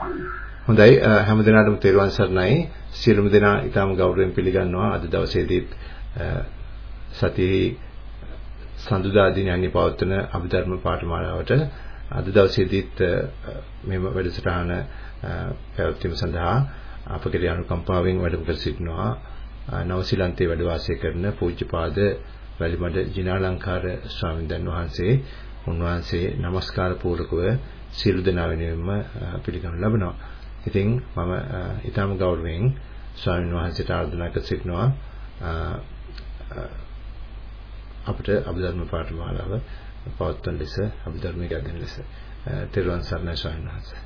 හොඳයි. හැම දිනකටම තෙරුවන් සරණයි. සියලුම දෙනා ඊටම ගෞරවයෙන් පිළිගන්නවා. අද දවසේදීත් සතියේ සඳුදා දිනයන්හි පවත්වන අභිධර්ම පාඨමාලාවට. අද දවසේදීත් මෙම වැඩසටහන පැවැත්වීම සඳහා අප කෙරේ අනුකම්පාවෙන් වැඩම කර සිටිනවා. නවසීලන්තයේ වැඩ වාසය කරන පූජ්‍යපාද වැලිමඩ ජිනාලංකාර ස්වාමීන් වහන්සේ. උන්වහන්සේ নমස්කාර පූර්වකව සියලු දෙනා වෙනුවෙන්ම පිළිගනු ලබනවා. ඉතින් මම ඊටම ගෞරවයෙන් ස්වාමීන් වහන්සේට ආරාධනා කර සිටිනවා අපිට අභිධර්ම පාඨමාලාව පවත්වන ලෙස අභිධර්ම ඉගෙන ලෙස තෙරුවන් සරණයි ස්වාමීන් වහන්සේ.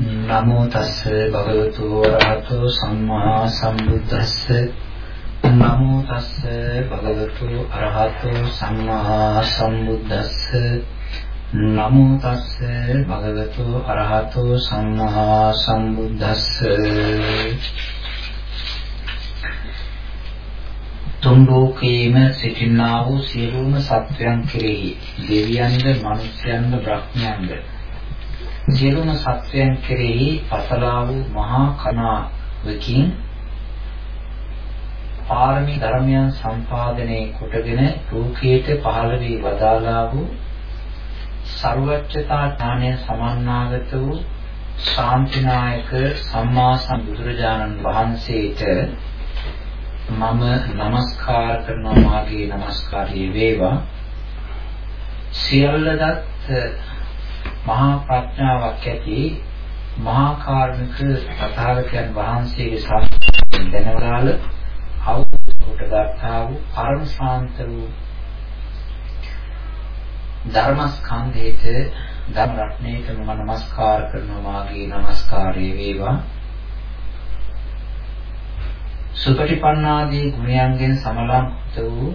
නමෝ තස්ස භගවතු වරහතෝ සම්මා සම්බුද්දස්ස නමෝ තස්ස භගවතු අරහතෝ සම්මා සම්බුද්දස්ස. නමෝ තස්ස භගවතු අරහතෝ සම්මා සම්බුද්දස්ස. තුන් ලෝකේම සිටිනා වූ සියලුම සත්වයන් කෙරෙහි දෙවියන්ද මනුෂ්‍යයන්ද බ්‍රහ්මයන්ද. සියලුම සත්වයන් කෙරෙහි පසලා වූ මහා කනාවකින් පාරමී ධර්මයන් සම්පාදනය කොටගෙන ලෝකයට පහළ වී වදාළා වූ ਸਰවඥතා ඥානය සමන්නාගත වූ ශාන්තිනායක සම්මා සම්බුදුරජාණන් වහන්සේට මම নমස්කාර කරනවා මාගේ নমස්කාරය වේවා. සියල්ලදත් මහා ප්‍රඥාවක් ඇති මහා කාර්මික සතරකයන් වහන්සේගේ සම්පූර්ණ දැනවලාල අවබෝධ කොට ගන්නා වූ පරම ශාන්ත වූ ධර්මස්කන්ධයට ධර්ම රත්නයට මම নমස්කාර කරනවා මාගේ নমස්කාරය වේවා. සුපටිපන්නාදී ගුණයන්ගෙන් සමලම්ත වූ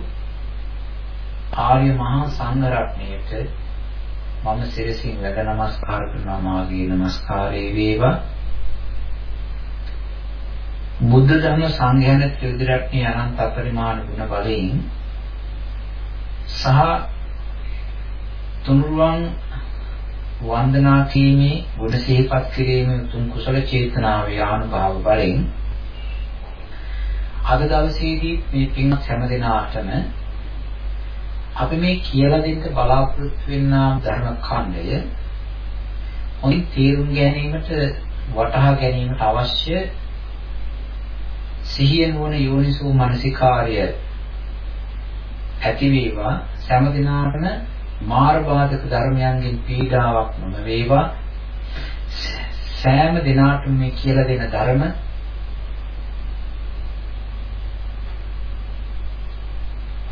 ආර්ය මහා සංඝ රත්නයට මම සිරසින් වැඳ নমස්කාර කරනවා මාගේ নমස්කාරය වේවා. බුද්ධ ධර්ම සංඝයාන ත්‍රිවිධරත්නයේ අනන්ත අපරිමාණ ගුණ බලයෙන් සහ තුනුරුවන් වන්දනා කීමේ ගුණ සිහිපත් කිරීමේ උතුම් කුසල චේතනාවේ ආනුභාව බලයෙන් අද දවසේදී මේ පින්වත් හැම දිනාටම අපි මේ කියලා දෙන්න බලාපොරොත්තු වෙනා ධර්ම ඛණ්ඩය හොඳින් තේරුම් ගැනීමට වටහා ගැනීමට අවශ්‍ය සිහියෙන් වුණ යෝනිසෝ මනසිකාර්ය ඇති වේවා සෑම දිනාටම මාර බාධක ධර්මයන්ගෙන් පීඩාවක් නොම වේවා සෑම දිනාටම මේ කියලා දෙන ධර්ම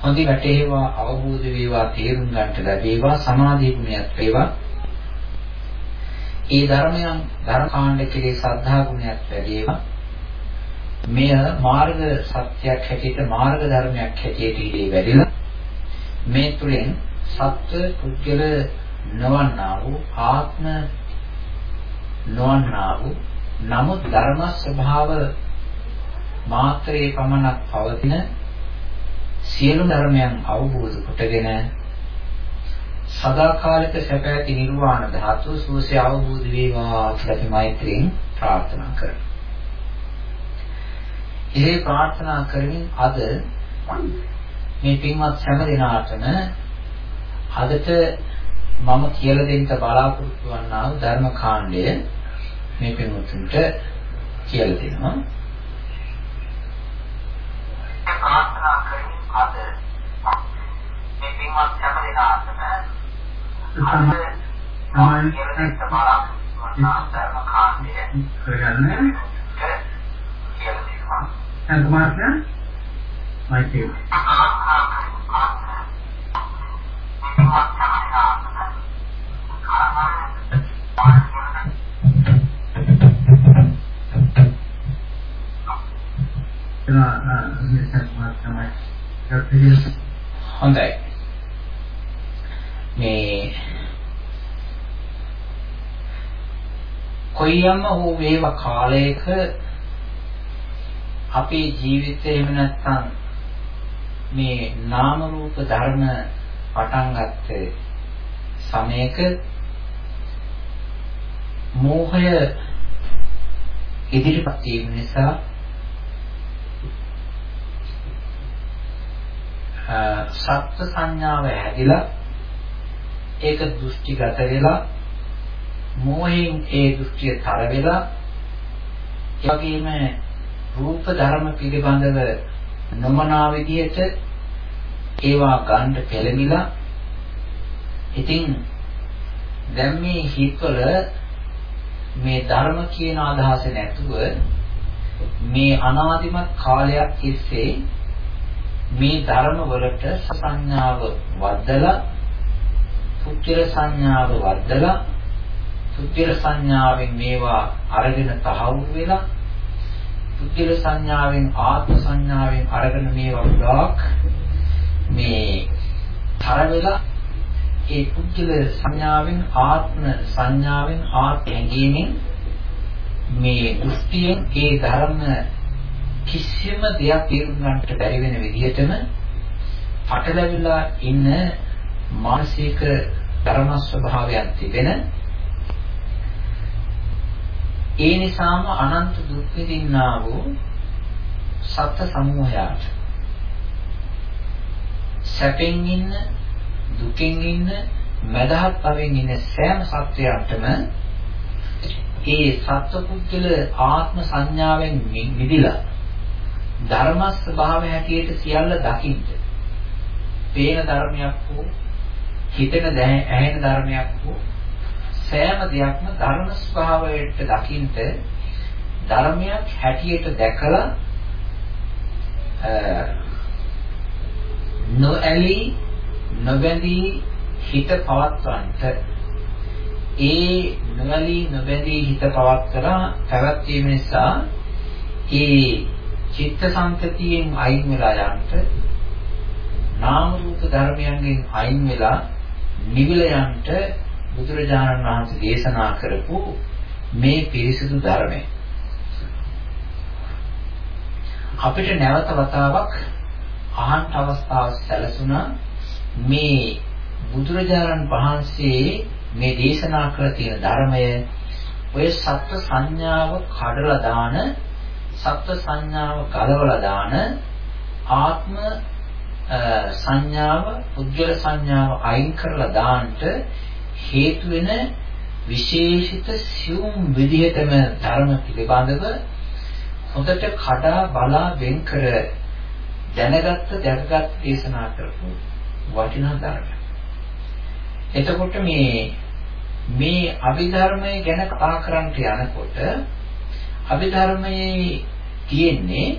හොඳින් වැටේවා අවබෝධ වේවා තේරුම් ගන්නට ලැබේවා සමාධි ගුණයක් වේවා. ඒ ධර්මයන් ධර්ම කාණ්ඩ කෙරේ සද්ධා ගුණයක් වැඩිවා. මෙය මාර්ග සත්‍යයක් හැටියට මාර්ග ධර්මයක් හැටියට ඉදී වැඩිලා මේ තුලින් සත්ව පුද්ගල නොවන්නා වූ ආත්ම නොවන්නා වූ නමුත් ධර්ම ස්වභාව මාත්‍රේ පමණක් පවතින සියලු ධර්මයන් අවබෝධ කොටගෙන සදාකාලික සැප ඇති නිර්වාණ ධාතුව සුවසේ අවබෝධ වේවා කියලා අපි මෛත්‍රියෙන් ප්‍රාර්ථනා කරමු. ඒ ප්‍රාර්ථනා කරමින් අද මේ පින්වත් හැම දිනාටම අදට මම කියලා දෙන්න බලාපොරොත්තු වන්නා ධර්ම කාණ්ඩය මේ පින්වතුන්ට කියලා දෙනවා. ප්‍රාර්ථනා කරමින් අද මේ පින්වත් හැම දිනාටම අද මම කියලා දෙන්න බලාපොරොත්තු වන්නා ධර්ම කාණ්ඩය කරගන්න කියලා දෙනවා. සංකමාර්ථය මෛත්‍රී හොඳයි. මේ කොයියම්ම හෝ වේව කාලයක අපේ ජීවිතේ එහෙම නැත්නම් මේ නාම රූප ධර්ම පටන් ගත්ත සමයක මෝහය ඉදිරිපත් වීම නිසා සත්ත්ව සංඥාව හැදිලා ඒක දෘෂ්ටිගත වෙලා මෝහයෙන් ඒ දෘෂ්ටිය තර වෙලා ඒ වගේම රූප ධර්ම පිළිබඳව නොමනා විදියට ඒවා ගන්න පෙළමිලා ඉතින් දැන් මේ හිතවල මේ ධර්ම කියන අදහස නැතුව මේ අනාදිමත් කාලයක් තිස්සේ මේ ධර්ම වලට සංඥාව වද්දලා පුච්චර සංඥාව වද්දලා පුච්චර සංඥාවෙන් මේවා අරගෙන තහවුරු වෙලා පුච්චර සංඥාවෙන් ආත්ම සංඥාවෙන් අරගෙන මේවා ගොඩාක් මේ තර වෙලා ඒ පුච්චර සංඥාවෙන් ආත්ම සංඥාවෙන් ආත්ම හැඟීමෙන් මේ දෘෂ්ටියෙන් ඒ ධර්ම කිසිම දෙයක් තේරුම් ගන්නට බැරි වෙන විදිහටම පටලැවිලා ඉන්න මානසික ධර්ම ස්වභාවයක් තිබෙන ඒ නිසාම අනන්ත දුක් විඳින්නා වූ සත්ත්ව සමූහයාට සැපෙන් ඉන්න දුකෙන් ඉන්න මදහත් භවෙන් ඉන්න සෑම සත්වයන්ටම ඒ සත්වපුද්ගල ආත්ම සංඥාවෙන් මිදිලා ධර්ම ස්වභාවය හැටියට සියල්ල දකින්න. පේන ධර්මයක් හෝ හිතෙන ඇහෙන ධර්මයක් හෝ සෑම දෙයක්ම ධර්ම ස්වභාවයට දකින්න ධර්මයක් හැටියට දැකලා නොඇලී නොබැඳී හිත පවත්වන්නට. ඒ නොඇලී නොබැඳී හිත පවත්වලා පැවැත්වීම නිසා ඒ චිත්තසංතතියෙන් අයින් වෙලා යන්න නාම රූප ධර්මයන්ගෙන් අයින් වෙලා නිවිල යන්න බුදුරජාණන් වහන්සේ දේශනා කරපු මේ පිරිසිදු ධර්මය. අපිට නැවත වතාවක් අහන්න අවස්ථාව සැලසුණා. මේ බුදුරජාණන් වහන්සේ මේ දේශනා කර තියෙන ධර්මය ඔය සත්‍ය සංඥාව කඩලා දාන සත්ව සංඥාව ගලවලා දාන ආත්ම සංඥාව පුද්ගල සංඥාව අයින් කරලා දාන්නට හේතු වෙන විශේෂිත සියුම් විදිහටම ධර්ම පිළිබඳව හොඳට කඩා බලා වෙන් කර දැනගත්ත දැකගත් දේශනා කරපු වටිනා ධර්මයක්. එතකොට මේ මේ අභිධර්මය ගැන කතා කරන්නට යනකොට අභිධර්මයේ තියෙන්නේ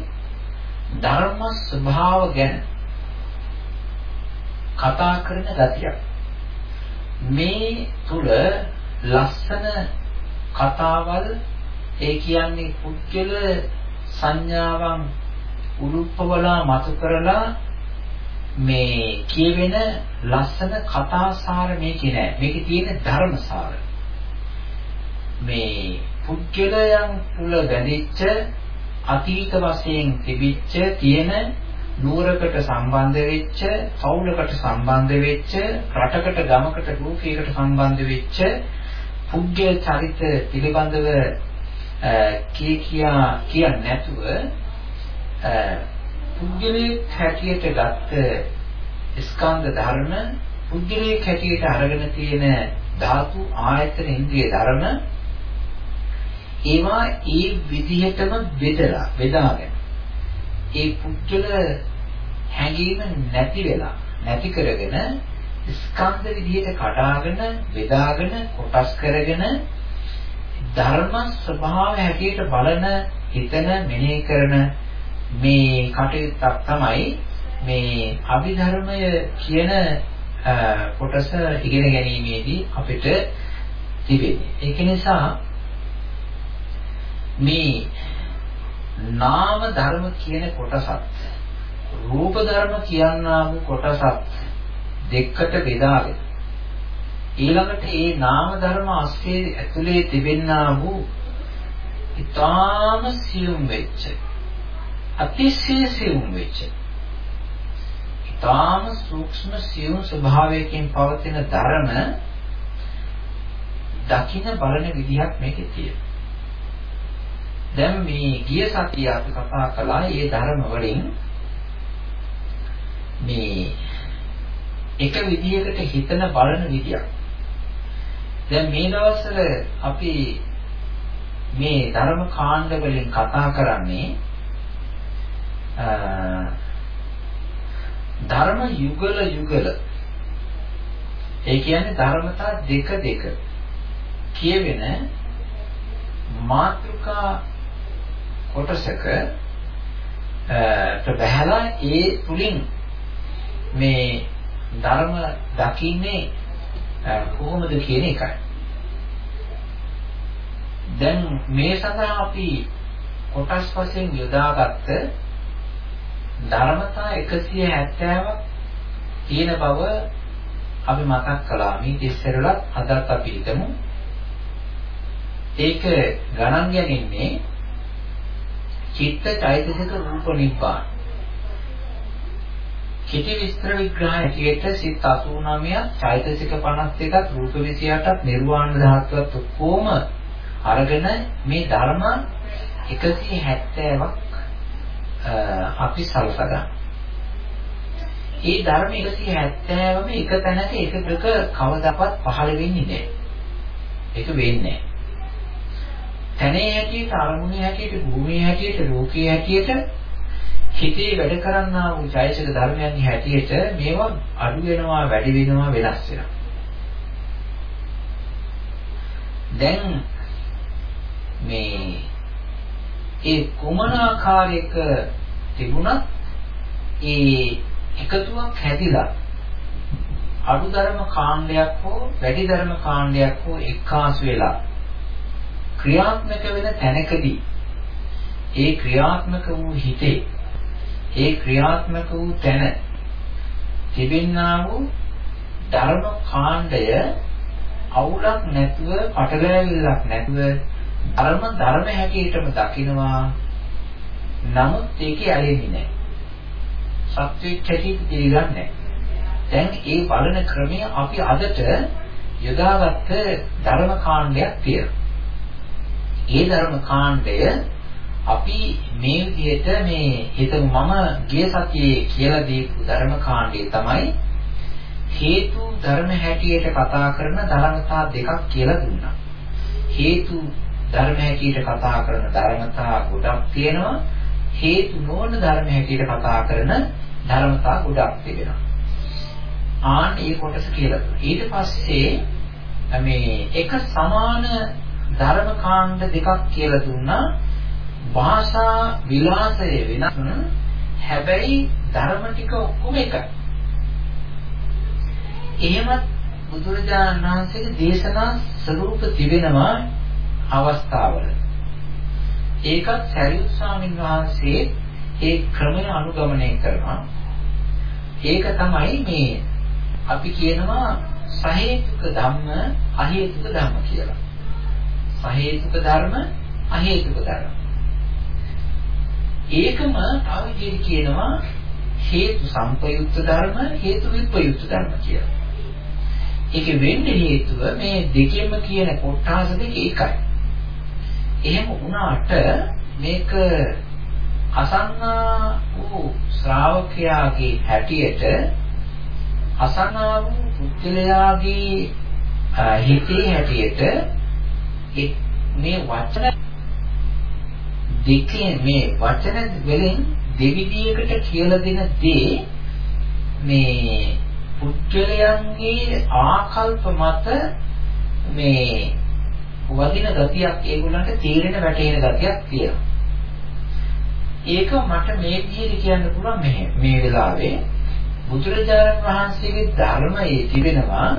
ධර්ම ස්වභාව ගැන කතා කරන ගතියක්. මේ තුල ලස්සන කතාවල් ඒ කියන්නේ පුද්ගල සංඥාවන් උරුප්පවලා මතු කරලා මේ කියවෙන ලස්සන කතාසාර මේකේ නෑ. මේකේ තියෙන ධර්මසාර. මේ පුද්ගලයන් තුල බැඳිච්ච අතීත වශයෙන් තිබිච්ච තියෙන නුවරකට සම්බන්ධ වෙච්ච, පවුලකට සම්බන්ධ වෙච්ච, රටකට ගමකට රූපයකට සම්බන්ධ වෙච්ච පුද්ගල චරිත පිළිබඳව කී කියා කියන්නේ නැතුව පුද්ගලයේ හැටියට ගත්ත ස්කන්ධ ධර්ම පුද්ගලයේ හැටියට අරගෙන තියෙන ධාතු ආයතන ඉන්ද්‍රිය ධර්ම ඒවා ඒ විදිහටම බෙදලා බෙදාගෙන ඒ පුද්ගල හැඟීම නැති වෙලා නැති කරගෙන ස්කන්ධ විදිහට කඩාගෙන බෙදාගෙන කොටස් කරගෙන ධර්ම ස්වභාවය හැටියට බලන හිතන මෙනෙහි කරන මේ කටයුත්තක් තමයි මේ අභිධර්මය කියන කොටස ඉගෙන ගැනීමේදී අපිට තිබෙන්නේ. ඒක නිසා මේ නාම ධර්ම කියන කොටසත් රූප ධර්ම කියනා වූ කොටසත් දෙකට බෙදාගෙන ඊළඟට ඒ නාම ධර්ම අස්සේ ඇතුලේ තිබෙනා වූ ඊටාම සියුම් වෙච්ච අතිශය සියුම් වෙච්ච තාම සූක්ෂම සියුම් ස්වභාවයකින් පවතින ධර්ම දකින බලන විදිහක් මේකේ තියෙනවා. දැන් මේ ගිය සතිය අපි කතා කළා මේ ධර්ම වලින් මේ එක විදිහකට හිතන බලන විදියක්. දැන් මේ දවස්වල අපි මේ ධර්ම කාණ්ඩ වලින් කතා කරන්නේ ධර්ම යුගල යුගල ඒ කියන්නේ ධර්මතා දෙක දෙක කියවෙන මාත්‍රිකා කොටසක බහැලා ඒ තුලින් මේ ධර්ම දකින්නේ කොහොමද කියන එකයි. දැන් මේ සඳහා අපි කොටස් වශයෙන් යොදාගත්ත ධර්මතා 170ක් තියෙන බව අපි මතක් කළා. මේ ඉස්සරලත් අදත් අපි හිතමු. ඒක ගණන් ගැනීමේ චිත්ත චෛතසික රූප නිබ්බාන. කෙටි විස්තර විග්‍රහය ඇටියට සිත් 89ක් චෛතසික 52ක් රූප 28ක් නිර්වාණ ධාතුවත් ඔක්කොම අරගෙන මේ ධර්ම 170ක් අපි සලකගන්න. ඒ ධර්ම 170ම එක තැනක එකක කවදාවත් පහළ වෙන්නේ නැහැ. ඒක වෙන්නේ නැහැ. තැනේ හැටියට අරමුණේ හැටියට භූමියේ හැටියට ලෝකයේ හැටියට හිතේ වැඩ කරන්නා වූ චෛතසික ධර්මයන්ගේ හැටියට මේවා අඩු වෙනවා වැඩි වෙනවා වෙනස් වෙනවා. දැන් මේ ඒ කුමන ආකාරයක තිබුණත් ඒ එකතුවක් හැදිලා අඩු ධර්ම කාණ්ඩයක් හෝ වැඩි ධර්ම කාණ්ඩයක් හෝ එක්කාසු වෙලා ක්‍රියාත්මක වෙන තැනකදී ඒ ක්‍රියාත්මක වූ හිතේ ඒ ක්‍රියාත්මක වූ තැන තිබෙන්නා වූ ධර්ම කාණ්ඩය අවුලක් නැතුව පටලැවිල්ලක් නැතුව ධර්ම ධර්ම හැටියටම දකිනවා. නමුත් ඒකේ ඇලෙන්නේ නැහැ. සත්‍වික හැටියට පිළිගන්නේ දැන් ඒ බලන ක්‍රමය අපි අදට යොදාගත්ත ධර්ම කාණ්ඩයක් තියෙනවා. ඒ ධර්ම කාණ්ඩය අපි මේ විදිහට මේ හිතමු මම ගිය සතියේ කියලා දීපු ධර්ම කාණ්ඩය තමයි හේතු ධර්ම හැටියට කතා කරන ධර්මතා දෙකක් කියලා දුන්නා. හේතු ධර්ම හැටියට කතා කරන ධර්මතා ගොඩක් තියෙනවා. හේතු නොවන ධර්ම හැටියට කතා කරන ධර්මතා ගොඩක් තිබෙනවා. ආන් මේ කොටස කියලා දුන්නා. ඊට පස්සේ මේ එක සමාන ධර්ම කාණ්ඩ දෙකක් කියලා දුන්නා. භාෂා විලාසය වෙනස් හැබැයි ධර්ම ටික ඔක්කොම එකයි. එහෙමත් බුදුරජාණන් වහන්සේගේ දේශනා ස්වરૂප තිබෙනවා අවස්ථාවල. ඒකත් සරියුත් ස්වාමීන් වහන්සේ ඒ ක්‍රමය අනුගමනය කරනවා. ඒක තමයි මේ අපි කියනවා සහේතුක ධම්ම අහේතුක ධම්ම කියලා. සහේතුක ධර්ම අහේතුක ධර්ම. ඒකම තව විදිහට කියනවා හේතු සම්පයුක්ත ධර්ම හේතු විපයුක්ත ධර්ම කියලා. ඒකේ වෙන්නේ හේතුව මේ දෙකෙන්ම කියන කොටස් දෙක එකයි. එහෙම වුණාට මේක අසන්නා වූ ශ්‍රාවකයාගේ හැටියට අසන්නා වූ පුද්ගලයාගේ හිතේ හැටියට මේ වචන දෙකේ මේ වචන වලින් දෙවිදියකට කියලා දෙන දේ මේ පුද්ගලයන්ගේ ආකල්ප මත මේ වදින ගතියක් ඒගොල්ලන්ට තීරණ වැටෙන ගතියක් තියෙනවා. ඒක මට මේ විදිහට කියන්න පුළුවන් මෙහෙ මේ වෙලාවේ බුදුරජාණන් වහන්සේගේ ධර්මයේ තිබෙනවා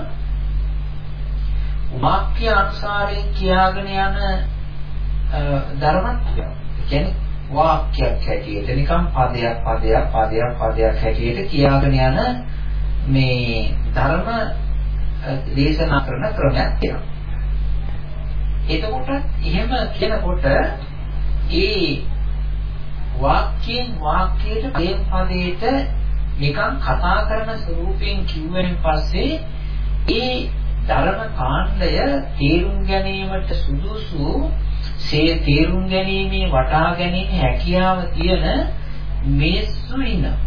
වාක්‍ය අනුසාරයෙන් කියාගෙන යන ධර්මයක් තියෙනවා. කියන්නේ වාක්‍යයක් හැටියට නිකම් පදයක් පදයක් පදයක් පදයක් හැටියට කියාගෙන යන මේ ධර්ම දේශනා කරන ක්‍රමයක් තියෙනවා. එතකොට එහෙම කියනකොට ඒ වාක්‍යයෙන් වාක්‍යයට පදයෙන් පදයට නිකන් කතා කරන ස්වරූපයෙන් කිව්වෙන් පස්සේ ඒ ධර්ම කාණ්ඩය තේරුම් ගැනීමට සුදුසු සේ තේරුම් ගැනීමේ වටහා ගැනීම හැකියාව තියෙන මිනිස්සු ඉන්නවා.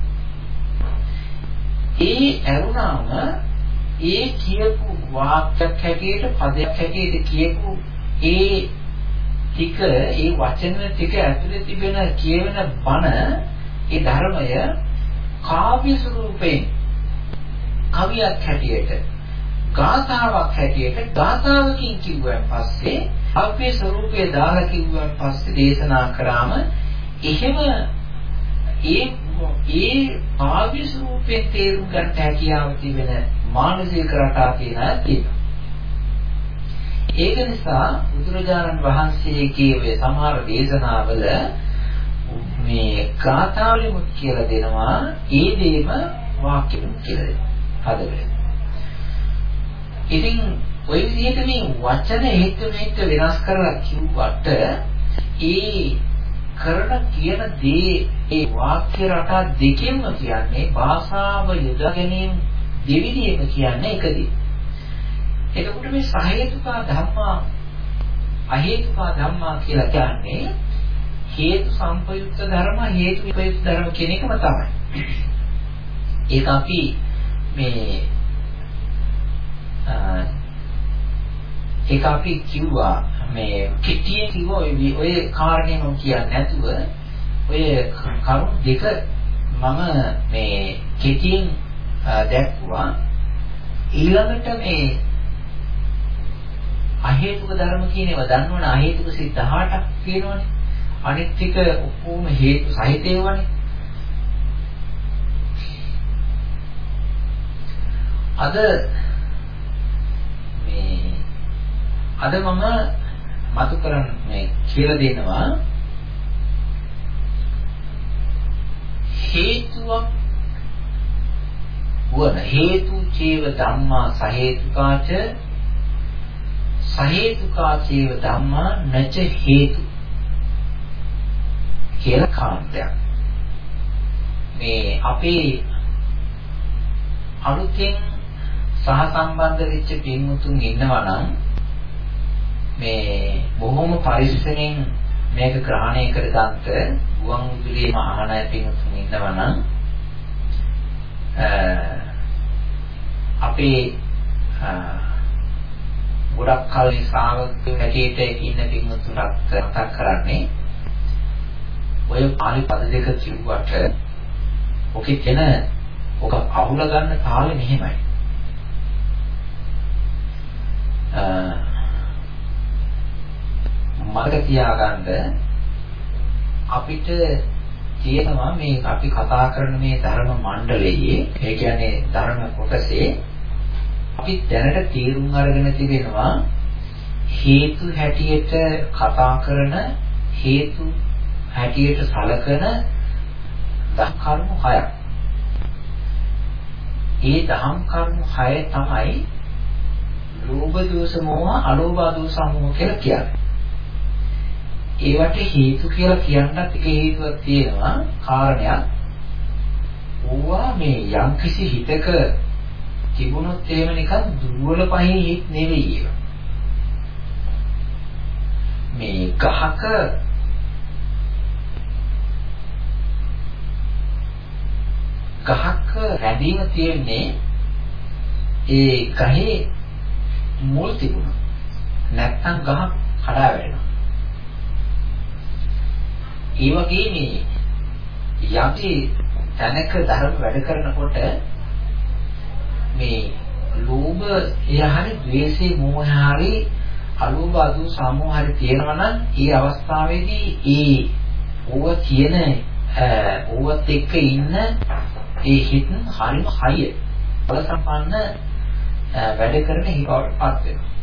ඒ ඇරුණාම ඒ කියපු වාක්‍යයක් හැටියට පදයක් හැටියට කියපු ඒ ටික ඒ වචන ටික ඇතුලේ තිබෙන කියවෙන බණ ඒ ධර්මය කාව්‍ය ස්වරූපයෙන් කවියක් හැටියට ගාථාවක් හැටියට ගාථාවකින් කිව්වන් පස්සේ කාව්‍ය ස්වරූපයේ දාලා කිව්වන් පස්සේ දේශනා කරාම එහෙම ඒ ඒ කාව්‍ය ස්වරූපයෙන් තේරුම් ගන්න හැකියාව තිබෙන මානසික රටා කියලා තියෙනවා. ඒක නිසා බුදුරජාණන් වහන්සේගේ ඔය සමහර දේශනාවල මේ ගාථාවලිමුත් කියලා දෙනවා ඒ දෙයම වාක්‍යෙමුත් කියලා දෙනවා. හදවත. ඉතින් ওই විදිහට මේ වචන හේතු මේක වෙනස් කරලා කිව්වට ඒ කරන කියන දේ ඒ වාක්‍ය රටා දෙකෙන්ම කියන්නේ භාෂාව යොදා ගැනීම දෙවිදියෙම කියන්නේ එකදී. එතකොට මේ සහේතුකා ධම්මා අහේතුකා ධම්මා කියලා කියන්නේ හේතු සම්පයුක්ත ධර්ම හේතු විපයුක්ත ධර්ම කියන එකම තමයි. ඒක අපි මේ ඒක අපි කිව්වා මේ කෙටියෙන් කිව්වා ඔය ඔය කාරණේ මම කියන්නේ නැතුව ඔය කරුණු දෙක මම මේ කෙටියෙන් දැක්ුවා ඊළඟට මේ අහේතුක ධර්ම කියන ඒවා දන්නවනේ අහේතුක සිත් 18ක් තියෙනවනේ. අනිත් ටික ඔක්කොම හේතු සහිත ඒවානේ. අද මේ අද මම මතු කරන්නේ කියලා දෙනවා හේතුවක් වන හේතු චේව ධම්මා සහේතුකාච සහේතුකා චේව ධම්මා නච හේතු කියලා කාණ්ඩයක් මේ අපේ අලුතෙන් සහසම්බන්ධ වෙච්ච පින්මුතුන් ඉන්නවා නම් මේ බොහොම පරිස්සමෙන් මේක ග්‍රහණය කරගන්න ගුවන් විදුලියේම අහන පින්මුතුන් ඉන්නවා නම් අපේ ගොඩක් කල් ශ්‍රාවක හැටියට ඉන්න පින්මුතුන්ට මතක් කරන්නේ ඔය පාලි පද දෙක කිව්වට ඔකේ තැන ඔක අහුල ගන්න තාලෙ මෙහෙමයි. මතක තියාගන්න අපිට තියෙනවා මේ අපි කතා කරන මේ ධර්ම මණ්ඩලයේ ඒ කියන්නේ ධර්ම කොටසේ අපි දැනට තීරුම් අරගෙන තිබෙනවා හේතු හැටියට කතා කරන හේතු හැටියට සලකන දහම් කර්ම හයක්. ඒ දහම් කර්ම හය තමයි ලෝභ දෝෂ මොහ අලෝභ දෝෂ මොහ කියලා කියන්නේ. ඒවට හේතු කියලා කියන්නත් එක හේතුවක් තියෙනවා කාරණයක්. ඕවා මේ යම්කිසි හිතක තිබුණොත් එහෙම නිකන් දුර්වල පහේ හිත නෙවෙයි ඒක. මේ ගහක ගහක රැඳීම තියෙන්නේ ඒ ගහේ මුල් තිබුණා. නැත්තම් ගහ කඩා වැටෙනවා. ඒ වගේ මේ යටි තැනක ධර්ම වැඩ කරනකොට මේ ලෝභ එහරි ද්වේෂේ මෝහහරි අලෝභ අදු සමෝහරි තියෙනවා නම් ඒ අවස්ථාවේදී ඒ ඕව කියන ඕවත් එක්ක ඉන්න ඒ හිත හරිම හය බල සම්පන්න වැඩ කරන හිතවටපත් වෙනවා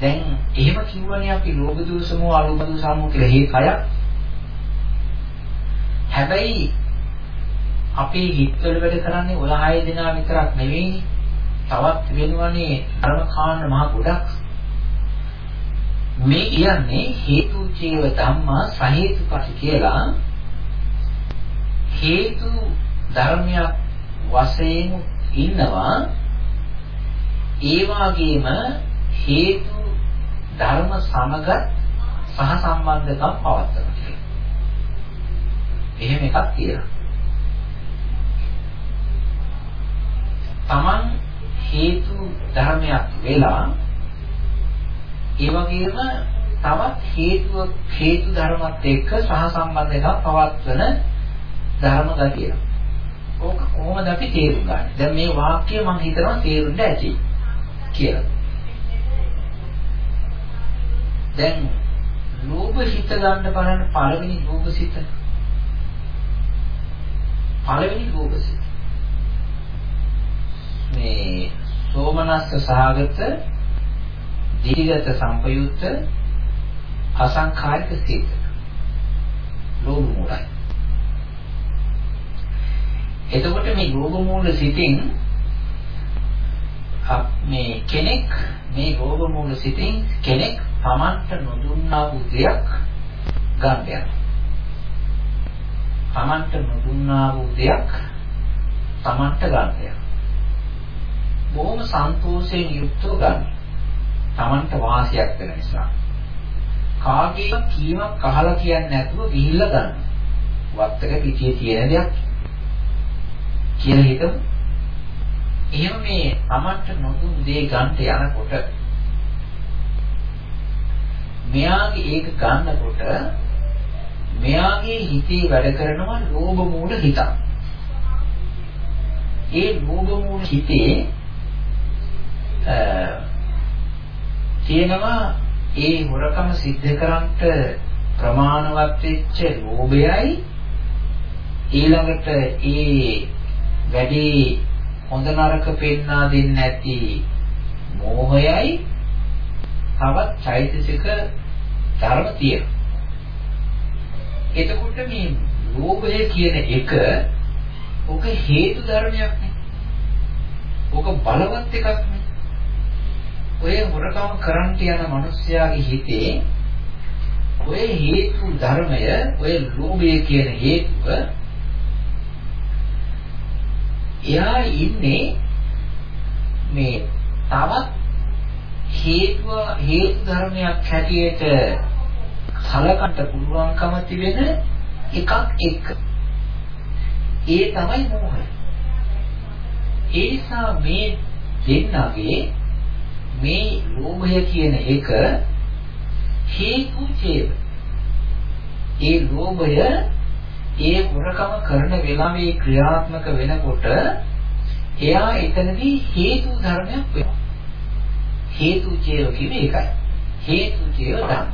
දැන් එහෙම කිව්වනේ අපි ලෝභ දෝෂමෝ අලෝභ දෝෂමෝ කියලා හේ කයක්. හැබැයි අපේ හිතවල වැඩ කරන්නේ ඔය හය දෙනා විතරක් නෙවෙයිනේ. තවත් වෙනවනේ ධර්මකාණ්ඩ මහ ගොඩක්. මේ කියන්නේ හේතු චේව ධම්මා සහේතුකති කියලා හේතු ධර්මයක් වශයෙන් ඉන්නවා ඒ වගේම හේතු ධර්ම සමග සහ සම්බන්ධකම් පවත්වනවා කියලා. එහෙම එකක් තියෙනවා. Taman හේතු ධර්මයක් වෙලා ඒ වගේම තවත් හේතුව හේතු ධර්මات එක්ක සහසම්බන්ධ එකක් පවත්වන ධර්ම ගතිය. ඕක කොහොමද අපි තේරුම් ගන්නේ? දැන් මේ වාක්‍යය මම හිතනවා තේරුන්න ඇති කියලා. දැන් ලෝභ හිත ගන්න බලන්න පළවෙනි ලෝභ සිත. පළවෙනි ලෝභ සිත. මේ සෝමනස්ස සහගත දීගත සංපයුක්ත අසංඛාරික සිත. ලෝභ මූලයි. එතකොට මේ ලෝභ මූල සිතින් මේ කෙනෙක් මේ ලෝභ මූල සිතින් කෙනෙක් Tamanට නොදුන්නා වූ දෙයක් ගන්න යනවා. Tamanට නොදුන්නා වූ දෙයක් Tamanට ගන්න යනවා. බොහොම සන්තෝෂයෙන් යුක්තව ගන්න. Tamanට වාසියක් වෙන නිසා. කාගේ කීමක් අහලා කියන්නේ නැතුව ගිහිල්ලා ගන්න. වත්තක පිටියේ තියෙන දෙයක් කියලා හිතමු. එහෙම මේ Tamanට නොදුන් දේ ගන්නට යනකොට මෙයාගේ ඒක ගන්නකොට මෙයාගේ හිතේ වැඩ කරනවා ලෝභ මූල හිතක්. ඒ ලෝභ මූල හිතේ තියෙනවා ඒ හොරකම සිද්ධ කරන්ට ප්‍රමාණවත් වෙච්ච ලෝභයයි ඊළඟට ඒ වැඩි හොඳ නරක පෙන්වා දෙන්නේ නැති මෝහයයි තවත් චෛතසික ධර්ම තියෙනවා. එතකොට මේ ලෝභය කියන එක ඔක හේතු ධර්මයක් නේ. ඔක බලවත් එකක් නේ. ඔය හොරකම් කරන්ට යන මිනිස්යාගේ හිතේ ඔය හේතු ධර්මය ඔය ලෝභය කියන හේතුව එයා ඉන්නේ මේ තවත් හේතුව හේතු ධර්මයක් හැටියට සලකන්න පුළුවන්කම තිබෙන එකක් එක්ක ඒ තමයි මෝහය ඒ නිසා මේ දෙන්නගේ මේ ලෝභය කියන එක හේතු චේව. ඒ ලෝභය ඒ වරකම කරන වෙලාවේ ක්‍රියාත්මක වෙනකොට එයා එතනදී හේතු ධර්මයක් වෙනවා. හේතු චේව කියන්නේ ඒකයි. හේතු චේව ධර්ම.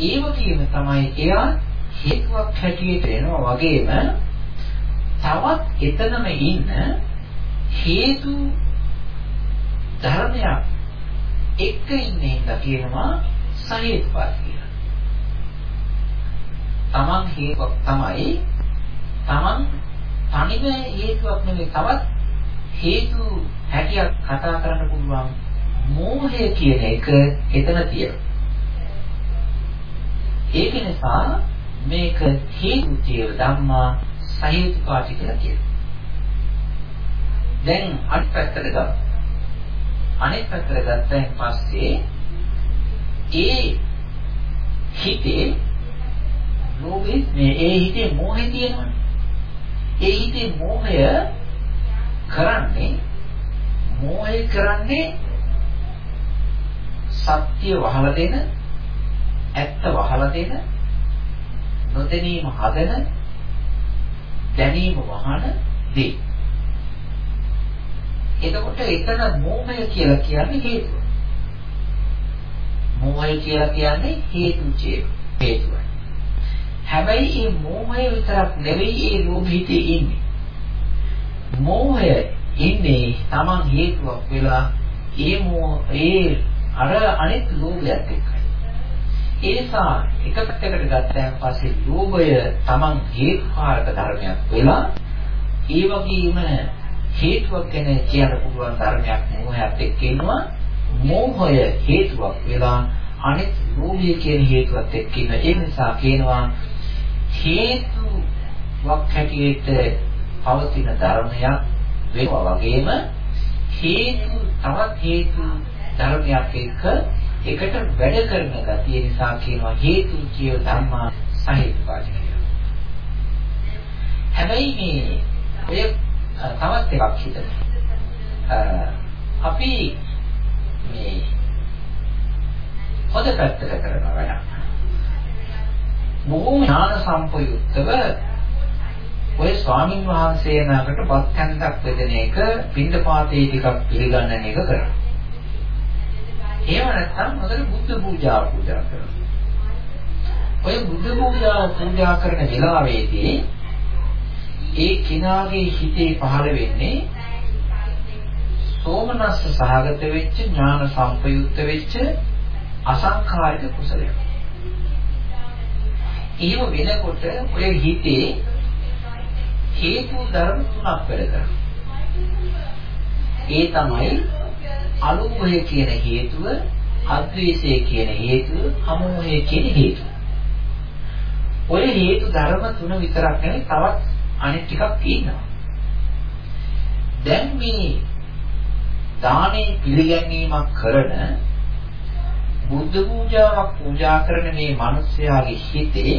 ඒ වගේම තමයි එයා හේතුවක් හැටියට එනවා වගේම තවත් එතනම ඉන්න හේතු ධර්මයක් එක්ක ඉන්නේ ඉඳලා කියනවා සහේතුපාත කියලා. Taman හේතුවක් තමයි Taman තනිව හේතුවක් නෙවෙයි තවත් හේතු හැටියක් කතා කරන්න පුළුවන් මෝහය කියන එක එතන තියෙනවා. ඒක නිසා මේක හේතු චේව ධම්මා සහේතුපාති කියලා කියනවා. දැන් අනිත් පැත්තට ගමු. අනෙක් පැත්තට ගත්තයින් පස්සේ ඒ හිතේ ලෝභේ මේ ඒ හිතේ මෝහය තියෙනවනේ. ඒ හිතේ මෝහය කරන්නේ මෝහය කරන්නේ සත්‍ය වහලා දෙන ඇත්ත වහලා දෙන නොදැනීම හදන දැනීම වහන දේ එතකොට එතන මෝහය කියලා කියන්නේ හේතුව. මෝහය කියලා කියන්නේ හේතුචය හේතුවයි. හැබැයි මේ මෝහය විතරක් නෙවෙයි ඒ ලෝභිතේ ඉන්නේ. මෝහය ඉන්නේ Taman හේතුවක් වෙලා ඒ මෝහ ඒ අර අනිත් ලෝභයත් එක්කයි. ඒ නිසා එක පැත්තකට ගත්තාන් පස්සේ ලෝභය Taman හේතුකාරක ධර්මයක් වෙලා ඒ වගේම හේතුවක් ගැන කියන්න පුළුවන් ධර්මයක් මෝහයත් එක්ක ඉන්නවා මෝහය හේතුවක් වෙලා අනිත් ලෝභය කියන හේතුවත් එක්ක ඉන්න ඒ නිසා කියනවා හේතු වක් හැටියට පවතින ධර්මයක් වෙනවා වගේම හේතු තවත් හේතු ධර්මයක් එක්ක එකට වැඩ කරන ගතිය නිසා කියනවා හේතු කියව ධර්මා සහේතුකාරී කියලා. හැබැයි මේ ඔය තවත් එකක් හිතන්න. අපි මේ හොද පැත්තට කරන වැඩක්. බොහෝ ඥාන සම්පයුක්තව ඔය ස්වාමින් වහන්සේ නමකට බත් කන්දක් බෙදෙන එක පින්දපාතේ ටිකක් පිළිගන්නන එක කරනවා. එහෙම නැත්නම් මොකද බුද්ධ පූජා පූජා කරනවා. ඔය බුද්ධ පූජා පූජා කරන වෙලාවේදී ඒ කෙනාගේ හිතේ පහළ වෙන්නේ සෝමනස්ස සහගත වෙච්ච ඥාන සම්පයුක්ත වෙච්ච අසංඛාරික කුසලයක්. එහෙම වෙනකොට ඔය හිතේ හේතු ධර්ම තුනක් වැඩ කරනවා. ඒ තමයි අලෝභය කියන හේතුව, අද්වේෂය කියන හේතුව, අමෝහය කියන හේතුව. ඔය හේතු ධර්ම තුන විතරක් නෙවෙයි තවත් අනෙක් ටිකක් තියෙනවා. දැන් මේ දානේ පිළිගැනීමක් කරන බුද්ධ පූජාවක් පූජා කරන මේ මිනිස්යාගේ හිතේ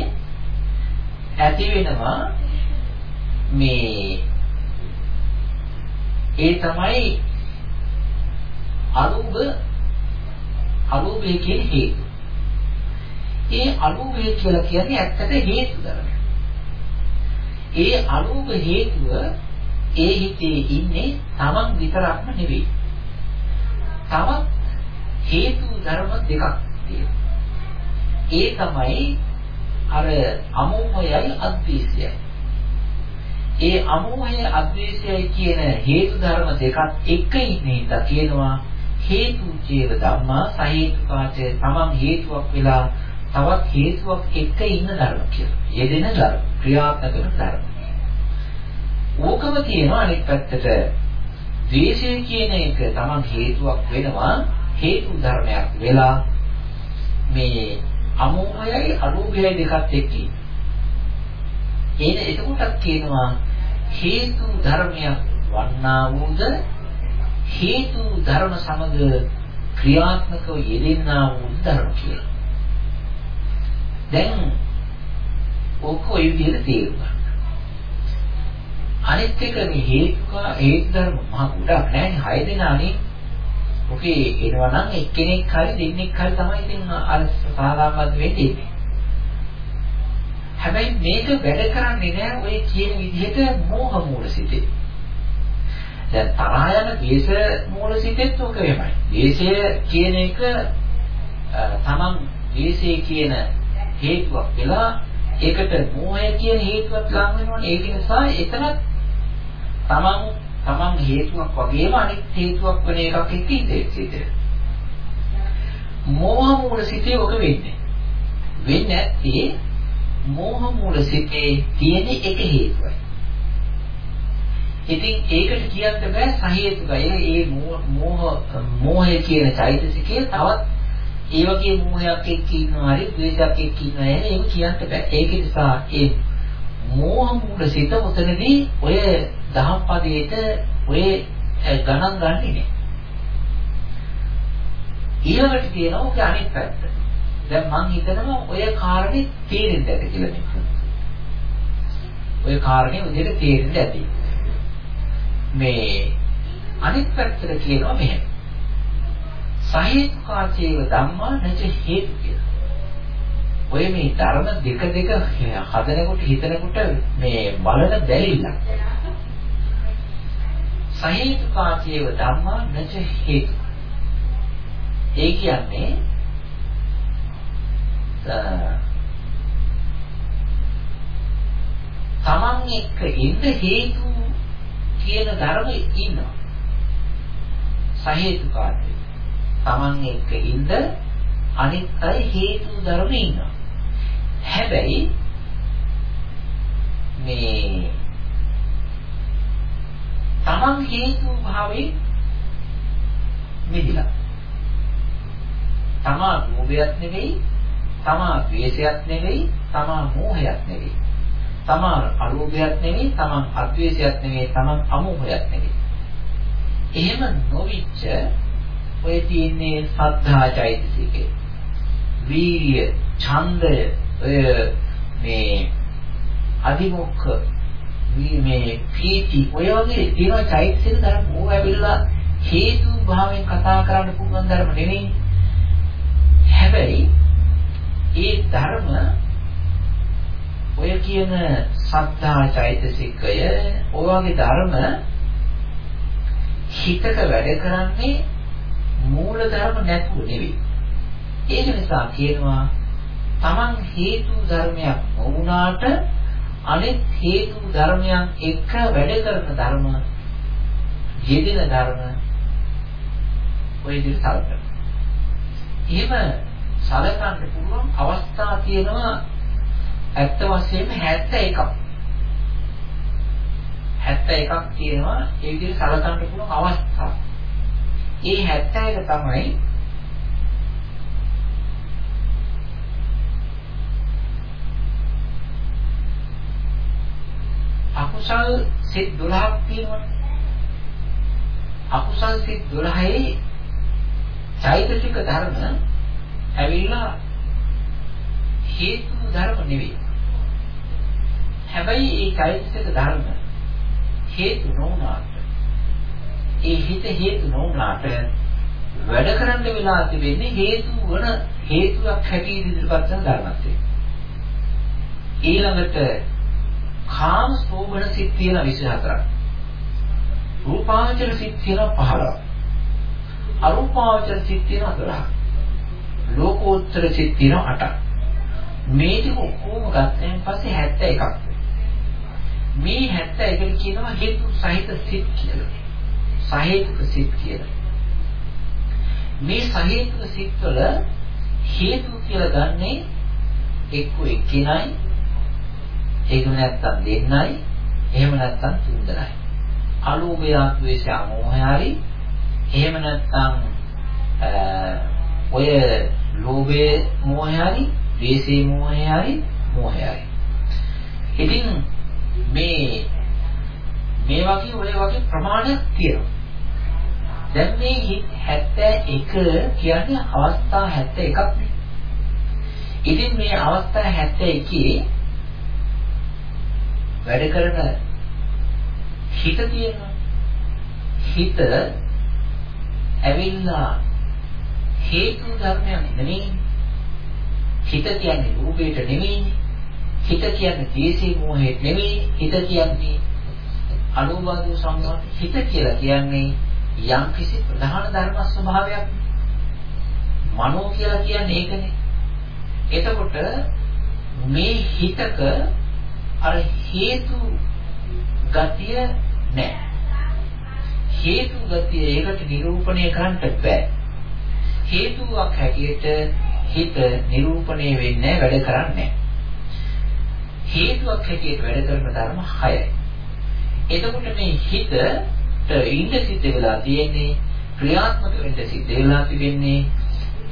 ඇති වෙනවා මේ ඒ තමයි අනුභ අනුභය කියන හේතු. ඒ අනුභය කියලා කියන්නේ ඇත්තට හේතු ධර්මයක්. ඒ අනුභ හේතුව ඒ හිතේ ඉන්නේ තමන් විතරක්ම නෙවෙයි. තවත් හේතු ධර්ම දෙකක් තියෙනවා. ඒ තමයි අර අමෝහයයි අද්වේෂයයි. ඒ අමෝහය අද්වේෂයයි කියන හේතු ධර්ම දෙකත් එක ඉන්නේ ඉඳලා කියනවා හේතු චේව ධම්මා සහේතුකාච තමන් හේතුවක් වෙලා තවත් හේතුවක් එක ඉන්න ධර්ම කියලා. යෙදෙන ධර්ම, ක්‍රියාත්මක කරන ධර්ම. ඕකම කියනවා අනිත් පැත්තට ද්වේෂය කියන එක තමන් හේතුවක් වෙනවා හේතු ධර්මයක් වෙලා මේ අමෝහයයි අනුභයයි දෙකත් එක්ක. එන එතකොටත් කියනවා හේතු ධර්මයක් වන්නා වූද හේතු ධර්ම සමග ක්‍රියාත්මකව යෙදෙන්නා වූ ධර්ම කියලා. දැන් ඔක ඔය විදිහට තේරුම් ගන්න. අනිත් එක මේ හේතුක හේතු ධර්ම මහ ගොඩක් නෑනේ හය දෙනානේ. ඔකේ එනවා නම් එක්කෙනෙක් හරි දෙන්නෙක් හරි තමයි ඉතින් අර සාලාබද්ධ වෙන්නේ. හැබැයි මේක වැඩ කරන්නේ නෑ ඔය කියන විදිහට මෝහ මූල සිටේ. දැන් තරහ යන ද්වේෂ මූල සිටෙත් ඔක වෙමයි. ද්වේෂය කියන එක තමන් ද්වේෂය කියන හේතුවක් වෙලා ඒකට මෝහය කියන හේතුවක් ලං වෙනවනේ. ඒක නිසා එතන තමන් තමන් හේතුවක් වගේම අනිත් හේතුවක් වෙන එකක් එක්ක ඉඳී මෝහ මූල සිටේ ඔක වෙන්නේ. වෙන්නේ නැත්තේ මෝහ මූල සිතේ තියෙන එක හේතුවයි. ඉතින් ඒකට කියන්න බෑ සහේතුකයි. ඒ මෝහ මෝහය කියන චෛතසිකයේ තවත් ඒ වගේ මෝහයක් එක්ක ඉන්නවා හරි ද්වේෂයක් එක්ක ඉන්නවා නේද? ඒක කියන්න බෑ. ඒක නිසා ඒ මෝහ මූල සිත උතනදී ඔය දහම් පදයේට ඔය ගණන් ගන්නේ නෑ. ඊළඟට තියෙනවා ඔක අනිත් පැත්ත. දැන් මං හිතනවා ඔය කාරණේ තේරෙන්නේ නැති කියලා මේක. ඔය කාරණේ උදේට තේරෙන්නේ නැති. මේ අනිත් පැත්තට කියනවා මෙහෙම. සහේතුකාචේව ධම්මා නැච හේතු කියලා. ඔය මේ ධර්ම දෙක දෙක හදනකොට හිතනකොට මේ බලන බැලිල්ල. සහේතුකාචේව ධම්මා නැච හේතු. ඒ කියන්නේ තමන් එක්ක ඉන්න හේතු කියන ධර්ම ඉන්නවා. සහේතුකාරී. තමන් එක්ක ඉන්න අනිත් අය හේතු ධර්ම ඉන්නවා. හැබැයි මේ තමන් හේතු භාවයේ මිදිලා. තමා රූපයක් නෙවෙයි තමා ද්වේෂයක් නෙවෙයි, තමා මෝහයක් නෙවෙයි. තමන් අලෝභයක් නෙවෙයි, තමන් අද්වේෂයක් නෙවෙයි, තමන් අමෝහයක් නෙවෙයි. එහෙම නොවිච්ච ඔය තියෙන්නේ සද්ධා චෛතසිකේ. වීර්ය, ඡන්දය, ඔය මේ අදිමුඛ මේ පීති ඔය වගේ තියෙන චෛතසික ධර්ම ඕවා ඇවිල්ලා හේතු භාවයෙන් කතා කරන්න පුළුවන් ධර්ම නෙවෙයි. හැබැයි ඒ ධර්ම ඔය කියන සද්ධා චෛතසිකය ඔය වගේ ධර්ම හිතක වැඩ කරන්නේ මූල ධර්ම නැතුව නෙවෙයි. ඒක නිසා කියනවා Taman හේතු ධර්මයක් නොවුනාට අනෙක් හේතු ධර්මයන් එක්ක වැඩ කරන ධර්ම යෙදෙන ධර්ම ඔය විදිහට සලකනවා. එහෙම සලකන්න පුළුවන් අවස්ථා තියෙනවා ඇත්ත වශයෙන්ම 71ක්. 71ක් තියෙනවා ඒ විදිහට සලකන්න පුළුවන් අවස්ථා. ඒ 71 තමයි අකුසල් සිත් 12ක් තියෙනවනේ. අකුසල් සිත් 12ේ චෛතසික ධර්ම ඇවිල්ලා හේතු ධර්ම නෙවෙයි. හැබැයි ඒ චෛතසික ධර්ම හේතු නොවුනාට ඒ හිත හේතු නොවුනාට වැඩ කරන්න වෙලා තිබෙන්නේ හේතු වන හේතුවක් හැටියට ඉදිරිපත් කරන ධර්මත්වය. ඊළඟට කාම සෝබන සිත් තියෙන 24ක්. රූපාවචර සිත් තියෙන 15ක්. අරූපාවචර සිත් තියෙන 14ක්. ලෝකෝත්තර සිත් තියෙන 8ක්. මේ ටික ඔක්කොම ගත්තෙන් පස්සේ 71ක්. මේ 71 කියනවා හේතු සහිත සිත් කියලා. සහේතුක සිත් කියලා. මේ සහේතුක සිත් වල හේතු කියලා ගන්නේ එක්ක එක්කිනයි එහෙම නැත්නම් දෙන්නයි එහෙම නැත්නම් තුන්දෙනයි. අලෝභය ද්වේෂය මෝහය හරි එහෙම නැත්නම් ඔය ලෝභයේ මෝහය හරි ද්වේෂයේ මෝහය හරි මෝහය හරි. ඉතින් මේ මේ වගේ ඔය වගේ ප්‍රමාණයක් තියෙනවා. දැන් මේ 71 කියන්නේ අවස්ථා 71ක් නේ. ඉතින් මේ අවස්ථා 71 වැඩ කරන හිත තියෙනවා. හිත ඇවිල්ලා හේතු ධර්මයක් නෙමෙයි. හිත කියන්නේ රූපේට නෙමෙයි. හිත කියන්නේ දේශේ මොහේට නෙමෙයි. හිත කියන්නේ අනුවාදු සම්මත හිත කියලා කියන්නේ යම් කිසි ප්‍රධාන ධර්ම ස්වභාවයක්. මනෝ කියලා කියන්නේ ඒකනේ. එතකොට මේ හිතක අර හේතු ගතිය නැහැ. හේතු ගතිය ඒකට නිරූපණය කරන්න බෑ. හේතුවක් හැටියට හිත නිරූපණය වෙන්නේ වැඩ කරන්නේ හේතුවක් හැටියට වැඩ කරන ධර්ම 6යි. එතකොට මේ හිතට ඉන්න සිද්ධ වෙලා තියෙන්නේ ක්‍රියාත්මක වෙන්න සිද්ධ වෙලා තිබෙන්නේ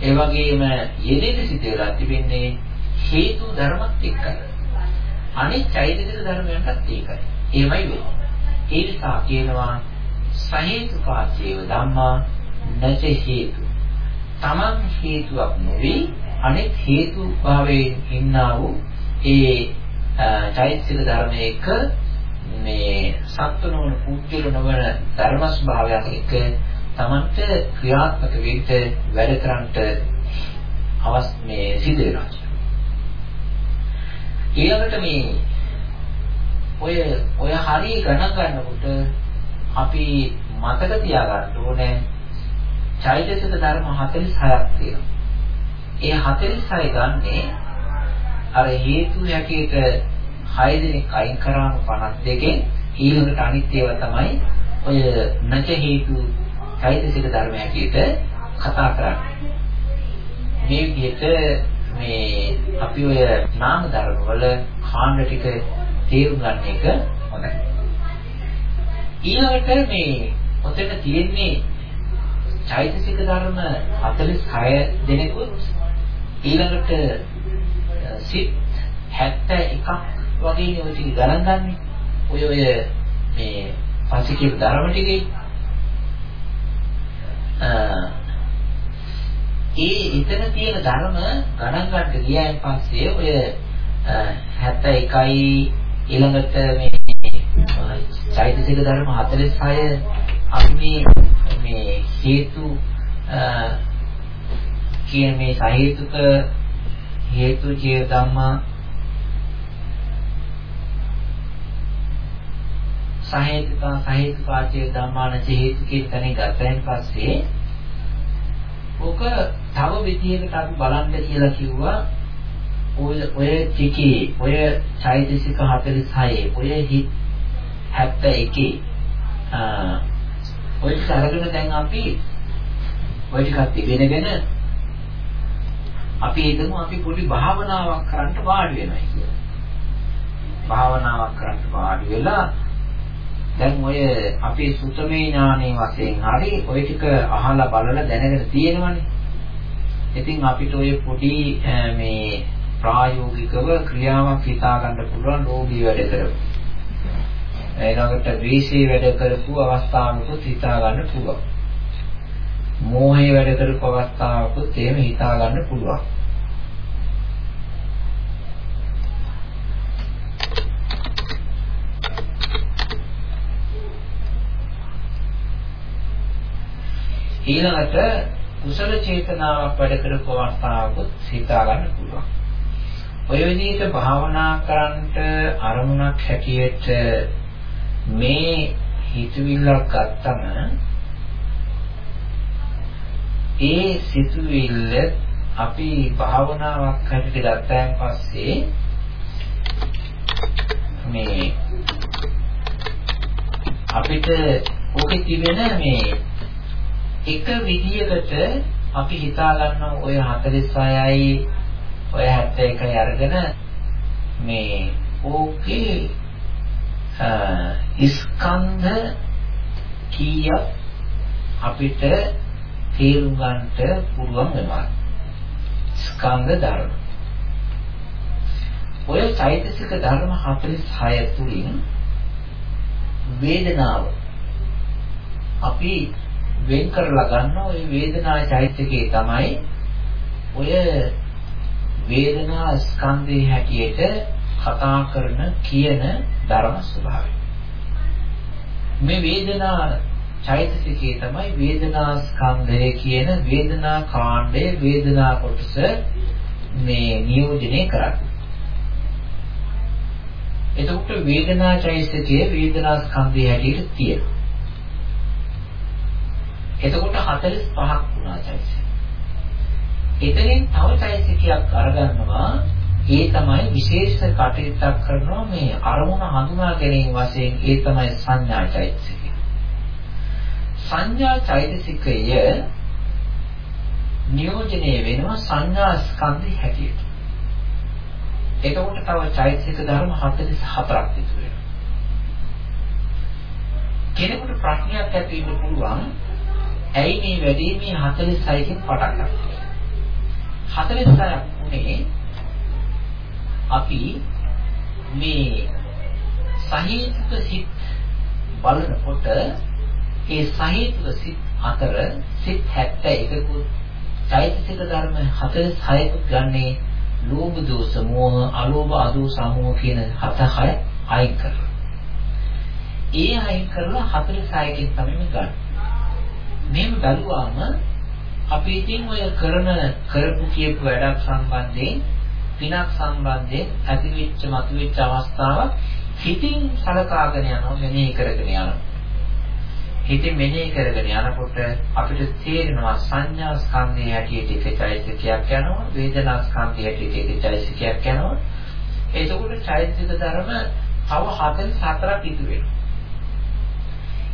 ඒ වගේම යෙදෙන්න සිද්ධ වෙලා තිබෙන්නේ හේතු ධර්මත් එක්කයි. අනිත් චෛතසික ධර්මයන්ටත් ඒකයි. එහෙමයි වෙන්නේ. ඒ නිසා කියනවා සහේතුකාචේව ධම්මා නැච හේතු. තමන් හේතුවක් නෙවෙයි අනිත් හේතු භාවයෙන් ඉන්නා වූ ඒ චෛතසික ධර්මයක මේ සත්වනෝන පුද්ගල නොවන ධර්ම ස්වභාවයක් එක්ක තමන්ට ක්‍රියාත්මක වෙන්න වැඩ කරන්නට අවස් මේ සිදු වෙනවා. ඊළඟට මේ ඔය ඔය හරිය ගණන් ගන්නකොට අපි මතක තියාගන්න ඕනේ චෛතසික ධර්ම 46ක් තියෙනවා. ඒ 46 ගන්නේ අර හේතු හැටියට 6 දෙනෙක් අයින් කරාම 52කින් ඊළඟට අනිත් ඒවා තමයි ඔය නැච හේතු චෛතසික ධර්ම හැටියට කතා කරන්නේ. මේ විදිහට මේ අපි ඔය නාම ධර්ම වල කාණ්ඩ ටික තේරුම් ගන්න එක හොඳයි. ඊළඟට මේ ඔතන තියෙන්නේ චෛතසික ධර්ම 46 දෙනෙකුත් ඊළඟට සිත් 71ක් වගේ ඔය ටික ගණන් ගන්න. ඔය ඔය මේ පසිකිර ධර්ම ටිකේ ඒ එතන තියෙන ධර්ම ගණන් ගන්න ගියාන් පස්සේ ඔය 71යි ඊළඟට මේ චෛතසික ධර්ම 46 අපි මේ මේ හේතු කියන මේ සහේතුක හේතු චේ ධම්මා සහේතුක සහේතුකාචේ ධම්මාන හේතු කියන තැන ගතයින් පස්සේ ඔක තව විදියකට අපි බලන්න කියලා කිව්වා ඔය ඔය ටිකේ ඔය චෛතසික 46 ඔය හිත් 71 ආ ඔය අරගෙන දැන් අපි ඔය ටිකත් ඉගෙනගෙන අපි හිතමු අපි පොඩි භාවනාවක් කරන්න වාඩි වෙනවා කියලා. භාවනාවක් කරන්න වාඩි වෙලා දැන් ඔය අපේ සුතමේ ඥානයේ වශයෙන් හරි ඔය ටික අහලා බලලා දැනගෙන තියෙනවනේ. ඉතින් අපිට ඔය පොඩි මේ ප්‍රායෝගිකව ක්‍රියාවක් හිතා ගන්න පුළුවන් රෝගී වැඩ කරපු. ඊළඟට ද්වේෂී වැඩ කරපු අවස්ථාවකුත් හිතා ගන්න පුළුවන්. මෝහේ වැඩ කරපු අවස්ථාවකුත් එහෙම හිතා ගන්න පුළුවන්. ඊළඟට කුසල චේතනාවක් වැඩ කරපු අවස්ථාවකුත් හිතා ගන්න පුළුවන්. ඔය විදිහට භාවනා කරන්නට අරමුණක් හැටියට මේ හිතවිල්ලක් ගත්තම ඒ සිතුවිල්ල අපි භාවනාවක් හැටියට ගත්තාන් පස්සේ මේ අපිට ඕකේ තිබෙන මේ එක විදියකට අපි හිතා ගන්න ඔය 46යි ඔය 71යි අරගෙන මේ ඕකේ ස්කන්ධ කීයක් අපිට තේරුම් ගන්නට පුළුවන් වෙනවා. ස්කන්ධ ධර්ම. ඔය චෛතසික ධර්ම 46 තුලින් වේදනාව අපි වෙන් කරලා ගන්න ওই වේදනා චෛත්‍යකේ තමයි ඔය වේදනා ස්කන්ධේ හැටියට කතා කරන කියන ධර්ම ස්වභාවය. මේ වේදනා චෛතසිකේ තමයි වේදනා ස්කන්ධය කියන වේදනා කාණ්ඩයේ වේදනා කොටස මේ නියෝජනය කරන්නේ. එතකොට වේදනා චෛතසිකයේ වේදනා ස්කන්ධය හැටියට තියෙනවා. එතකොට 45ක් වුණා චෛතසික. එතනින් තව චෛතසිකයක් අරගන්නවා ඒ තමයි විශේෂ කටයුත්තක් කරනවා මේ අරමුණ හඳුනා ගැනීම වශයෙන් ඒ තමයි සංඥා චෛතසිකය. සංඥා චෛතසිකය නියෝජනය වෙනවා සංඥා ස්කන්ධය හැටියට. එතකොට තව චෛතසික ධර්ම 44ක් ඉතුරු වෙනවා. කෙනෙකුට ප්‍රශ්නයක් ඇති වෙන්න පුළුවන් ඇයි මේ වැඩේ මේ 46කින් පටන් ගත්තේ? 46ක් උනේ අපි මේ සහේතුක සිත් බලනකොට ඒ සහේතුක සිත් අතර සිත් 71කුත් චෛතසික ධර්ම 46කුත් ගන්නේ ලෝභ දෝෂ මෝහ අලෝභ අදෝස අමෝහ කියන හත හය අයින් කරලා. ඒ අයින් කරලා 46කින් තමයි ගන්න. මේව බැලුවාම අපි ඉතින් ඔය කරන කරපු කියපු වැඩක් සම්බන්ධයෙන් පිනක් සම්බන්ධයෙන් ඇතිවෙච්ච මතුවෙච්ච අවස්ථාව හිතින් සලකාගෙන යනවා මෙනෙහි කරගෙන යනවා. හිතින් මෙනෙහි කරගෙන යනකොට අපිට තේරෙනවා සංඥා ස්කන්ධය හැටියට එක චෛතසිකයක් යනවා වේදනා ස්කන්ධය හැටියට එක චෛතසිකයක් යනවා. එතකොට චෛතසික ධර්ම තව 44ක් ඉතුරු වෙනවා.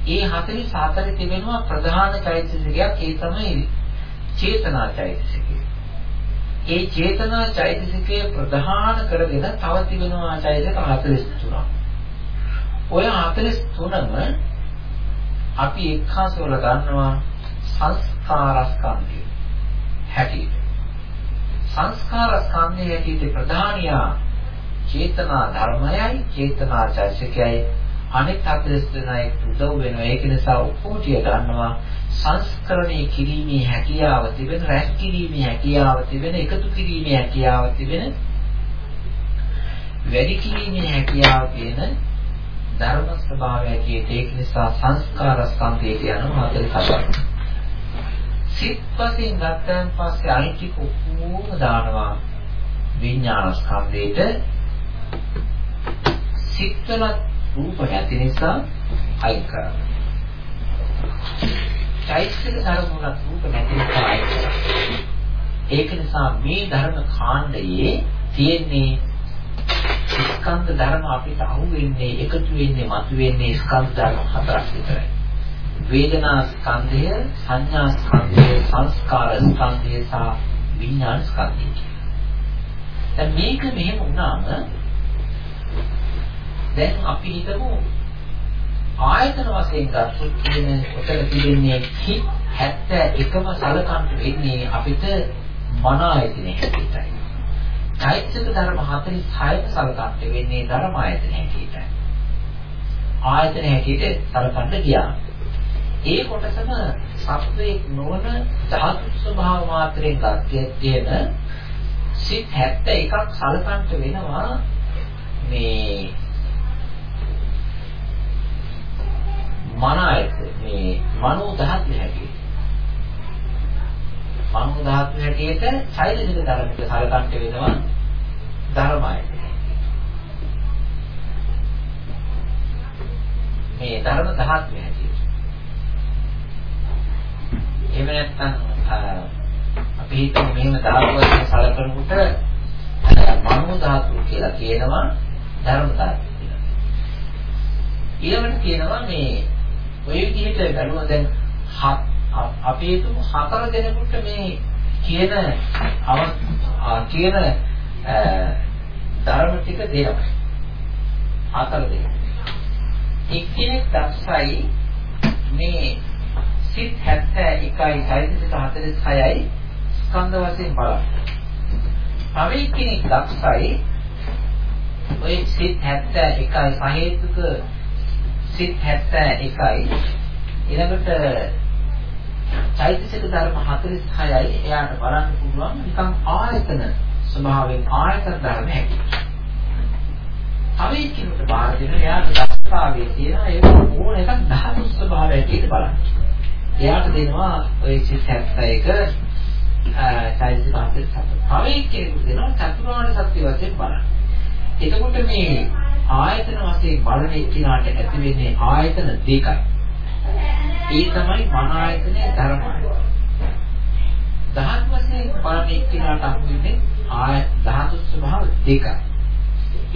ඒ 44 තිබෙනවා ප්‍රධාන චෛතසිකයක් ඒ තමයි චේතනා චෛතසිකය. ඒ චේතනා චෛතසිකය ප්‍රධාන කරගෙන තව තිබෙනවා චෛතසික 43ක්. ඔය 43ම අපි එක්කාසවල ගන්නවා සංස්කාරස්කන්ධය හැටියට. සංස්කාරස්කන්ධය හැටියට ප්‍රධානියා චේතනා ධර්මයයි චේතනා චෛතසිකයයි අනෙක් හතරස් දෙනායි උදව් වෙනවා ඒක නිසා උපෝටිය ගන්නවා සංස්කරණය කිරීමේ හැකියාව තිබෙන රැස් කිරීමේ හැකියාව තිබෙන එකතු කිරීමේ හැකියාව තිබෙන වැඩි කිරීමේ හැකියාව තියෙන ධර්ම ස්වභාවය ඇටියට ඒක නිසා සංස්කාර ස්කන්ධයට යනවා 47. සිත් වශයෙන් ගත්තන් පස්සේ අනිත් ටික ඔක්කොම දානවා විඥාන ස්කන්ධයට සිත්වල රූප නැති නිසා අයින් කරනවා. චෛතසික ධර්ම වල රූප නැති නිසා අයින් කරනවා. ඒක නිසා මේ ධර්ම කාණ්ඩයේ තියෙන්නේ ස්කන්ධ ධර්ම අපිට අහු වෙන්නේ එකතු වෙන්නේ මතු වෙන්නේ ස්කන්ධ ධර්ම හතරක් විතරයි. වේදනා ස්කන්ධය, සංඥා ස්කන්ධය, සංස්කාර ස්කන්ධය සහ විඥාන ස්කන්ධය. දැන් මේක මෙහෙම වුණාම දැන් අපි හිතමු ආයතන වශයෙන් ගත්තොත් කියන උතර තිබෙන්නේ හිත් 71ම සලකන්න වෙන්නේ අපිට මන ආයතනයේ හැටියටයි. චෛතසික ධර්ම 46ක සලකන්න වෙන්නේ ධර්ම ආයතන හැටියටයි. ආයතන හැටියට සලකන්න ගියා. ඒ කොටසම සත්වයේ නොවන ධාතු ස්වභාව මාත්‍රයෙන් ගතිය තියෙන සිත් 71ක් සලකන්න වෙනවා මේ මන ආයතන මේ මනෝ ධාතු හැටියට. මනෝ ධාතු හැටියට චෛතසික ධර්මයක සලකන්න වෙනවා ධර්මයි. මේ ධර්ම ධාතු හැටියට. එහෙම නැත්නම් අපි හිතමු මෙහෙම ධාතු වලින් සලකනකොට මනෝ ධාතු කියලා කියනවා ධර්ම ධාතු කියලා. ඊළඟට කියනවා මේ ඔය විදිහට බැලුවා දැන් අපි හිතමු හතර දෙනෙකුට මේ කියන කියන ධර්ම ටික දෙනවා. හතර දෙනෙක්. එක්කෙනෙක් දක්ෂයි මේ සිත් 71යි සයිසික 46යි ස්කන්ධ වශයෙන් බලන්න. තව එක්කෙනෙක් දක්ෂයි ඔය සිත් 71යි සහේතුක සිත් 71යි ඊළඟට චෛතසික ධර්ම 46යි එයාට බලන්න පුළුවන් නිකන් ආයතන ස්වභාවයෙන් ආයතන ධර්ම හැටියට. තව එක්කෙනෙකුට බාර දෙන එයාට දක්ෂතාවයේ තියෙන ඒක ඕන එකක් ධාතු ස්වභාවය හැටියට බලන්න. එයාට දෙනවා ඔය සිත් 71 චෛතසික 47. තව එක්කෙනෙකුට දෙනවා චතුරාර්ය සත්‍ය වශයෙන් බලන්න. එතකොට මේ ආයතන වශයෙන් බලන එක්කිනාට ඇති වෙන්නේ ආයතන දෙකයි. ඒ තමයි මන ආයතනය ධර්ම ආයතනය. ධාතු වශයෙන් බලන එක්කිනාට අහු වෙන්නේ ආය ධාතු ස්වභාව දෙකයි.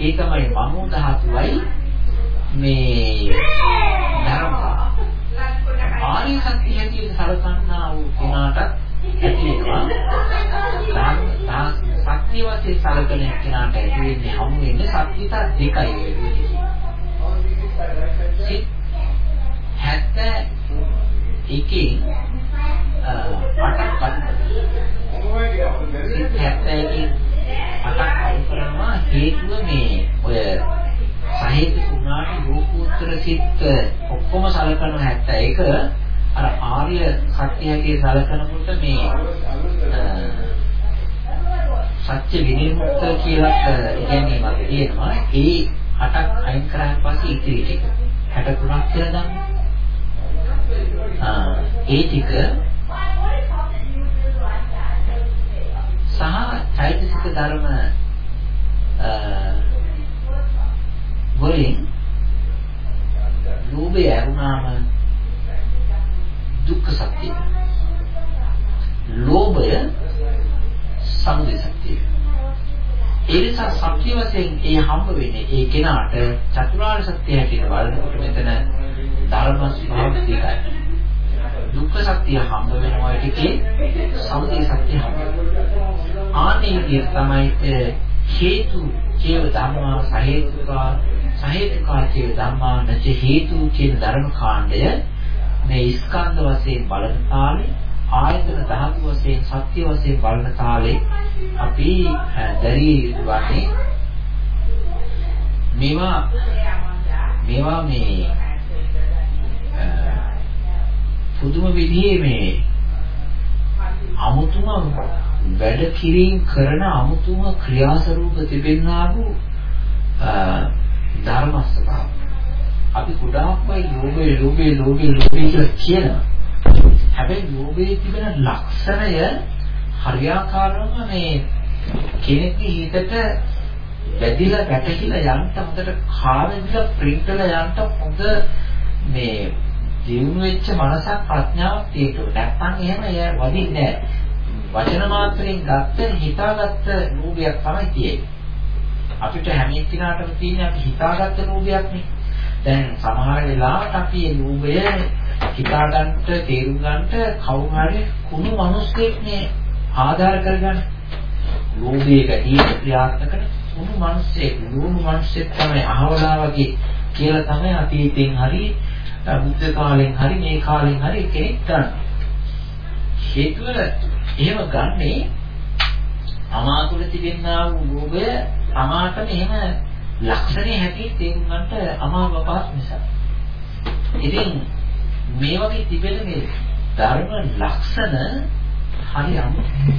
ඒ තමයි මනෝ ධාතුවයි මේ ධර්ම. ආර්ය සත්‍ය හැටියට සලකන්නා වූ කෙනාට ඇති වෙනවා. සත්‍ය වශයෙන් සලකන කෙනාට ඇති වෙන්නේ හමු වෙන්නේ සත්‍යත දෙකයි. සිත් 71කින් අටක් සිත් 71කින් අටක් අඩු කරනවා. හේතුව මේ ඔය සහේතුක වුණාට රූපෝත්තර සිත් ඔක්කොම සලකන 71 අර ආර්ය සත්‍යයේ සලකනකොට මේ සත්‍ය විනිමුක්ත කියලා ඉගෙනීමක් තියෙනවා. ඒ අටක් අයින් කරාන් පස්සේ ඉතිරි ටික 63ක් කියලා ගන්න. ඒ ටික සහ චෛතසික ධර්ම වලින් ලෝභය ඇරුණාම දුක්ඛ සත්‍යය. ලෝභය සමුදය සත්‍යය. ඒ නිසා සත්‍ය වශයෙන් ඒ හම්බ වෙන්නේ ඒ කෙනාට චතුරාර්ය සත්‍ය හැටියට බලනකොට මෙතන ධර්ම ස්වභාව දෙකයි. දුක්ඛ සත්‍ය හම්බ වෙනවා එකේ සමුදය සත්‍ය හම්බ වෙනවා. ආනේ තමයි හේතු චේව ධම්මා සහේතුකා සහේතුකා චේව ධම්මා නැච හේතු කියන ධර්ම කාණ්ඩය මේ ස්කන්ධ වශයෙන් බලන කාලේ ආයතන ධාතු වශයෙන් සත්‍ය වශයෙන් බලන කාලේ අපි දැරිය යුතුන්නේ මේවා මේවා මේ පුදුම විදිහේ මේ අමුතුම වැඩ කිරීම කරන අමුතුම ක්‍රියාස්වරූප තිබෙනා වූ ධර්ම ස්වභාව. අපි ගොඩාක්ම ලෝභය ලෝභය ලෝභය ලෝභය කියලා කියනවා. හැබැයි ලෝභයේ තිබෙන ලක්ෂණය හරියාකාරවම මේ කෙනෙක්ගේ හිතට වැදිලා වැටහිලා යන්න හොඳට කාලෙදිලා ප්‍රින්ට්ලා යන්න හොඳ මේ දියුණු වෙච්ච මනසක් ප්‍රඥාවක් තියෙන්න නැත්නම් එහෙම එයා වදින්නේ නැහැ. වචන මාත්‍රයෙන් ගත්ත හිතාගත්ත රූපයක් තමයි තියෙන්නේ. අපිට හැම එක්කිනාටම තියෙන අපි හිතාගත්ත රූපයක් නේ. දැන් සමහර වෙලාවට අපි ඒ රූපය හිතාගන්න තේරුම් ගන්නට කවුරු හරි කුණු මිනිස්සෙක් මේ ආධාර කරගන්න. ලෝභයේ වැඩි ක්‍රියාත්මක කුණු මිනිස්සෙක්, නුණු මිනිස්සෙක් තමයි අහවලා වගේ කියලා තමයි අතීතෙන් හරි බුද්ධ කාලෙන් හරි මේ කාලෙන් හරි කෙනෙක් ගන්න. හේතුව එහෙම ගන්නේ අමාතුල තිබෙනා වූ රෝගය තමාටම එහෙම ලක්ෂණේ හැටියට තේරුම් ගන්නට අමාරු අපහසු නිසා. ඉතින් මේ වගේ තිබෙන මේ ධර්ම ලක්ෂණ හරි අමුතුයි.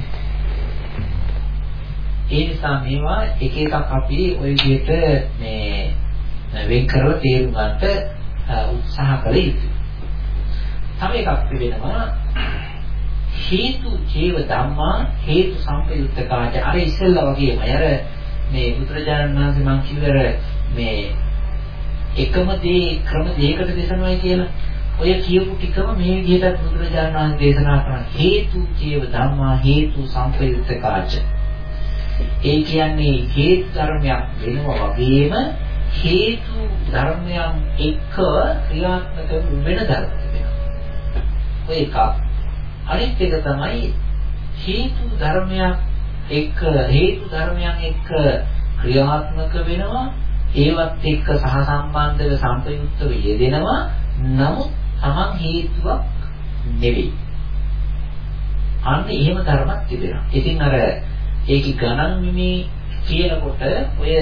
ඒ නිසා මේවා එක එකක් අපි ওই විදිහට මේ වෙන් කරලා තේරුම් ගන්නට උත්සාහ කළ යුතුයි. තව එකක් තිබෙනවා හේතු ජීව ධම්මා හේතු සම්පයුත්තකාච අර ඉස්සෙල්ලා වගේම අර මේ බුදුරජාණන් වහන්සේ මං කිව්වර මේ එකම දේ ක්‍රම දෙකකට දෙසනවායි කියලා ඔය කියපු ටිකම මේ විදිහට බුදුරජාණන් වහන්සේ දේශනා කරන හේතු ජීව ධම්මා හේතු සම්පයුත්තකාච ඒ කියන්නේ හේතු ධර්මයක් වෙනවා වගේම හේතු ධර්මයන් එක්ක ක්‍රියාත්මක වෙන ධර්ම තිබෙනවා. ඔය එකක්. අනිත් එක තමයි හේතු ධර්මයක් එක්ක හේතු ධර්මයන් එක්ක ක්‍රියාත්මක වෙනවා ඒවත් එක්ක සහසම්බන්ධව සම්පයුක්තව යෙදෙනවා නමුත් Taman හේතුවක් නෙවෙයි. අන්න එහෙම ධර්මයක් තිබෙනවා. ඉතින් අර ඒකේ ගණන් මිමේ කියනකොට ඔය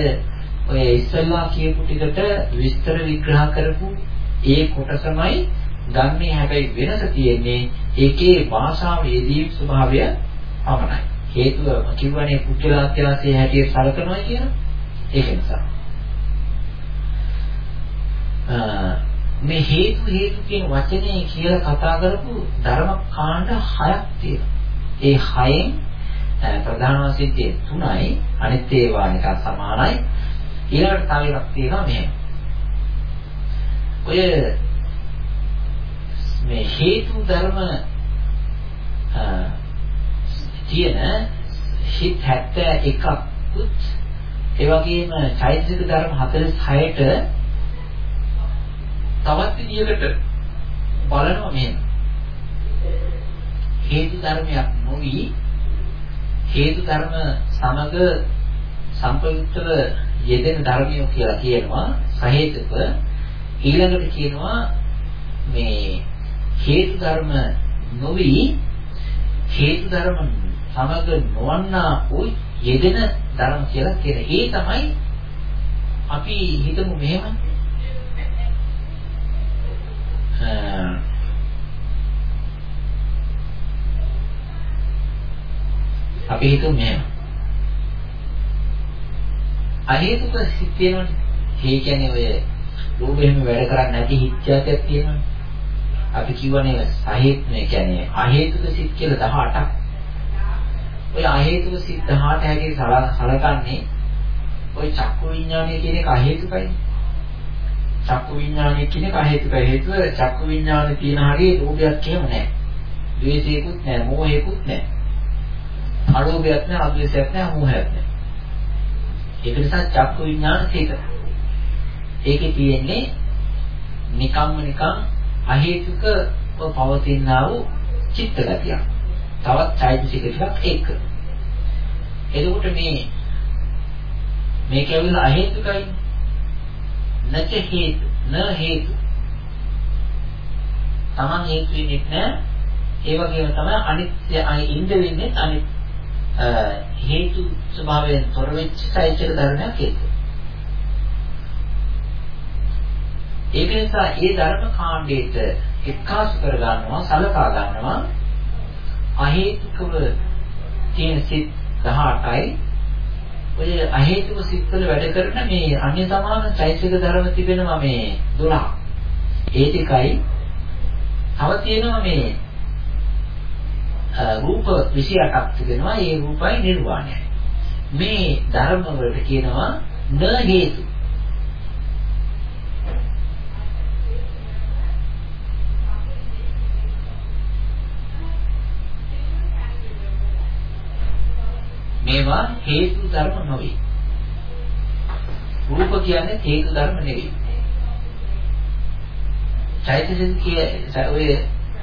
ඔය ඉස්සල්ලා කියපු ටිකට විස්තර විග්‍රහ කරපු ඒ කොටසමයි ගන්නේ හැබැයි වෙනස තියෙන්නේ ඒකේ භාෂාව යෙදීම් ස්වභාවය පමණයි. හේතුව කිව්වනේ පුද්ගලාත්‍යවාසයේ හැටියට සලකනවා කියන ඒක නිසා. මේ හේතු හේතු කියන වචනේ කියලා කතා කරපු ධර්ම කාණ්ඩ හයක් තියෙනවා. ඒ හයෙන් ප්‍රධාන වශයෙන් තියෙන තුනයි අනිත් ඒවා නිකන් සමානයි. ඊළඟට තව එකක් තියෙනවා මෙහෙම. ඔය මේ හේතු ධර්ම තියෙන හිත් 71කුත් ඒ වගේම චෛතසික ධර්ම 46ට තවත් විදියකට බලනවා මෙහෙම. හේතු ධර්මයක් නොවි හේතු ධර්ම සමග සම්පයුක්තව යෙදෙන ධර්මිය කියලා කියනවා සහේතුක ඊළඟට කියනවා මේ හේතු ධර්ම නොවි හේතු ධර්ම සමග නොවන්නා වූ යෙදෙන ධර්ම කියලා කියන. ඒ තමයි අපි හිතමු මෙහෙම අපි හිතමු මෙහෙම අහේතුක සිත් තියෙනවනේ. ඒ කියන්නේ ඔය රූපෙම වැඩ කරන්නේ නැති හිත්‍යයක් තියෙනවනේ. අපි කියවනේ සහේත් මේ කියන්නේ අහේතුක සිත් කියලා 18ක්. ඔය අහේතුක සිත් 18 හැටියට සලකන්නේ ඔය චක්කු විඥානය කියන එක අහේතුකයි. චක්කු විඥානය කියන එක අහේතුකයි. හේතුව චක්කු විඥානේ තියෙන හරිය රූපයක් එහෙම නැහැ. ද්වේෂයකුත් නැහැ, මෝහයකුත් නැහැ. අරෝගයක් නැහැ, අද්වේෂයක් නැහැ, මෝහයක් නැහැ. ඒක නිසා චක්කු විඥාන සිත. ඒකේ තියෙන්නේ නිකම්ම නිකම් අහේතුක පවතිනා වූ චිත්ත ගතියක්. තවත් චෛතසික ටිකක් එක්ක. එතකොට මේ මේක ඇවිල්ලා අහේතුකයි. නැච හේතු, න හේතු. Taman හේතු වෙන්නේ නැහැ. ඒ වගේම තමයි අනිත්‍ය අයි ඉඳ වෙන්නේ අනිත් හේතු ස්වභාවයෙන් තොර වෙච්ච චෛතසික ධර්මයක් ඒක. ඒක නිසා ඒ ධර්ම කාණ්ඩයට එක්කාසු කර ගන්නවා සලකා ගන්නවා අහේතුකව තියෙන සිත් 18යි ඔය අහේතුක සිත්වල වැඩ කරන මේ අන්‍ය සමාන චෛතසික ධර්ම තිබෙනවා මේ 12. ඒ ටිකයි තව තියෙනවා මේ රූප 28ක් තිබෙනවා. ඒ රූපයි නිර්වාණයයි. මේ ධර්ම වලට කියනවා න හේතු. මේවා හේතු ධර්ම නොවේ. රූප කියන්නේ හේතු ධර්ම නෙවෙයි. චෛතසික කිය ඔය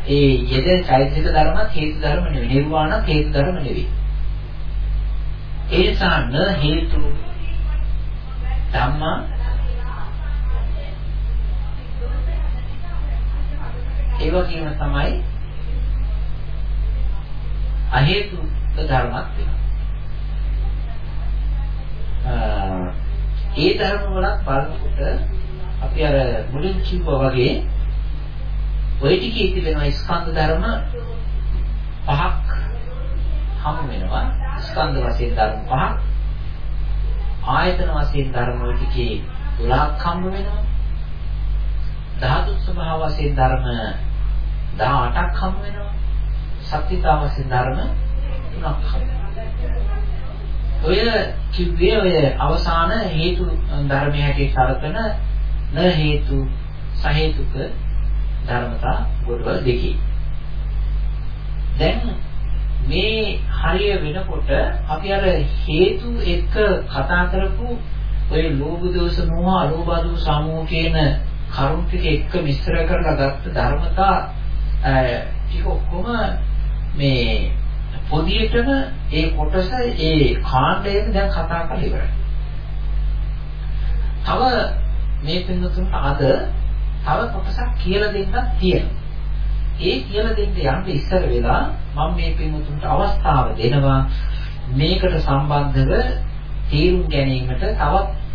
ඒ යෙදෙන චෛතසික ධර්මත් හේතු ධර්ම නෙවෙයි. නිර්වාණත් හේතු ධර්ම නෙවෙයි. ඒ නිසා න හේතු ධම්මා ඒ වගේම තමයි අහේතු ධර්මත් වෙනවා. ඒ ධර්ම වලත් බලනකොට අපි අර මුලින් කිව්වා වගේ ඔය ටිකේ තිබෙන ස්කන්ධ ධර්ම පහක් හමු වෙනවා. ස්කන්ධ වශයෙන් ධර්ම පහක්. ආයතන වශයෙන් ධර්ම ඔය ටිකේ 12ක් හමු වෙනවා. ධාතු ස්වභාව වශයෙන් ධර්ම 18ක් හමු වෙනවා. සත්‍විතා වශයෙන් ධර්ම 3ක් හමු ඔය කිව්වේ ඔය අවසාන හේතු ධර්මය හැටියට සලකන න හේතු සහේතුක ධර්මතා ගොඩවල් දෙකේ. දැන් මේ හරිය වෙනකොට අපි අර හේතු එක්ක කතා කරපු ඔය ලෝභ දෝෂ මොහ අලෝභ දෝෂ සමූහ කියන කරුණු ටික එක්ක මිශ්‍ර කරලා ගත්ත ධර්මතා ටික ඔක්කොම මේ පොදියටම ඒ කොටස ඒ කාණ්ඩයෙන් දැන් කතා කරලා ඉවරයි. තව මේ පින්නතුන්ට අද තව කොටසක් කියලා දෙන්නක් තියෙනවා. ඒ කියලා දෙන්න යන්න ඉස්සර වෙලා මම මේ පින්නතුන්ට අවස්ථාව දෙනවා මේකට සම්බන්ධව තීරුම් ගැනීමට තවත්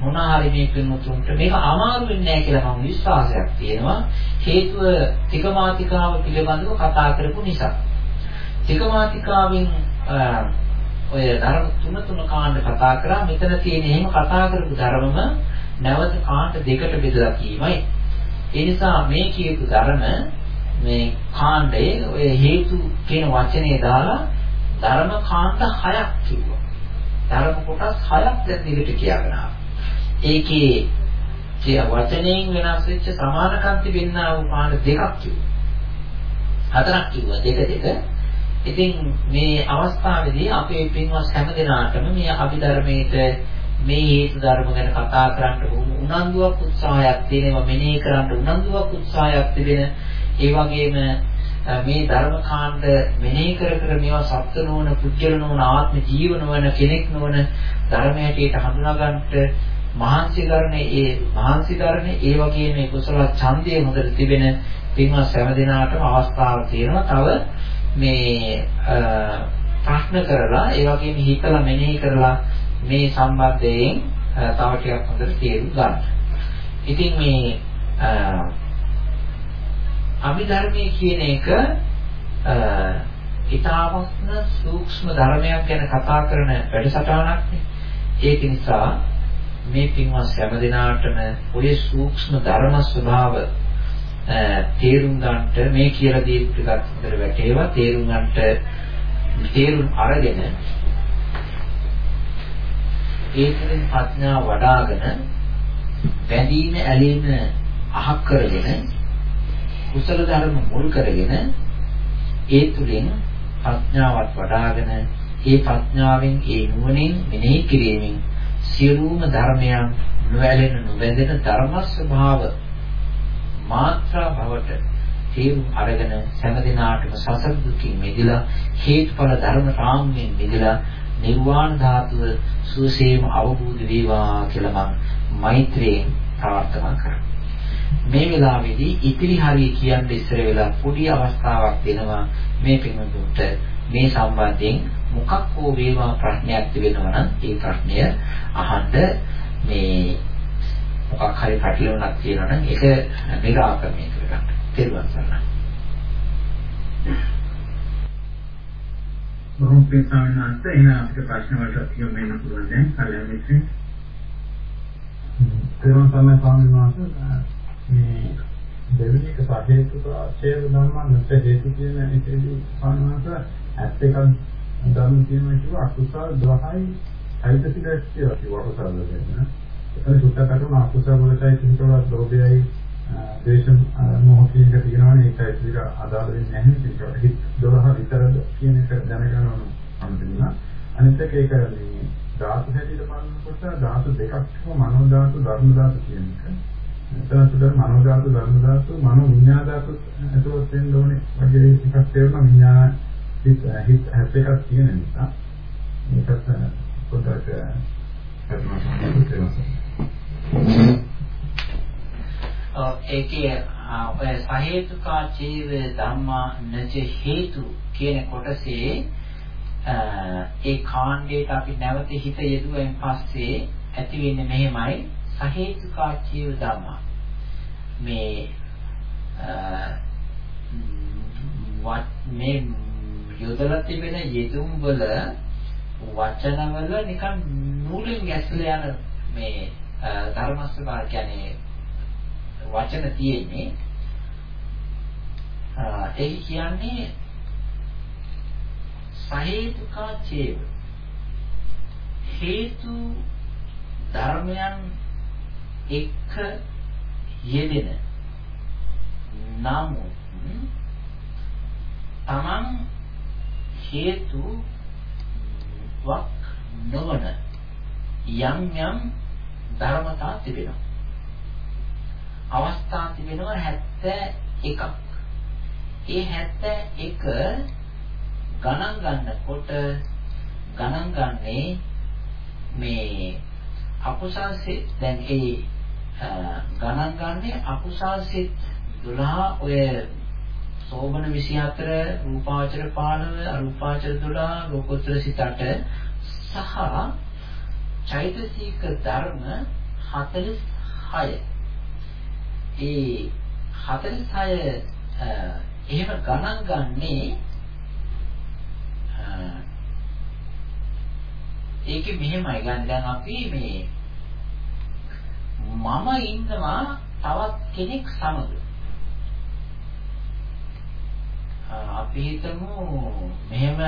මොනහරි මේ පින්නතුන්ට මේක අමාරු වෙන්නේ නැහැ කියලා මම විශ්වාසයක් තියෙනවා. හේතුව තිකමාතිකාව පිළිබඳව කතා කරපු නිසා. තිකමාතිකාවෙන් ඔය ධර්ම තුන තුන කාණ්ඩ කතා කරා මෙතන තියෙන එහෙම කතා කරපු ධර්මම නැවත කාණ්ඩ දෙකට බෙදලා කීමයි. ඒ නිසා මේ කියපු ධර්ම මේ කාණ්ඩයේ ඔය හේතු කියන වචනේ දාලා ධර්ම කාණ්ඩ හයක් කිව්වා. ධර්ම කොටස් හයක් දැන් දිගට කියාගෙන ආවා. ඒකේ කිය වචනයෙන් වෙනස් වෙච්ච සමානකම් තිබෙනා වූ කාණ්ඩ දෙකක් කිව්වා. හතරක් කිව්වා දෙක දෙක. ඉතින් මේ අවස්ථාවේදී අපේ පින්වත් හැම දිනාටම මේ අභිධර්මයේ මේ හේතු ධර්ම ගැන කතා කරන්න උනන්දුවක් උත්සාහයක් තියෙනවා මෙනෙහි කරන්න උනන්දුවක් උත්සාහයක් තිබෙන ඒ වගේම මේ ධර්ම කාණ්ඩ මෙනෙහි කර කර මේවා සත්‍ය නොවන පුද්ගල නොවන ආත්ම ජීව නොවන කෙනෙක් නොවන ධර්මයට හඳුනා ගන්නට මහන්සි කරන ඒ මහන්සි කරන ඒ වගේම මේ කුසල ඡන්දය හොඳට තිබෙන පින්වත් හැම දිනාටම අවස්ථාවක් තියෙනවා. තව මේ ප්‍රශ්න කරලා ඒ වගේම හිතලා මෙනෙහි කරලා මේ සම්බන්ධයෙන් තව ටිකක් හොඳට තේරුම් ගන්න. ඉතින් මේ අභිධර්මයේ කියන එක ඊටාවස්න සූක්ෂම ධර්මයක් ගැන කතා කරන වැඩසටහනක් නේ. ඒක නිසා මේ පින්වත් හැම දිනාටම ඔය සූක්ෂම ධර්ම ස්වභාව තේරුම් ගන්නට මේ කියලා දීපු ටිකක් විතර වැටේවා. තේරුම් ගන්නට තේරුම් අරගෙන ඒකෙන් ප්‍රඥා වඩ아가න බැඳීම ඇලීම අහක් කරගෙන කුසල ධර්ම මුල් කරගෙන ඒ තුලින් ප්‍රඥාවත් වඩ아가න ඒ ප්‍රඥාවෙන් ඒ නුවණින් මෙනෙහි කිරීමෙන් සියලුම ධර්මයන් නොඇලෙන නොබැඳෙන ධර්ම ස්වභාව මාත්‍රා බවට තේරුම් අරගෙන හැම දිනාටම සසර දුකින් මිදලා හේතුඵල ධර්ම රාමයෙන් මිදලා නිර්වාණ ධාතුව සුවසේම අවබෝධ වේවා කියලා මම මෛත්‍රියෙන් ප්‍රාර්ථනා කරනවා. මේ වෙලාවේදී ඉතිරි හරිය කියන්න ඉස්සර වෙලා පොඩි අවස්ථාවක් දෙනවා මේ පින්වතුන්ට මේ සම්බන්ධයෙන් මොකක් හෝ වේවා ප්‍රශ්නයක් තිබෙනවා නම් ඒ ප්‍රශ්නය අහන්න මේ මොකක් හරි පැටලුණක් තියෙනවා නම් ඒක निराකරණය කරගන්න. තේරුම් ගන්න. බොහොම පින් ස්වාමීන් වහන්සේ එහෙනම් අපිට ප්‍රශ්න වලට යොමු වෙන්න පුළුවන් දැන් කලින් මිත්‍රි. තේරුම් තමයි ස්වාමීන් වහන්සේ මේ දෙවෙනි එක සහේතුක ආශේව ධර්ම නැත්te හේතු කියන එකේදී ස්වාමීන් වහන්සේ ඇත්ත එකක් ධර්ම කියනවා කිව්ව අකුසල 10යි චෛතසික කියලා කිව්වා අකුසල දෙන්න. එතන සුත්තකට උන අකුසල වලටයි කිව්වට ලෝභයයි දේශ මොහ කියන එක තියෙනවනේ. ඒකයි විතර අදාළ වෙන්නේ නැහැ ඒක හිත 12 විතරද කියන එක දැනගන්න ඕන අන්තිමන අනිත් එක ඒක මේ ධාතු හැටියට බලනකොට ධාතු දෙකක් හෝ මනෝ ධාතු ධර්ම ධාතු කියන එක. එතන සුදර මනෝ ධාතු ධර්ම ධාතු මනෝ විඤ්ඤා ධාතු ඇතුළත් වෙන්න ඕනේ. වගේ එකක් තේරුණා විඤ්ඤාණ හිත හිත හැප් එකක් තියෙන නිසා. මේකත් පොඩ්ඩක් හරිම තේරුණා ඒකේ ඔය සහේතුකා චේව ධම්මා නච හේතු කියන කොටසේ ඒ කාණ්ඩයට අපි නැවත හිත යෙදුවෙන් පස්සේ ඇති වෙන්නේ මෙහෙමයි. සහේතුකා චේව ධම්මා. මේ මේ යොදලා තිබෙන යෙදුම් වල වචනවල නිකන් නූලෙන් ගැසලා යන මේ ධර්මස්වභාව කියන්නේ වචන තියෙන්නේ. ඒ කියන්නේ සහේතුකා චේව. හේතු ධර්මයන් එක්ක යෙදෙන නමුත් තමන් හේතු වක් නොවන යම් යම් ධර්මතා තිබෙනවා අවස්ථා තිබෙනවා 71ක්. ඒ 71 ගණන් ගන්නකොට ගණන් ගන්නේ මේ අකුසල් සිත් දැන් ඒ ගණන් ගන්නේ අකුසල් සිත් 12 ඔය සෝමන 24 රූපාවචර 15 අරූපාවචර 12 ලෝකෝත්තර සිත් 8 සහ චෛතසික ධර්ම 46 ඒ 46 එහෙම ගණන් ගන්නේ ඒකේ මෙහෙමයි. ගන්න දැන් අපි මේ මම ඉන්නවා තවත් කෙනෙක් සමග. අපි හිතමු මෙහෙම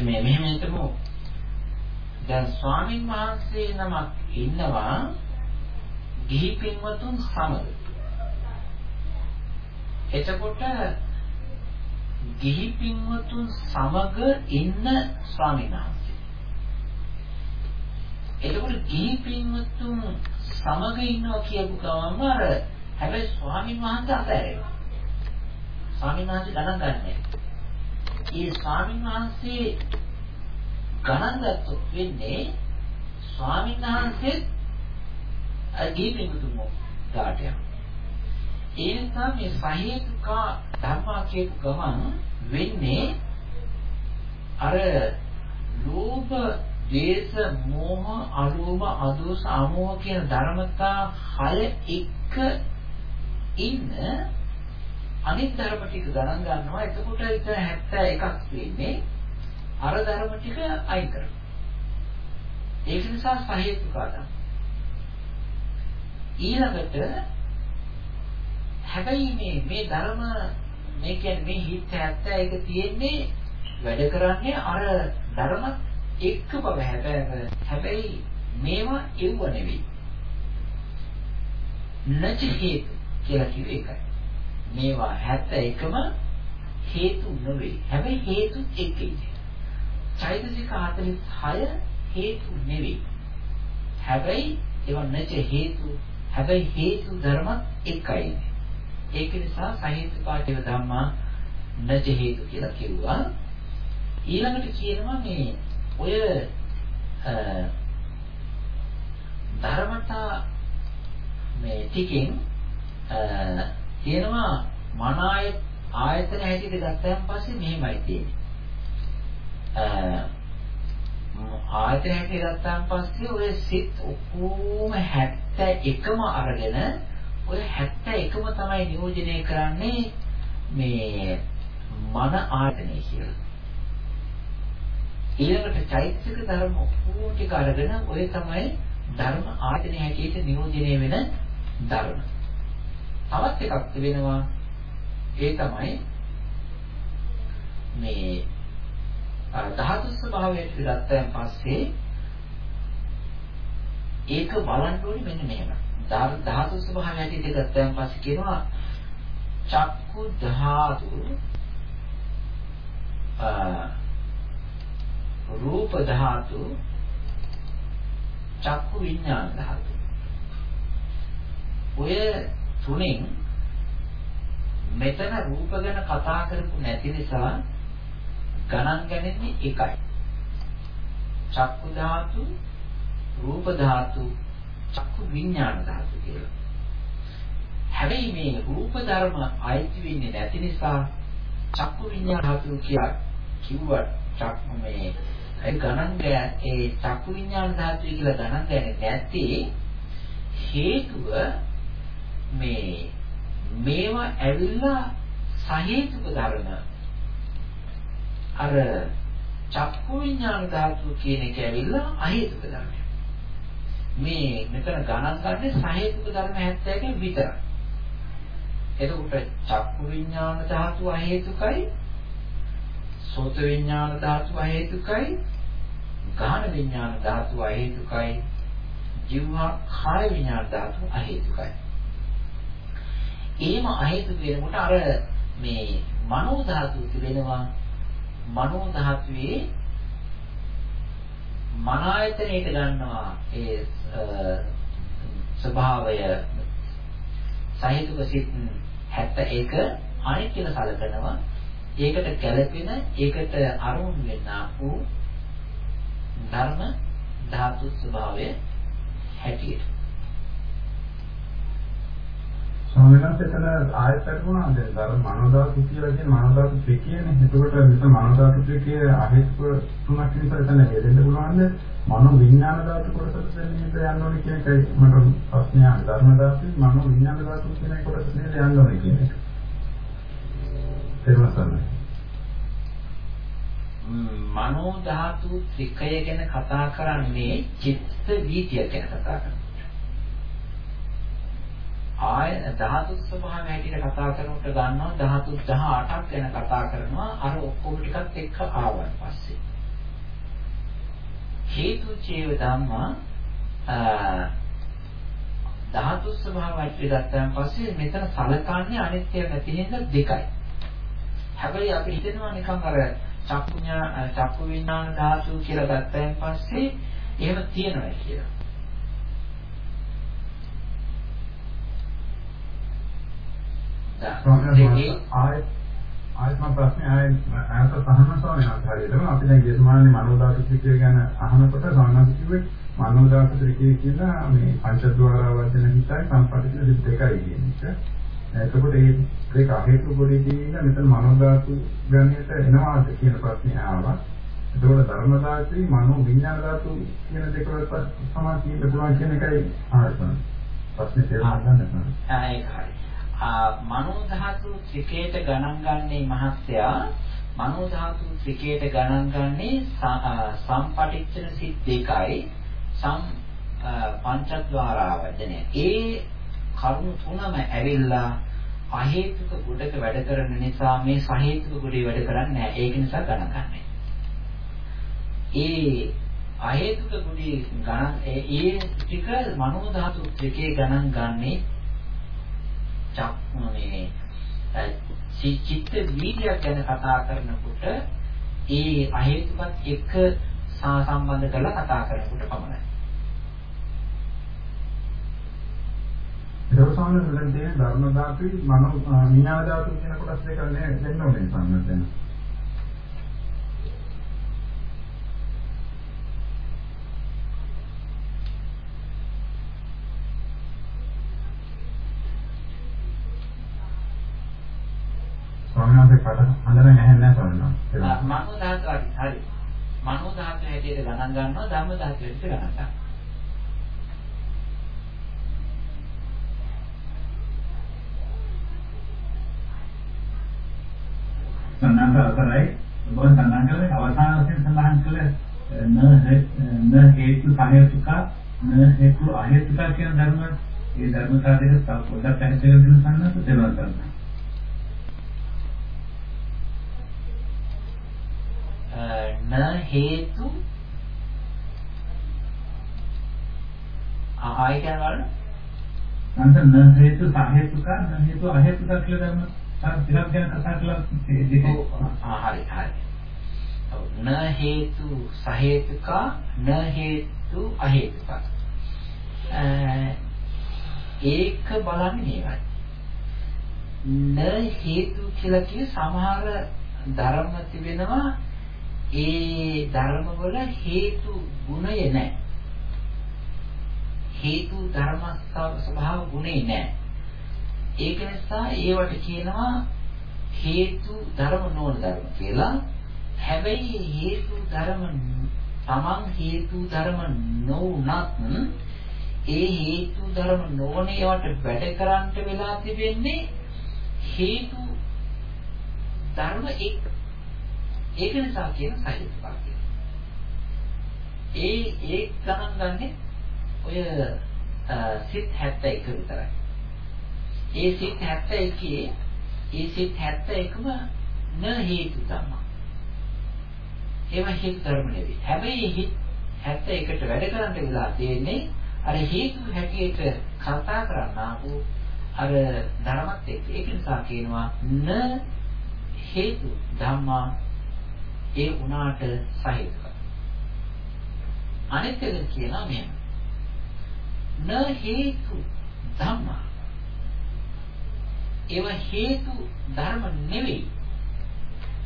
මේ මෙහෙම හිතමු. දැන් ස්වාමින් වහන්සේ නමක් ඉන්නවා ගිහි පින්වතුන් සමග. එතකොට ගිහි පින්වතුන් සමග ඉන්න ස්වාමීන් වහන්සේ. එතකොට ගිහි පින්වතුන් සමග ඉන්නවා කියපු ගමන්ම අර හැබැයි ස්වාමීන් වහන්සේ අතහැරෙනවා. ස්වාමීන් වහන්සේ ගණන් ගන්නෑ ඒ ස්වාමීන් වහන්සේ ගණන් ගත්තොත් වෙන්නේ ස්වාමීන් වහන්සේ අගේ පිටුතුම දාට යනවා. ඒ නිසා මේ සහේතුක ධර්මා කියපු ගමන් වෙන්නේ අර ලෝභ, ද්වේෂ, මෝහ, අලෝභ, අදෝස, අමෝහ කියන ධර්මතා හය එක ඉන්න අනිත් ධර්ම ටික ගණන් ගන්නවා. එතකොට ඒක 71ක් වෙන්නේ අර ධර්ම ටික අයින් කරනවා ඒක නිසා සහේතුකාදම් ඊළඟට හැබැයි මේ මේ ධර්ම මේ කියන්නේ මේ හිත 71 තියෙන්නේ වැඩ කරන්නේ අර ධර්ම එක්ක බව හැබැයි හැබැයි මේවා එව්ව නෙවෙයි. නැච හේතු කියලා කිව්වේ ඒකයි. මේවා 71ම හේතු නෙවෙයි. හැබැයි හේතු එකයි. චෛතසික 46 හේතු නෙවෙයි. හැබැයි ඒවා නැච හේතු හැබැයි හේතු ධර්මත් එකයි. ඒක නිසා සහේතුකාටව ධම්මා නැච හේතු කියලා කිව්වා. ඊළඟට කියනවා මේ ඔය ධර්මතා මේ ටිකෙන් කියනවා මන ආයතන හැටියට ගත්තයන් පස්සේ මෙහෙමයි තියෙන්නේ. ආයතන හැටි ගත්තාන් පස්සේ ඔය සිත් ඔක්කොම 71ම අරගෙන ඔය 71ම තමයි නියෝජනය කරන්නේ මේ මන ආයතනය කියලා. ඊළඟට චෛතසික ධර්ම ඔක්කොම ටික අරගෙන ඔය තමයි ධර්ම ආයතන හැටියට නියෝජනය වෙන ධර්ම. තවත් එකක් තිබෙනවා ඒ තමයි මේ ධාතු ස්වභාවයට ගත්තයන් පස්සේ ඒක බලන්න ඕනේ මෙන්න මෙහෙම. ධාතු ස්වභාවයට ගත්තයන් පස්සේ කියනවා චක්කු ධාතු රූප ධාතු චක්කු විඥාන ධාතු ඔය තුනෙන් මෙතන රූප ගැන කතා කරපු නැති නිසා ගණන් ගන්නේ එකයි. චක්කු ධාතු, රූප ධාතු, චක්කු විඥාන ධාතු කියලා. හැබැයි මේ රූප ධර්ම අයිති වෙන්නේ නැති නිසා චක්කු විඥාන ධාතු කියලා කිව්වට චක්කු මේ ඒ ගණන් ගෑ ඒ චක්කු විඥාන ධාතුයි කියලා ගණන් ගන්නේ නැති හේතුව මේ මේවා ඇවිල්ලා සහේතුක ධර්ම අර චක්කු විඥාන ධාතුව කියන එක ඇවිල්ලා අහේතුක ධර්මයක්. මේ මෙතන ගණන් ගන්නේ සහේතුක ධර්ම 71 විතරයි. එතකොට චක්කු විඥාන ධාතුව අහේතුකයි සෝත විඥාන ධාතුව අහේතුකයි ගාන විඥාන ධාතුව අහේතුකයි ජීවහා කාය විඥාන ධාතුව අහේතුකයි එහෙම අහේතුක වෙනකොට අර මේ මනෝ ධාතුව තිබෙනවා. මනෝ ධාතුවේ මන ආයතනයට ගන්නවා ඒ ස්වභාවය. සහිතව සිත් 71 අනිත් කියලා සැලකනවා. ඒකට ගැළපෙන ඒකට අරමුණු වෙන්නා වූ ධර්ම ධාතු ස්වභාවය හැටියට. සමහරවිට එතන ආයත කරුණා දැන් ධර්ම මනෝධාතු කියලා කියන මනෝධාතු ත්‍රිකයනේ. එතකොට මෙතන මනෝධාතු ත්‍රිකයේ අහිස්ක තුනක් නිසා එතන හේදෙන්න පුළුවන්ද? මනෝ විඥාන ධාතු කොටසට දෙන්නට යන්න ඕනේ කියන එකයි මට ප්‍රශ්නය. ධර්ම ධාතු මනෝ විඥාන ධාතු කියන කොටසට දෙන්න යන්න ඕනේ කියන එක. තේරුණාද? මනෝ ධාතු ත්‍රිකය ගැන කතා කරන්නේ චිත්ත වීතිය ගැන කතා කරනවා. ආය ධාතු ස්වභාවය හැටියට කතා කරනකොට ගන්නවා ධාතු 18ක් ගැන කතා කරනවා අර ඔක්කොම ටිකත් එක්ක ආවන් පස්සේ. හේතු චේව ධම්මා ධාතු ස්වභාවයට ගත්තාන් පස්සේ මෙතන සලකන්නේ අනිත්‍ය නැති හින්දා දෙකයි. හැබැයි අපි හිතනවා නිකන් අර චක්කුඥා චක්කු විඥාන ධාතු කියලා ගත්තයින් පස්සේ එහෙම තියෙනවා කියලා. ආයෙත් ආයෙත් මම ප්‍රශ්නේ ආයෙත් ආයෙත් අහන්න ස්වාමීන් වහන්සේ හරියටම අපි දැන් ගිය සමානනේ මනෝදාත ත්‍රිකය ගැන අහනකොට සාමාන්‍ය කිව්වේ මනෝදාත ත්‍රිකය කියලා මේ පංචද්වාර වචන හිතයි සම්පටිච්ච සිත් දෙකයි කියන එක. එතකොට මේ දෙක හේතු පොඩිදී මෙතන මනෝදාතු ගණයට එනවාද කියන ප්‍රශ්නේ ආවා. එතකොට ධර්ම ධාතුයි මනෝ විඥාන ධාතු කියන දෙක වලට සමාන කියන්න පුළුවන් කියන එකයි ආරම්භ. ප්‍රශ්නේ තේරුම් ගන්න. ඒකයි. මනෝ ධාතු ත්‍රිකයට ගණන් ගන්නේ මහත්යා මනෝ ධාතු ත්‍රිකයට ගණන් ගන්නේ සම්පටිච්ඡන සිත් දෙකයි සම් පංචද්වාරාවදනය. ඒ කරුණු තුනම ඇවිල්ලා අහේතුක ගොඩක වැඩ කරන නිසා මේ සහේතුක ගොඩේ වැඩ කරන්නේ නැහැ. ඒක නිසා ගණන් ගන්නෑ. ඒ අහේතුක ගොඩේ ගණන් ඒ ටික මනෝ ධාතු ත්‍රිකේ ගණන් ගන්නේ චක්මනේ චිත්ත වීර්යයක් ගැන කතා කරනකොට ඒ අහේතුකත් එක්ක සම්බන්ධ කරලා කතා කරනකොට පමණයි. ඒක සාමාන්‍යයෙන් දැන් තියෙන ධර්ම ධාතුයි මනෝ විඥාන ධාතුයි කියන කොටස් දෙක නේ දෙන්න ඕනේ සම්මතන. ස්වාමීන් වහන්සේ කට හඳන නැහැ නෑ ස්වාමීන් වහන්සේ. මනෝ ධාතු හරි. මනෝ ධාතු හැටියට ගණන් ගන්නවා ධම්ම ධාතු හැටියට ගණන් ගන්නවා. සඳහන් කරයි ඔබ සඳහන් කළේ අවසාන වශයෙන් සඳහන් කළේ න න හේතු සහේතුක න හේතු අහේතුක කියන ධර්ම ඒ ධර්මතා දෙක තව පොඩ්ඩක් පැහැදිලි කරගෙන සම්මත දෙවල් කරනවා. න හේතු ආය කියන වල නැත්නම් න හේතු සහේතුක න හේතු අහේතුක කියලා ධර්ම ටිකක් ගැන කතා කළා හරි හරි. න හේතු සහේතුක න හේතු අහේතුක. ඒක බලන්නේ මේවයි. න හේතු කියලා කිය සමහර ධර්ම තිබෙනවා ඒ ධර්ම වල හේතු ගුණය නැහැ. හේතු ධර්ම ස්වභාව ගුණේ නැහැ. ඒක නිසා ඒවට කියනවා හේතු ධර්ම නොවන ධර්ම කියලා. හැබැයි හේතු ධර්ම තමන් හේතු ධර්ම නොවුනත් ඒ හේතු ධර්ම නොවන ඒවාට වැඩ කරන්නට වෙලා තිබෙන්නේ හේතු ධර්ම එක් ඒක නිසා කියන සහිතපා කියන. ඒ ඒ ගණන් ගන්නේ ඔය සිත් 71 විතරයි. ඒ සිත් 71 ඒ සිත් 71ම න හේතු තමයි. ඒව හේතු ධර්ම නෙවෙයි. හැබැයි හිත් 71ට වැඩ කරන්න වෙලා තියෙන්නේ අර හේතු හැටියට කතා කරන්න ආපු අර ධර්මත් එක්ක. ඒක නිසා කියනවා න හේතු ධම්මා ඒ උනාට සහිතව. අනිත් එක කියනවා මෙහෙම. න හේතු ධම්මා ඒව හේතු ධර්ම නෙවෙයි.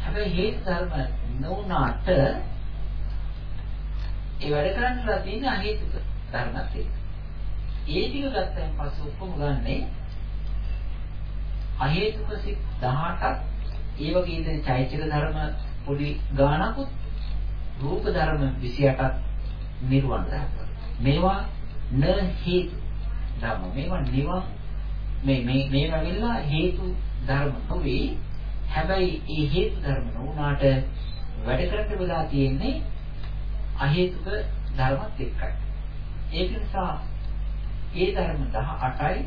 හැබැයි හේතු ධර්ම නොවුනාට ඒ වැඩ කරන්නලා තියෙන අහේතුක ධර්මත් ඒක. ඒ ටික ගත්තයින් පස්සේ ඔක්කොම ගන්නේ අහේතුක සිත් 18ක් ඒ වගේ ඉතින් චෛත්‍යක ධර්ම පොඩි ගානකුත් රූප ධර්ම 28ක් නිර්වාණ ධර්ම. මේවා න හේතු ධර්ම. මේවා නිවන් මේ මේ මේව ඇවිල්ලා හේතු ධර්ම නොවේ. හැබැයි ඒ හේතු ධර්ම නොවුනාට වැඩ කරන්න වෙලා තියෙන්නේ අහේතුක ධර්මත් එක්කයි. ඒක නිසා ඒ ධර්ම 18යි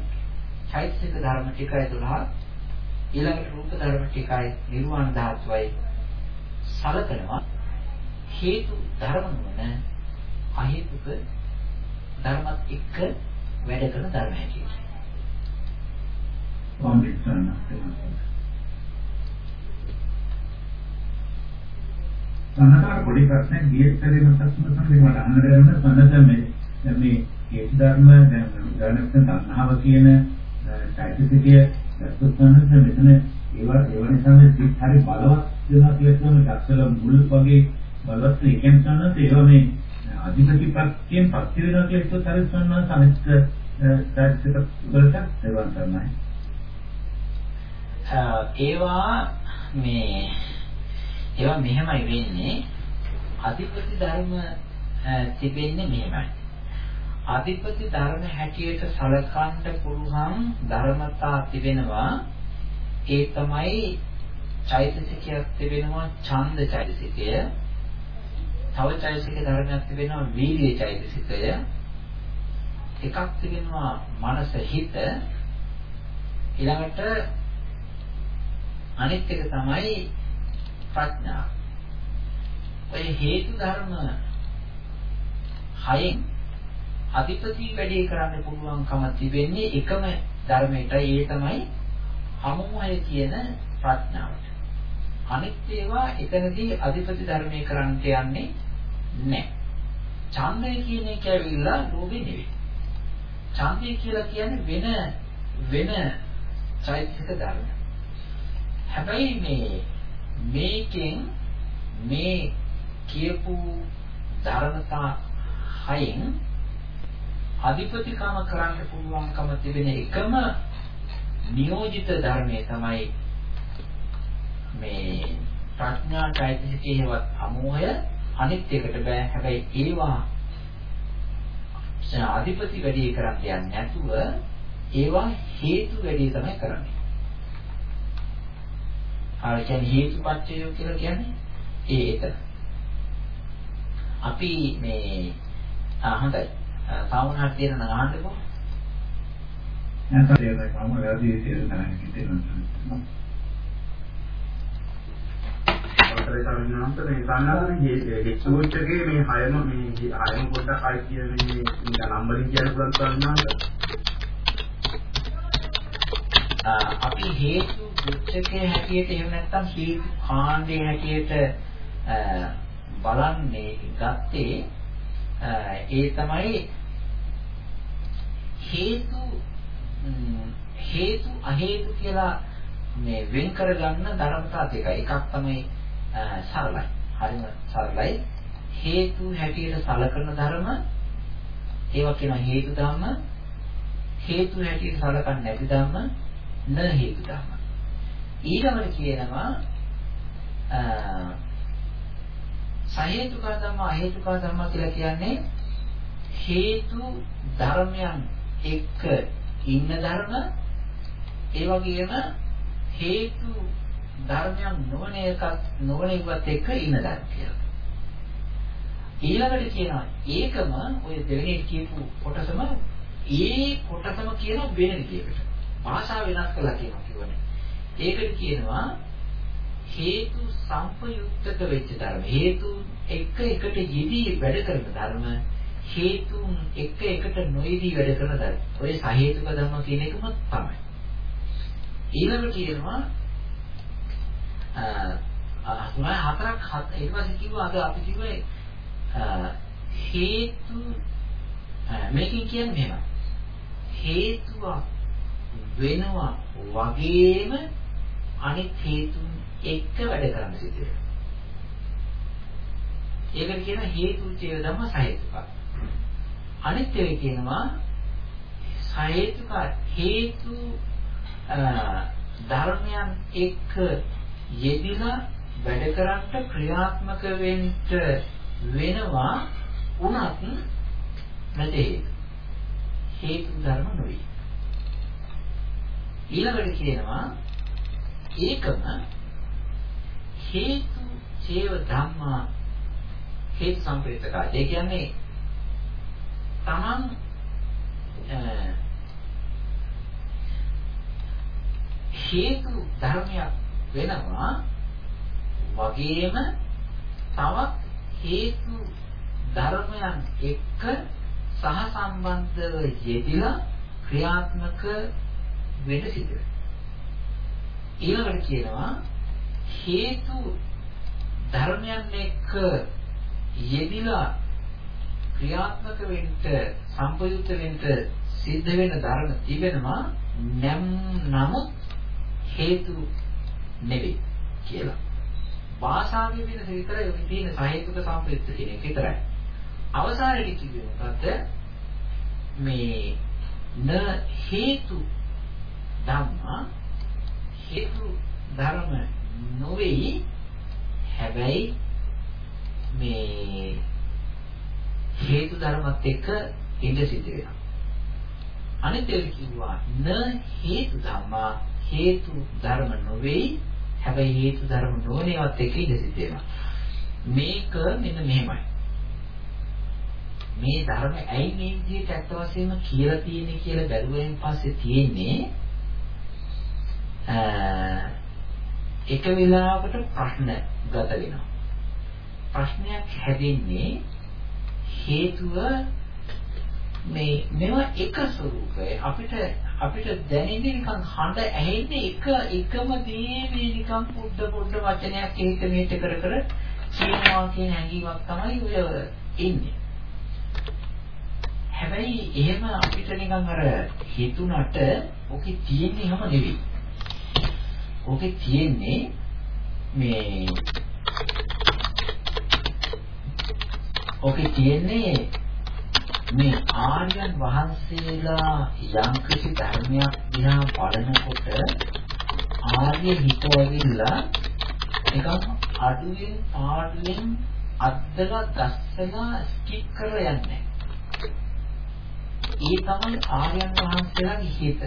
චෛතසික ධර්ම ටිකයි 12 ඊළඟට රූප ධර්ම ටිකයි නිර්වාණ ධාතුවයි සලකනවා හේතු ධර්ම නොවන අහේතුක ධර්මත් එක්ක වැඩ කරන ධර්ම හැටියට. කොම්බිස්සන්න. සමහර පොඩි ප්‍රශ්නයක් ගියේ පෙරේම ප්‍රශ්න තමයි මට අහන්න දෙන්න සම්බන්ධ මේ දැන් මේ හේතු ධර්ම දැන් උදාහරණයක් තණ්හාව කියන චෛතසිකය දස්සනස මෙතන ඒවා ඒවා නිසා මේ සිත් හරි බලවත් වෙනවා කියලා කියන දක්ෂල මුල් වගේ බලවත් ඒ කියන්නේ ඒවා මේ අධිපති ප්‍රත්‍යයෙන් පත්‍ය වෙනවා කියලා ඒකත් හරි සම්මාන සමිත චෛතසික වලට සේවන කරනවා ඒවා මේ ඒවා මෙහෙමයි වෙන්නේ. අධිපති ධර්ම තිබෙන්නේ මෙහෙමයි. අධිපති ධර්ම හැටියට සලකන්න පුළුවන් ධර්මතා තිබෙනවා. ඒ තමයි චෛතසිකයක් තිබෙනවා ඡන්ද චෛතසිකය. තව චෛතසික ධර්මයක් තිබෙනවා වීර්ය චෛතසිකය. එකක් තිබෙනවා මනස හිත. ඊළඟට අනිත් එක තමයි ප්‍රඥා. ඔය හේතු ධර්ම හයෙන් අධිපති වැඩේ කරන්න පුළුවන්කම තිබෙන්නේ එකම ධර්මයටයි. ඒ තමයි අමුමය කියන ප්‍රඥාවට. අනිත් ඒවා එතනදී අධිපති ධර්මයේ කරන්නට යන්නේ නැහැ. ඡන්දය කියන එක ඇවිල්ලා ලෝභේ නෙවෙයි. ඡන්දය කියලා කියන්නේ වෙන වෙන චෛතසික ධර්මයක්. හැබැයි මේ මේකෙන් මේ කියපු ධර්මතා හයෙන් අධිපතිකම කරන්න පුළුවන්කම තිබෙන එකම නියෝජිත ධර්මයේ තමයි මේ ප්‍රඥා චෛතසිකයේවත් අමෝහය අනිත් එකට බෑ. හැබැයි ඒවා අධිපති වැඩි කරන්න යන්නේ නැතුව ඒවා හේතු වැඩි තමයි කරන්නේ. ආ කියන්නේ හේතුපත්‍යය කියලා කියන්නේ ඒ එතන. අපි මේ ආ හොඳයි. සාමුණහට තියෙන නම් අහන්නකෝ. නැත්නම් ඒක මම වැරදි විදිහට තරහින් හිතෙනවා. අවසරයි සමිනාන්ත මේ සම්මානයේ හෙච්චෝච්චකේ මේ හයම මේ හයම පොඩ්ඩක් අයි කියන්නේ මේ නම්බරින් කියන්න පුළුවන් සමිනාන්ත. අපි හේතු දුක්ඛකේ හැටියට එහෙම නැත්නම් හේතු කාණ්ඩේ හැටියට බලන්නේ ගත්තේ ඒ තමයි හේතු හේතු අහේතු කියලා මේ වෙන් කරගන්න ධර්මතා දෙකයි. එකක් තමයි සරලයි. හරිම සරලයි. හේතු හැටියට සලකන ධර්ම ඒවා කියන හේතු ධර්ම හේතු හැටියට සලකන්නේ නැති ධර්ම න හේතු ධර්ම. ඊළඟට කියනවා සහේතුක ධර්ම අහේතුක ධර්ම කියලා කියන්නේ හේතු ධර්මයන් එක්ක ඉන්න ධර්ම ඒ වගේම හේතු ධර්මයන් නොවන එකක් නොවන එකත් එක්ක ඉන්න ධර්ම කියලා. ඊළඟට කියනවා ඒකම ඔය දෙවෙනි කියපු කොටසම ඒ කොටසම කියන වෙන විදියකට. භාෂාව වෙනස් කළා කියනවා කියවනේ. ඒකට කියනවා හේතු සංපයුක්තක වෙච්ච ධර්ම. හේතු එක එකට යෙදී වැඩ කරන ධර්ම හේතුන් එක එකට නොයෙදී වැඩ කරන ධර්ම. ඔය සහේතුක ධර්ම කියන එකම තමයි. ඊළඟට කියනවා අ තුනයි හතරක් හත ඊට පස්සේ කිව්වා අද අපි කිව්වේ හේතු මේකෙන් කියන්නේ මෙහෙම. හේතුව වෙනවා වගේම අනිත් හේතුන් එක්ක වැඩ කරන්න සිද්ධ වෙනවා. ඒකට කියන හේතු චේව ධම්ම සහේතුක. අනිත් එක කියනවා සහේතුක හේතු ධර්මයන් එක්ක යෙදිලා වැඩ කරන්න ක්‍රියාත්මක වෙන්න වෙනවා උනත් නැtei හේතු ධර්ම නොවේ. ඊළඟට කියනවා ඒකම හේතු චේව ධම්මා හේතු සම්ප්‍රේතකා ඒ කියන්නේ තමන් eh, හේතු ධර්මයක් වෙනවා. වගේම තවත් හේතු ධර්මයන් එක්ක සහසම්බන්ධව යෙදিলা ක්‍රියාත්මක වෙන්න සිදු ඊළඟට කියනවා හේතු ධර්මයන් එක්ක යෙදিলা ක්‍රියාත්මක වෙන්න සම්පයුක්ත වෙන්න සිද්ධ වෙන ධර්ම තිබෙනවා නම් නමුත් හේතු නෙවෙයි කියලා. භාෂාවේ වෙනස විතරයි ඔය තියෙන සහේතුක සම්ප්‍රයුක්ත කියන එක විතරයි. අවසානයේදී කිව්වේ මොකද්ද? මේ න හේතු ධම්ම හේතු ධර්ම නොවේයි හැබැයි මේ හේතු ධර්මත් එක්ක ඉඳ සිද්ධ වෙනවා. අනිත් එක කිව්වා න හේතු ධම්මා හේතු ධර්ම නොවේයි හැබැයි හේතු ධර්ම නොවනේවත් එක්ක ඉඳ සිද්ධ වෙනවා. මේක මෙන්න මෙහෙමයි. මේ ධර්ම ඇයි මේ විදිහට ඇත්ත වශයෙන්ම කියලා තියෙන්නේ කියලා බැලුවෙන් පස්සේ තියෙන්නේ එක වෙලාවකට ප්‍රශ්න ගත වෙනවා. ප්‍රශ්නයක් හැදෙන්නේ හේතුව මේ මේවා එක ස්වරූපය අපිට අපිට දැනෙන්නේ නිකන් හඬ ඇහෙන්නේ එක එකම දේ මේ නිකන් පොඩ පොඩ වචනයක් ඒක මේට කර කර කියනවා කියන හැඟීමක් තමයි ඔය ඉන්නේ. හැබැයි එහෙම අපිට නිකන් අර හිතුණට ඔකේ තියෙන්නේ හැම නෙවෙයි. ඔකේ තියෙන්නේ මේ ඔකේ තියෙන්නේ මේ ආර්යයන් වහන්සේලා යම් කිසි ධර්මයක් දිහා බලනකොට ආර්ය හිත ඇවිල්ලා නිකන් අඩුවෙන් පාඩුවෙන් අද්දලා ගස්සලා ස්කිප් කරලා යන්නේ ඒ තමයි ආර්යයන් වහන්සේලාගේ හිත.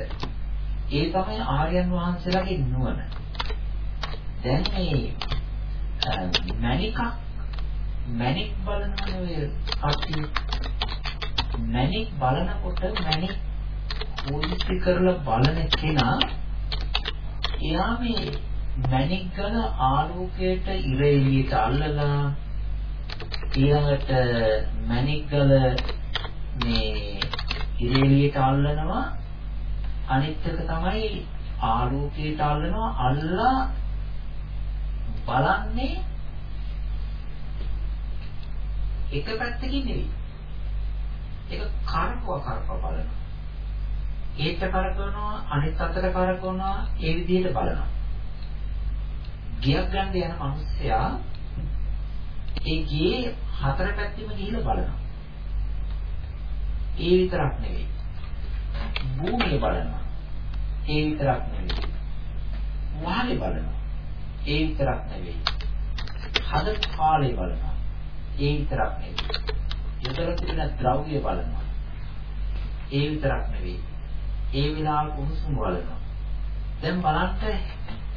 ඒ තමයි ආර්යයන් වහන්සේලාගේ නුවණ. දැන් මේ මණිකක් මණික් බලනවනේ කට්ටිය මණික් බලනකොට මණික් පොලිසි කරලා බලන කෙනා එයා මේ මණික් ගල ආලෝකයට ඉර එළියට අල්ලලා ඊළඟට මණික් ගල මේ ඉර එළියට අල්ලනවා. අනිත් එක තමයි ආලෝකයට අල්ලනවා. අල්ලා බලන්නේ එක පැත්තකින් නෙවෙයි. ඒක කරකව කරකව බලනවා. ඒත් කරකවනවා අනිත් අතට කරකවනවා ඒ විදිහට බලනවා. ගියක් ගන්න යන මිනිස්සයා ඒ ගියේ හතර පැත්තෙම ගිහිල්ලා බලනවා. ඒ විතරක් නෙවෙයි. භූමිය බලනවා. ඒ විතරක් නෙවෙයි. වාලේ බලනවා. ඒ විතරක් නෙවෙයි. හද කාලේ බලනවා. ඒ විතරක් නෙවෙයි. යොදලා තිබෙන ද්‍රව්‍ය බලනවා. ඒ විතරක් නෙවෙයි. ඒ විලාප උණුසුම් බලනවා. දැන් බලන්න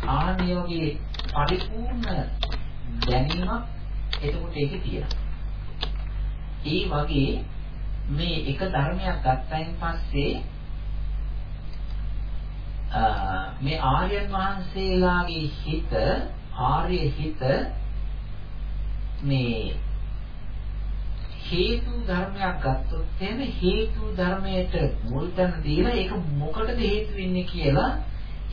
ආනියෝගේ පරිපූර්ණ දැනීමක් එතකොට ඒකේ තියෙනවා. ඒ වගේ මේ එක ධර්මයක් ගත්තයින් පස්සේ මේ ආර්යයන් වහන්සේලාගේ හිත ආර්ය හිත මේ හේතු ධර්මයක් ගත්තොත් එහෙම හේතු ධර්මයට මුල් තැන දීලා ඒක මොකටද හේතු වෙන්නේ කියලා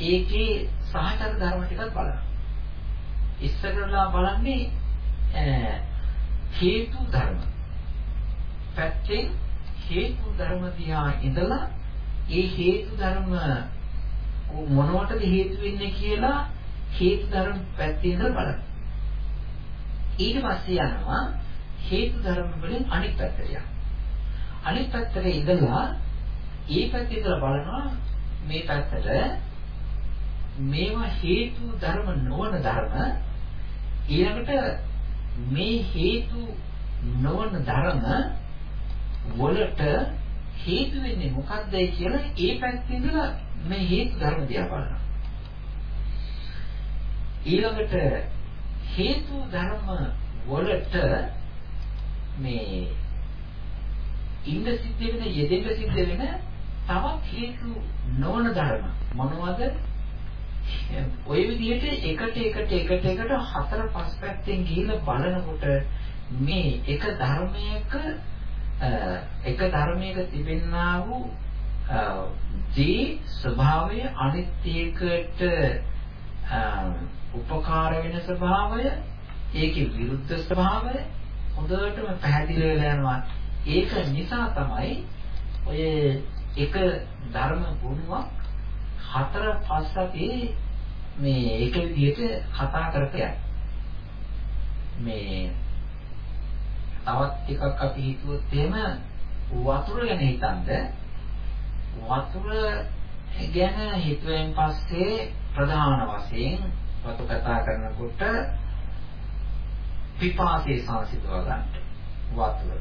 ඒකේ සහචර ධර්ම ටිකක් බලන්න. ඉස්සරලා බලන්නේ හේතු ධර්ම. පැත්තෙන් හේතු ධර්ම දිහා ඉඳලා ඒ හේතු ධර්ම මොනවටද හේතු වෙන්නේ කියලා හේතු ධර්ම පැත්තේ ඉඳලා බලන්න. ඊට පස්සේ යනවා හේතු ධර්ම වලින් අනිත් පැත්තට යනවා. අනිත් පැත්තට ඉඳලා ඒ පැත්තේ ඉඳලා බලනවා මේ පැත්තට මේවා හේතු ධර්ම නොවන ධර්ම ඊළඟට මේ හේතු නොවන ධර්ම වලට හේතු වෙන්නේ මොකක්දයි කියලා ඒ පැත්තේ ඉඳලා මේ හේතු ධර්ම දිහා බලනවා. ඊළඟට හේතු ධර්ම වලට මේ ඉන්න සිද්ධ වෙන යෙදෙන්න සිද්ධ වෙන තවත් හේතු නොවන ධර්ම මොනවද? ඔය විදිහට එකට එකට එකට එකට හතර පහ පැත්තෙන් ගිහිල්ලා බලනකොට මේ එක ධර්මයක එක ධර්මයක තිබෙනා වූ දී ස්වභාවය අනිත් එකට උපකාර වෙන ස්වභාවය ඒකේ විරුද්ධ ස්වභාවය හොඳටම පැහැදිලි වෙලා යනවා. ඒක නිසා තමයි ඔය එක ධර්ම ගුණයක් හතර පහ අපි මේ එක විදිහට කතා කරපියා මේ තවත් එකක් අපි හිතුවොත් එහෙම වතුර ගැන හිතනද? වතුර ගැන හිතුවෙන් පස්සේ ප්‍රධාන වශයෙන් වතු කතා කරනකොට පිපාසයේ සංසිඳව ගන්න වතුර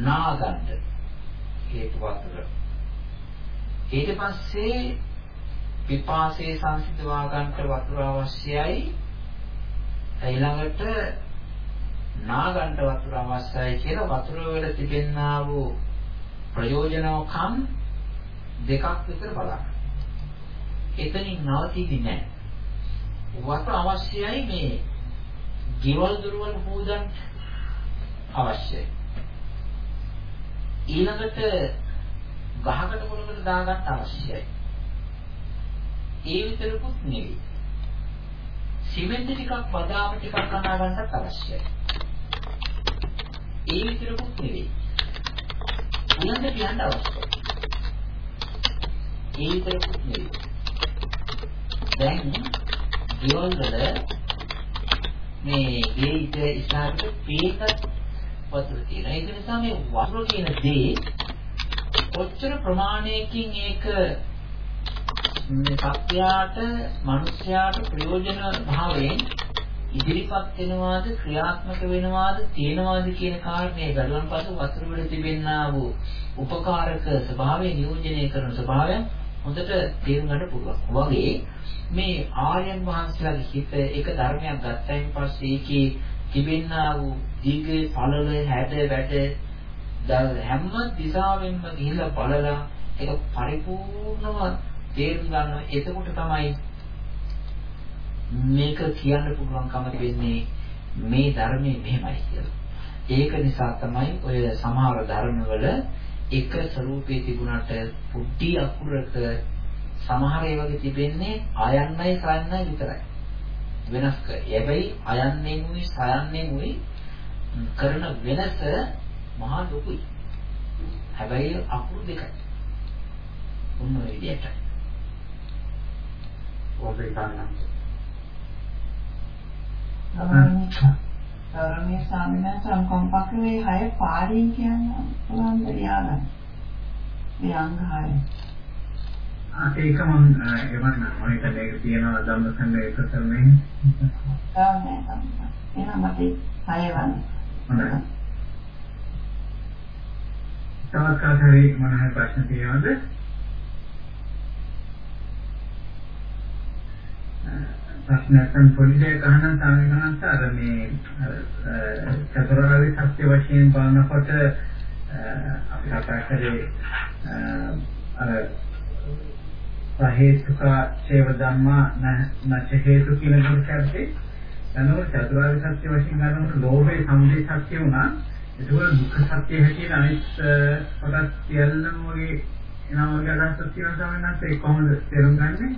නාගන්න හේතු වතුර ඊට පස්සේ පිපාසයේ සංසිඳවා ගන්නට වතුර අවශ්‍යයි ඊළඟට නාගන්න වතුර අවශ්‍යයි කියලා වතුර වල තිබෙනා වූ ප්‍රයෝජනකම් දෙකක් විතර බලන්න. එතනින් නවතින්නේ නැහැ. වතුර අවශ්‍යයි මේ ගෙවල් දොරවල් හොදන්න අවශ්‍යයි. ඊළඟට ගහකට පොළකට දාගන්න අවශ්‍යයි. ඒ විතරකුත් නෙවෙයි. සිමෙන්ති ටිකක් බදාම ටිකක් අනා ගන්නත් අවශ්‍යයි. ඒ විතරකුත් නෙවෙයි. ඊළඟට කියන්න අවශ්‍යයි. ඒ විතරකුත් නෙවෙයි. දැන් ගෙවල් වල මේ ගේ ඉත ඉස්සරහට පේක වතුර තියෙනවා. ඒක නිසා මේ වතුර කියන දේ කොච්චර ප්‍රමාණයකින් ඒක මේ සත්‍යයට, මිනිස්යාට ප්‍රයෝජන භාවයෙන් ඉදිරිපත් වෙනවාද ක්‍රියාත්මක වෙනවාද තියෙනවාද කියන කාරණේ ගලවන් පසු වතුර වල තිබෙනා වූ උපකාරක ස්වභාවය නියෝජනය කරන ස්වභාවය හොඳට තේරුම් ගන්න පුළුවන්. වගේ මේ ආර්යයන් වහන්සේලාගේ හිත එක ධර්මයක් ගත්තයින් පස්සේ ඒකේ තිබෙනා වූ දීර්ඝ පළල හැඩ වැඩ හැම දිශාවෙන්ම ගිහිල්ලා බලලා ඒක පරිපූර්ණව තේරුම් ගන්නවා. එතකොට තමයි මේක කියන්න පුළුවන්කම වෙන්නේ මේ ධර්මයේ මෙහෙමයි කියලා. ඒක නිසා තමයි ඔය සමහර ධර්මවල එක ස්වરૂපයේ තිබුණාට පුට්ටි අකුරක සමහර ඒවාගේ තිබෙන්නේ ආයන්නයි සයන්නයි විතරයි. වෙනස් කර. හැබැයි අයන්නෙමුයි සයන්නෙමුයි කරන වෙනස මහා ලොකුයි. හැබැයි අකුරු දෙකයි. මොන විදියට? ඔබේ ගන්න. ගෞරවනීය ස්වාමීන් වහන්සේ අනුකම්පක මේ හය පාළියෙන් කියන්න පුළුවන් දෙයක්. මේ අංග හය. ඒක මම එවන් මොනිට මේක තියෙනවා ධම්මසංගය එකතරනේ. ආ නෑ. එනවා මට හය වන්. හොඳයි. තවත් කාට හරි මොන හරි ප්‍රශ්න තියෙනවද? ප්‍රශ්නයක් නම් පොඩි දෙයක් අහන්න සාමිනහන්ස අර මේ චතුරාර්ය සත්‍ය වශයෙන් බලනකොට අපි කතා කරේ අර සහේතුක චේව ධම්මා නැච හේතු කියන කොටසදී එනකොට චතුරාර්ය සත්‍ය වශයෙන් ගන්නකොට ලෝභය සමුදය සත්‍ය වුණා. ඒකවල දුක්ඛ සත්‍ය හැටියට අනිත් කොටස් සියල්ලම වගේ එනවා වගේ අදහසක් තියෙනවා සාමිනහන්ස ඒක කොහොමද තේරුම් ගන්නේ?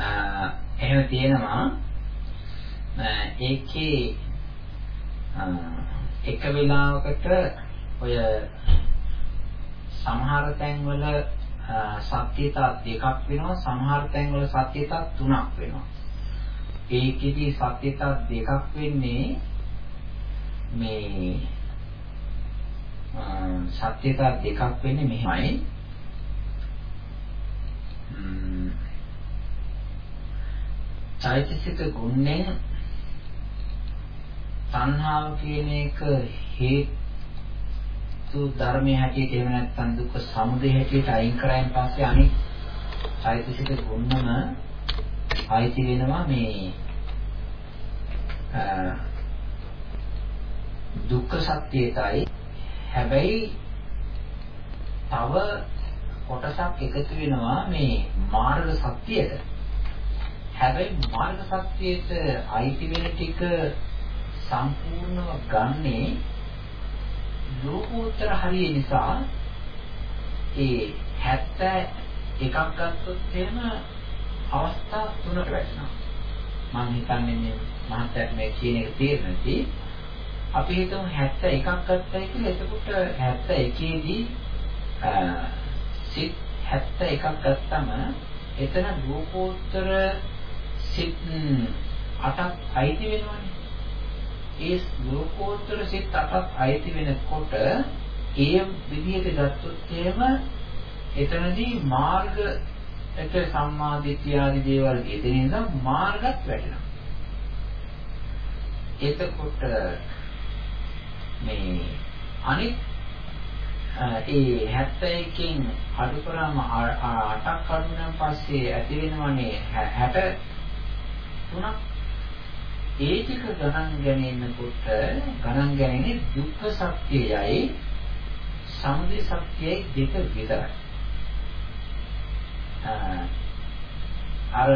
එහෙම තියෙනවා. ඒකේ එක වෙලාවකට ඔය සමහර තැන්වල සත්‍යතා දෙකක් වෙනවා සමහර තැන්වල සත්‍යතා තුනක් වෙනවා. ඒකෙදි සත්‍යතා දෙකක් වෙන්නේ මේ සත්‍යතා දෙකක් වෙන්නේ මෙහෙමයි. චෛතසික ගුණය තණ්හාව කියන එක හේතු ධර්මයේ හැටියට එහෙම නැත්නම් දුක්ඛ සමුදය හැටියට අයින් කරායින් පස්සේ අනිත් චෛතසික ගුණම අයිති වෙනවා මේ දුක්ඛ සත්‍යයටයි. හැබැයි තව කොටසක් එකතු වෙනවා මේ මාර්ග සත්‍යයට. හැබැයි මාර්ග සත්‍යයට අයිති වෙන ටික සම්පූර්ණව ගන්නේ ලෝකෝත්තර හරිය නිසා ඒ 71ක් ගත්තොත් එහෙම අවස්ථා තුනකට වැටෙනවා. මම හිතන්නේ මේ මහත්යට මේ කියන එක තේරෙන්නේ අපි හිතමු 71ක් ගත්තයි කියලා එතකොට 71 දී සිත් 71ක් ගත්තම එතන ලෝකෝත්තර සිත් අටක් අයිති වෙනවනේ. ඒ ලෝකෝත්තර සිත් අටක් අයිති වෙනකොට ඒ විදිහට ගත්තොත් එහෙම එතනදී මාර්ග එක සම්මාදිට්ඨිය ආදී දේවල් යෙදෙන නිසා මාර්ගත් වැටෙනවා. එතකොට මේ අනිත් ඒ 71කින් අඩු කරාම 8ක් අඩුනම් පස්සේ ඇති වෙනවනේ 60 තුනක් ඒ ටික ගණන් ගැනීමකොට ගණන් ගැනීමේ දුක්ඛ සත්‍යයයි සමුදය සත්‍යයයි දෙක විතරයි. අර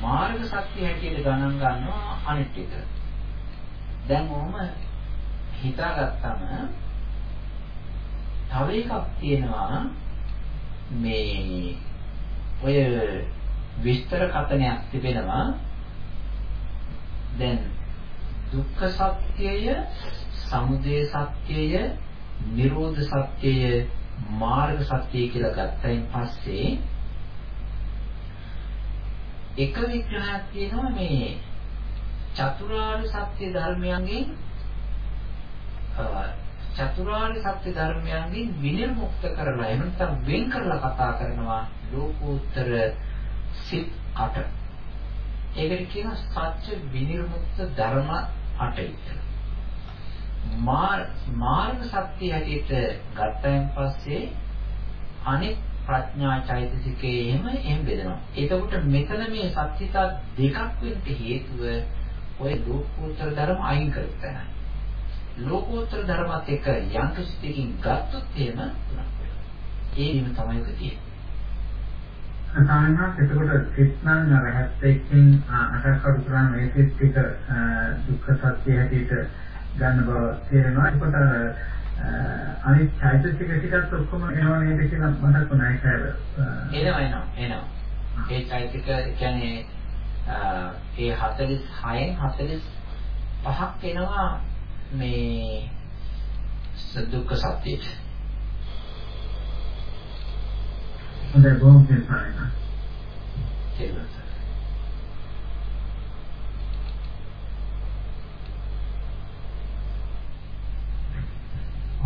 මාර්ග සත්‍ය හැටියට ගණන් ගන්නවා අනිත් ටික. දැන් ඔහම හිතාගත්තම තව එකක් තියෙනවා මේ ඔය විස්තර කතනයක් තිබෙනවා දැන් දුක්ඛ සත්‍යය, සමුදය සත්‍යය, නිරෝධ සත්‍යය, මාර්ග සත්‍යය කියලා ගත්තයින් පස්සේ එක විග්‍රහයක් තියෙනවා මේ චතුරාර්ය සත්‍ය ධර්මයන්ගෙන් චතුරාර්ය සත්‍ය ධර්මයන්ගෙන් විනිර්මුක්ත කරලා එහෙම නැත්නම් වෙන් කරලා කතා කරනවා ලෝකෝත්තර සිත් 8. ඒකට කියනවා සත්‍ය විනිර්මුක්ත ධර්ම 8යි කියලා. මාර්ග සත්‍ය හැටියට ගත්තයින් පස්සේ අනිත් ප්‍රඥා චෛතසිකයේ එහෙම එහෙම බෙදෙනවා. එතකොට මෙතන මේ සත්‍යතා දෙකක් වෙන්න හේතුව ඔය ලෝකෝත්තර ධර්ම අයින් කරපු තැනයි. ලෝකෝත්තර ධර්මات එක යම් කිසිකින් ගත්තොත් එහෙම ඒ වීම තමයි ඔක තියෙන්නේ. සාමාන්‍යයෙන් එතකොට සිත්නම් රහත්යෙන් අටකරු කරන මේ සිත් ටික දුක්ඛ සත්‍ය හැටියට ගන්න බව තේරෙනවා. ඒකට අනිත් චෛතසික ටිකත් ඔක්කොම එනවා නේද කියලා මතක් වුණා ඒක. එනවා එනවා එනවා. ඒ චෛතසික කියන්නේ ඒ 46න් 45ක් එනවා මේ දුක්ඛ සත්‍යයට. හොඳයි බොහොම තේරුණා. තේරුණා.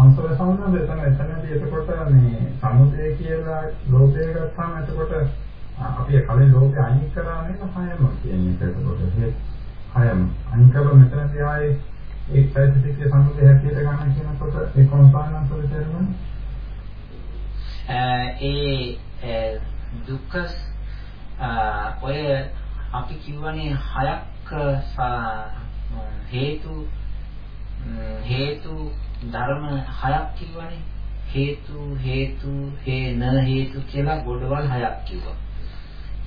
අන්තර සම්බන්ධ එතන එතනදී එතකොට මේ සමුදය කියලා ලෝභය ගත්තාම එතකොට අපි කලින් ලෝභය අයින් කරා නේද හයම කියන්නේ එතකොට ඒ හයම අයින් කරලා මෙතනදී ආයේ ඒ පැතිතික සමුදය හැටියට ගන්න කියනකොට ඒ කොම්පානන්ත විතරම ඒ දුක්ඛ ඔය අපි කියවනේ හයක් හේතු හේතු ධර්ම හයක් කිව්වනේ. හේතු හේතු හේ න හේතු කියලා ගොඩවල් හයක් කිව්වා.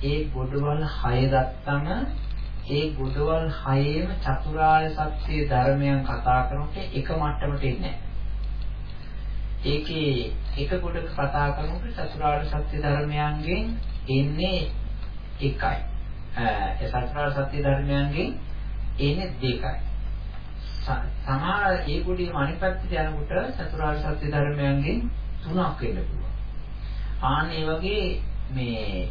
ඒ ගොඩවල් හය ගත්තම ඒ ගොඩවල් හයේම චතුරාර්ය සත්‍ය ධර්මයන් කතා කරනකොට එක මට්ටමට එන්නේ ඒකේ එක ගොඩක කතා කරනකොට චතුරාර්ය සත්‍ය ධර්මයන්ගෙන් එන්නේ එකයි. ඒ චතුරාර්ය සත්‍ය ධර්මයන්ගෙන් එන්නේ දෙකයි. සමහර ඒ කුඩියම අනිත් පැත්තට යනකොට චතුරාර්ය සත්‍ය ධර්මයන්ගෙන් තුනක් වෙන්න පුළුවන්. ආන් ඒ වගේ මේ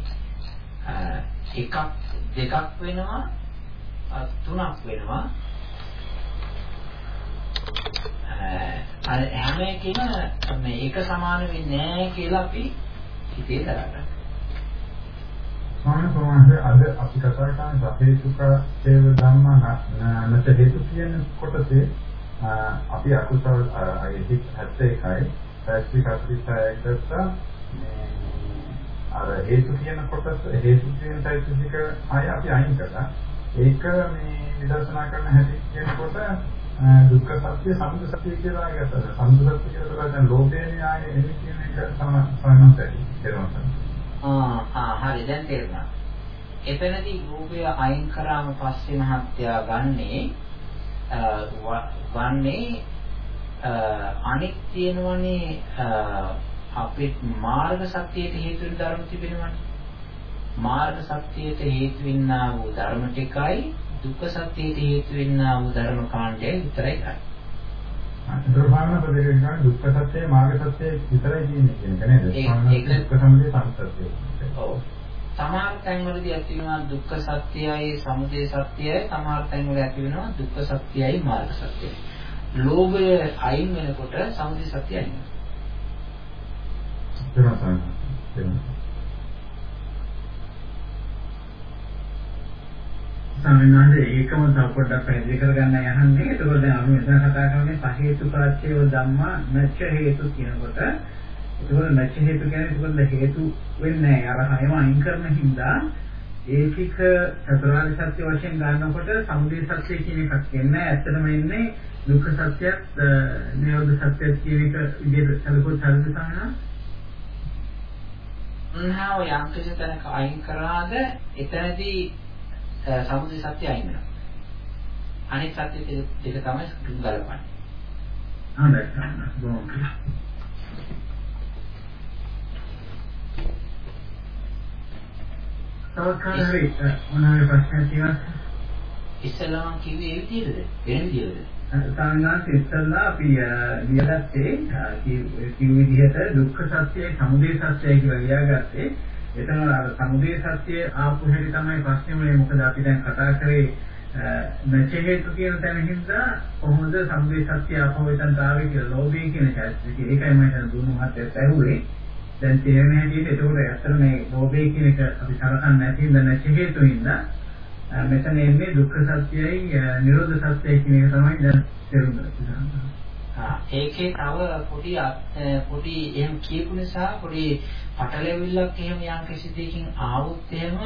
එකක් දෙකක් වෙනවා තුනක් වෙනවා අර හැම එකෙම මේ එක සමාන වෙන්නේ නැහැ කියලා අපි හිතේ දරගන්න. ස්වාමීන් වහන්සේ අද අපි කතා කරන සපේසුක සේව ධම්ම නැත හේතු කියන කොටසේ අපි අකුසල් අයෙහි 71යි පැස්ටි කපිටයකට මේ අර හේතු කියන කොටස හේතු කියන চৈতසික අය අපි අයින් කළා ඒක මේ විදර්ශනා කරන හැටි කියනකොට දුක්ඛ සත්‍ය සමුදය සත්‍ය කියලා ගත්තා සමුදය සත්‍ය කියලා දැන් ලෝකේ න්‍යාය එන්නේ කියන එක තමයි සමනයි කියලා ආ ආ හරි දැන් තේරුණා. එතනදී රූපය අයින් කරාම පස්සේ මහත්යා ගන්නේ වන්නේ අනිත් තියෙනවනේ අපේ මාර්ග සත්‍යයට හේතු වෙන ධර්ම තිබෙනවනේ. මාර්ග සත්‍යයට හේතු වෙන්නා වූ ධර්ම ටිකයි දුක්ඛ සත්‍යයට හේතු වෙන්නා වූ ධර්ම කාණ්ඩය විතරයි ගන්න. දුර්භාවන ප්‍රදේශ ගන්න දුක්ඛ සත්‍ය මාර්ග සත්‍ය විතරයි කියන්නේ කියන එක නේද? ඒක දුක්ඛ සමුදය සංසත්‍ය. ඔව්. සමහර තැන්වලදී ඇති වෙනවා දුක්ඛ සත්‍යයයි සමුදය සත්‍යයයි සමහර තැන්වල ඇති වෙනවා දුක්ඛ සත්‍යයයි මාර්ග සත්‍යයයි. ලෝභය අයින් වෙනකොට සමුදය සත්‍යය අයින් වෙනවා. සමිනාද ඒකම තව පොඩ්ඩක් පැහැදිලි කරගන්න යහන්නේ. ඒකෝද දැන් අපි මෙතන කතා කරන්නේ පහේතුකාච්චේව ධම්මා නැච්ච හේතු කියනකොට ඒකෝද නැච්ච හේතු කියන්නේ ඒකෝද හේතු වෙන්නේ අර හැම අයින් කරන හින්දා ඒකික චතුරාර්ය සත්‍ය වශයෙන් ගන්නකොට සමුදය සත්‍ය කියන එකක් එන්නේ. ඇත්තටම එන්නේ දුක්ඛ සත්‍යත් නිරෝධ සත්‍යත් කියන එක විදිහට සැලකුවොත් හරිද සමහරවිට? උන්හාව යම් කිසි තැනක අයින් කරාද එතනදී සමුදය සත්‍ය අයින් වෙනවා. අනිත් සත්‍ය දෙක තමයි ගලපන්නේ. හොඳයි තවකාරී මොනවාරි ප්‍රශ්න තියෙනවද? ඉස්සෙල්ලාම කිව්වේ ඒ විදිහටද? වෙන විදිහටද? සාමාන්‍යයෙන් ඉස්සෙල්ලා අපි ලියගත්තේ කිව් විදිහට දුක්ඛ සත්‍යයි සමුදය සත්‍යයි කියලා ලියාගත්තේ එතන අර සමුදේ සත්‍ය ආපු හැටි තමයි ප්‍රශ්නේ මේ මොකද අපි දැන් කතා කරේ නැච හේතු කියන තැන හින්දා කොහොමද සම්වේ සත්‍ය අපවිතන්තාවේ කියලා ලෝභය කියන චෛතසිකය ඒකයි මම හිතන දුන්නු මහත්යත් ඇහුවේ දැන් තේරෙන හැටියට ඒකෝට ඇත්තට මේ ලෝභය කියන එක අපි සලකන්නේ නැති හින්දා නැච හේතු හින්දා මෙතන එන්නේ දුක්ඛ සත්‍යයි නිරෝධ සත්‍යයි කියන එක තමයි දැන් තේරුම් ගන්න. ආ ඒකේ තව පොඩි පොඩි එහෙම කියපු නිසා පොඩි පටලැවිල්ලක් එහෙම යම් කිසි දෙයකින් ආවොත් එහෙම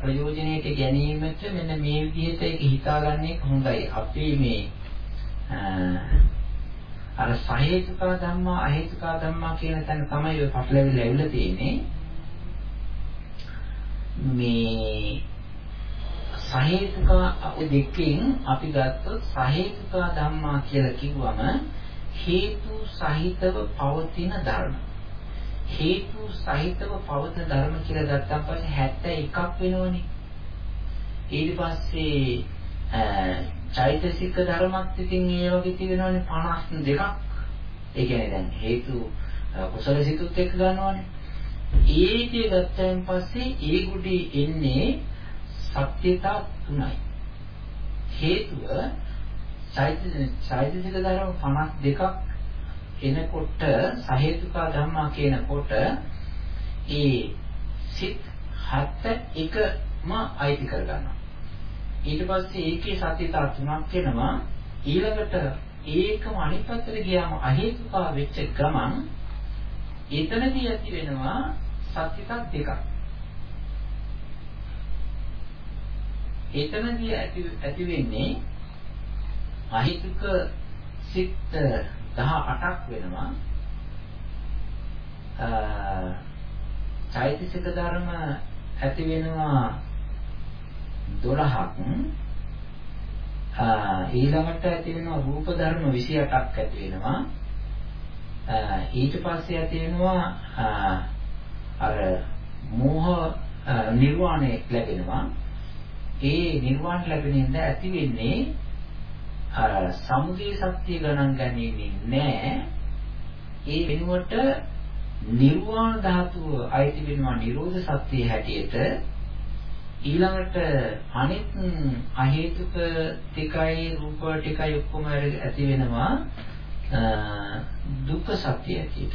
ප්‍රයෝජනෙට ගැනීමට මෙන්න මේ විදිහට ඒක හිතාගන්නේ හොඳයි. අපි මේ අර සහේතුකා ධම්මා අහේතුකා ධම්මා කියන තැන තමයි ඔය පටලැවිල්ල ඇවිල්ලා තියෙන්නේ. මේ සහේතුකා දෙකෙන් අපි ගත්තොත් සහේතුකා ධම්මා කියලා කිව්වම හේතු සහිතව පවතින ධර්ම. හේතු සහිතව පවතින ධර්ම කියලා ගත්තාම පස්සේ 71ක් වෙනවනේ. ඊට පස්සේ චෛතසික ධර්මත් ඉතින් ඒ වගේ තියෙනවනේ 52ක්. ඒ කියන්නේ දැන් හේතු කුසල සිතුත් එක්ක ගන්නවනේ. ඒ විදිහ ගත්තයින් පස්සේ ඒ ගුඩි එන්නේ සත්‍යතා තුනයි. හේතුව චෛතසික ධර්ම 52ක් එනකොට සහේතුකා ධම්මා කියනකොට ඒ සිත් 71ම අයිති කරගන්නවා. ඊට පස්සේ ඒකේ සත්‍යතා තුනක් වෙනවා. ඊළඟට ඒකම අනිත් පැත්තට ගියාම අහේතුකා වෙච්ච ගමන් එතනදී ඇති වෙනවා සත්‍යතා දෙකක්. එතනදී ඇති ඇති වෙන්නේ අහිතුක සිත් 18ක් වෙනවා. චෛතසික ධර්ම ඇති වෙනවා 12ක්. ඊළඟට ඇති වෙනවා රූප ධර්ම 28ක් ඇති වෙනවා. ඊට පස්සේ ඇති වෙනවා අර මෝහ නිර්වාණය ලැබෙනවා. ඒ නිර්වාණ ලැබෙනින්ද ඇති වෙන්නේ අර සමුදය සත්‍ය ගණන් ගන්නේ නැහැ. ඒ වෙනුවට නිර්වාණ ධාතුව අයිති වෙනවා නිරෝධ සත්‍ය හැටියට ඊළඟට අනිත් අහේතුක ටිකයි රූප ටිකයි ඔක්කොම ඇති වෙනවා දුක්ඛ සත්‍ය හැටියට.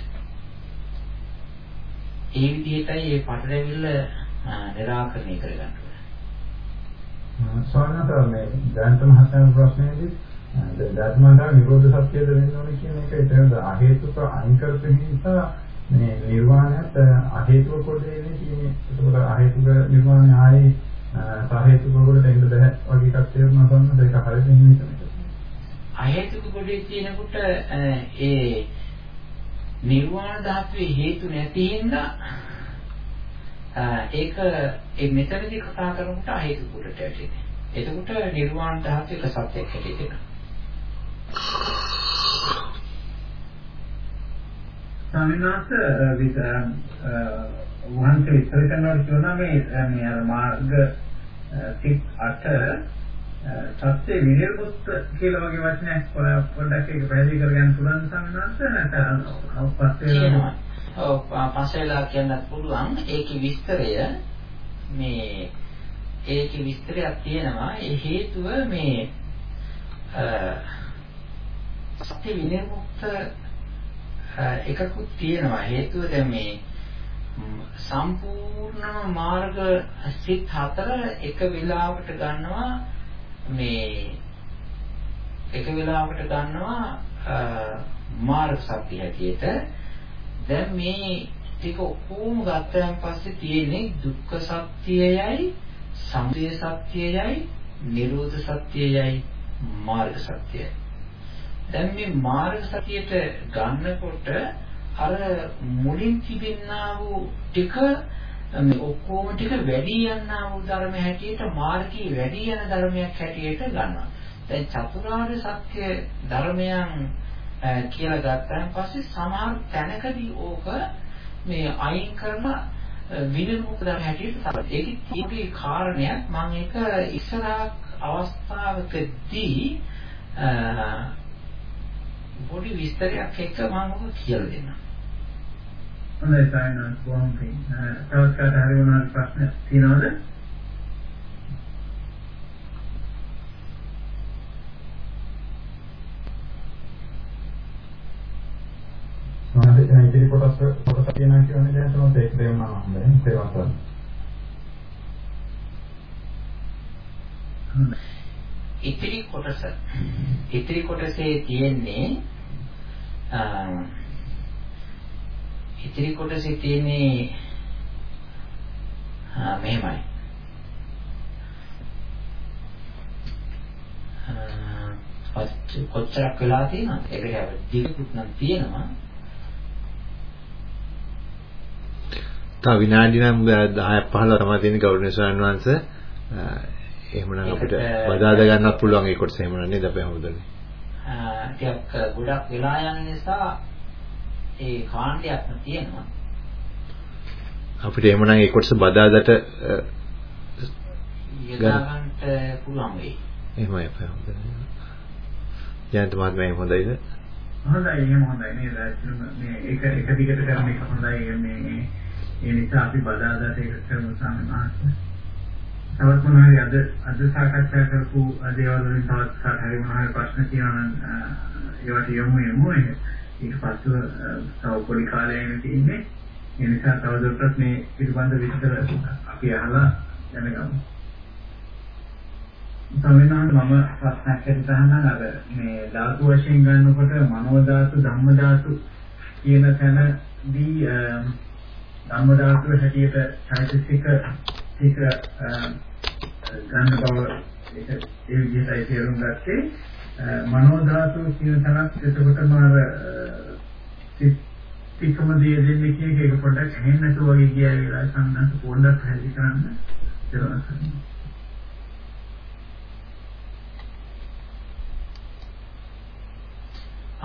ඒ විදිහටයි මේ පටලැවිල්ල निराකරණය කරගන්න ඕනේ. ස්වාමීන් මේ දැන්ත මහත්මයාගේ ප්‍රශ්නයේදී ධර්මන්තර නිරෝධ සත්‍යද වෙන්න ඕනේ කියන එක ඒතරද අහේතුක අයින් කරපු නිසා මේ නිර්වාණයත් අහේතුක කොට එන්නේ කියන්නේ ඒකවල අහේතුක නිර්වාණය ආයේ සහේතුක කොට දෙන්න බෑ වගේ එකක් තේරුණා තමයි ඒක හරියට හිමිට අහේතුක කොටේ තියෙනකොට ඒ නිර්වාණ ධාතුවේ හේතු නැති හින්දා ඒක ඒ මෙතනදී කතා කරනකොට අහේතුක කොටට ඇටෙන්නේ. එතකොට නිර්වාණ ධාතුවේ එක සත්‍යයක් හැටියට එනවා. ස්වාමීන් වහන්සේ වහන්සේ විස්තර කරනවා කියනවා මේ මේ අර මාර්ග සිත් අට සත්‍ය විනිර්මුක්ත කියලා වගේ වචනයක් පොඩ්ඩක් ඒක පැහැදිලි කරගන්න පුළුවන් ස්වාමීන් වහන්සේ නැත්නම් පස්සේ ඔව් පස්සේ කියන්නත් පුළුවන්. ඒකේ විස්තරය මේ ඒකේ විස්තරයක් තියෙනවා. ඒ හේතුව මේ සත්‍ය විනිර්මුක්ත එකකුත් තියෙනවා. හේතුව දැන් මේ සම්පූර්ණම මාර්ග සිත් හතර එක වෙලාවකට ගන්නවා මේ එක වෙලාවකට ගන්නවා මාර්ග සත්‍ය හැටියට. දැන් මේ ටික ඔක්කොම ගත්තයන් පස්සේ තියෙන්නේ දුක්ඛ සත්‍යයයි සමුදය සත්‍යයයි නිරෝධ සත්‍යයයි මාර්ග සත්‍යයයි. දැන් මේ මාර්ග සතියට ගන්නකොට අර මුලින් තිබෙන්නා වූ ටික මේ ඔක්කොම ටික වැඩි යනා වූ ධර්ම හැටියට මාර්ගී වැඩි යන ධර්මයක් හැටියට ගන්නවා. දැන් චතුරාර්ය සත්‍ය ධර්මයන් කියලා ගත්තාන් පස්සේ සමහර තැනකදී ඕක මේ අයින් කරන විනිමුක්ත ධර්ම හැටියට තමයි. ඒකේ තියෙන කාරණයක් මම ඒක ඉස්සරහ අවස්ථාවකදී පොඩි විස්තරයක් එක්ක මම ඔබ කියලා දෙන්නම්. හොඳයි සායනා කොහොමද? තවත් කාට හරි මොනවා ප්‍රශ්න තියෙනවද? මාත් දැන් ඉතිරි කොටස් කොටස් කියනවා කියන්නේ දැන් තමයි ඒක දෙන්නා හොඳයි. සේවන්තයි. හොඳයි. ඉතිරි කොටස ඉතිරි කොටසේ තියෙන්නේ ඉතිරි කොටසේ තියෙන්නේ මෙහෙමයි කොච්චරක් වෙලා තියෙනවද? ඒකට අපි දිගුත් නම් තියෙනවා. තව විනාඩි නම් 10ක් 15 තමයි තියෙන ගෞරවනීය ස්වාමීන් වහන්සේ. එහෙමනම් අපිට බදාදා ගන්නත් පුළුවන් ඒ කොටස එහෙම නේද අපි හමුදුනේ. ටිකක් ගොඩක් වෙලා යන නිසා ඒ කාණ්ඩයක්ම තියෙනවා. අපිට එහෙමනම් ඒ කොටස බදාදට යොදා ගන්නට පුළුවන් වෙයි. එහෙමයි අපේ හමුදුනේ. ජයන්ත මහත්මයා හොඳයිද? හොඳයි එහෙම හොඳයි නේද? මේ එක එක දිගට කරන එක හොඳයි මේ ඒ නිසා අපි බදාදාට ඒක කරමු සාමාන්‍යයෙන්. තවත් මොනවාරි අද අද සාකච්ඡා කරපු දේවල් වලින් තවත් කාට හරි මොනවාරි ප්‍රශ්න තියෙනවා නම් ඒවට යමු යමු ඊට පස්ව තව පොඩි කාලයක් තියෙන්නේ. ඒ නිසා තවදුරටත් මේ පිළිබඳ විස්තර අපි අහලා දැනගමු. සමිනාන් මම ප්‍රශ්නයක් ඇති තහනම් අර මේ ධාතු වශයෙන් ගන්නකොට මනෝ ධාතු ධම්ම ධාතු කියන තැනදී ධම්ම ධාතුව හැටියට චෛතසික ටික ගන්න බව ඒක ඒ විදිහටයි තේරුම් ගත්තේ. මනෝ ධාතුව කියන තැනත් එතකොටම අර තිකම දේ දෙන්නේ කියන එක පොඩ්ඩක් ඇහෙන්නේ නැතුව වගේ ගියා වෙලා සම්මත පොඩ්ඩක් පැහැදිලි කරන්න. කියලා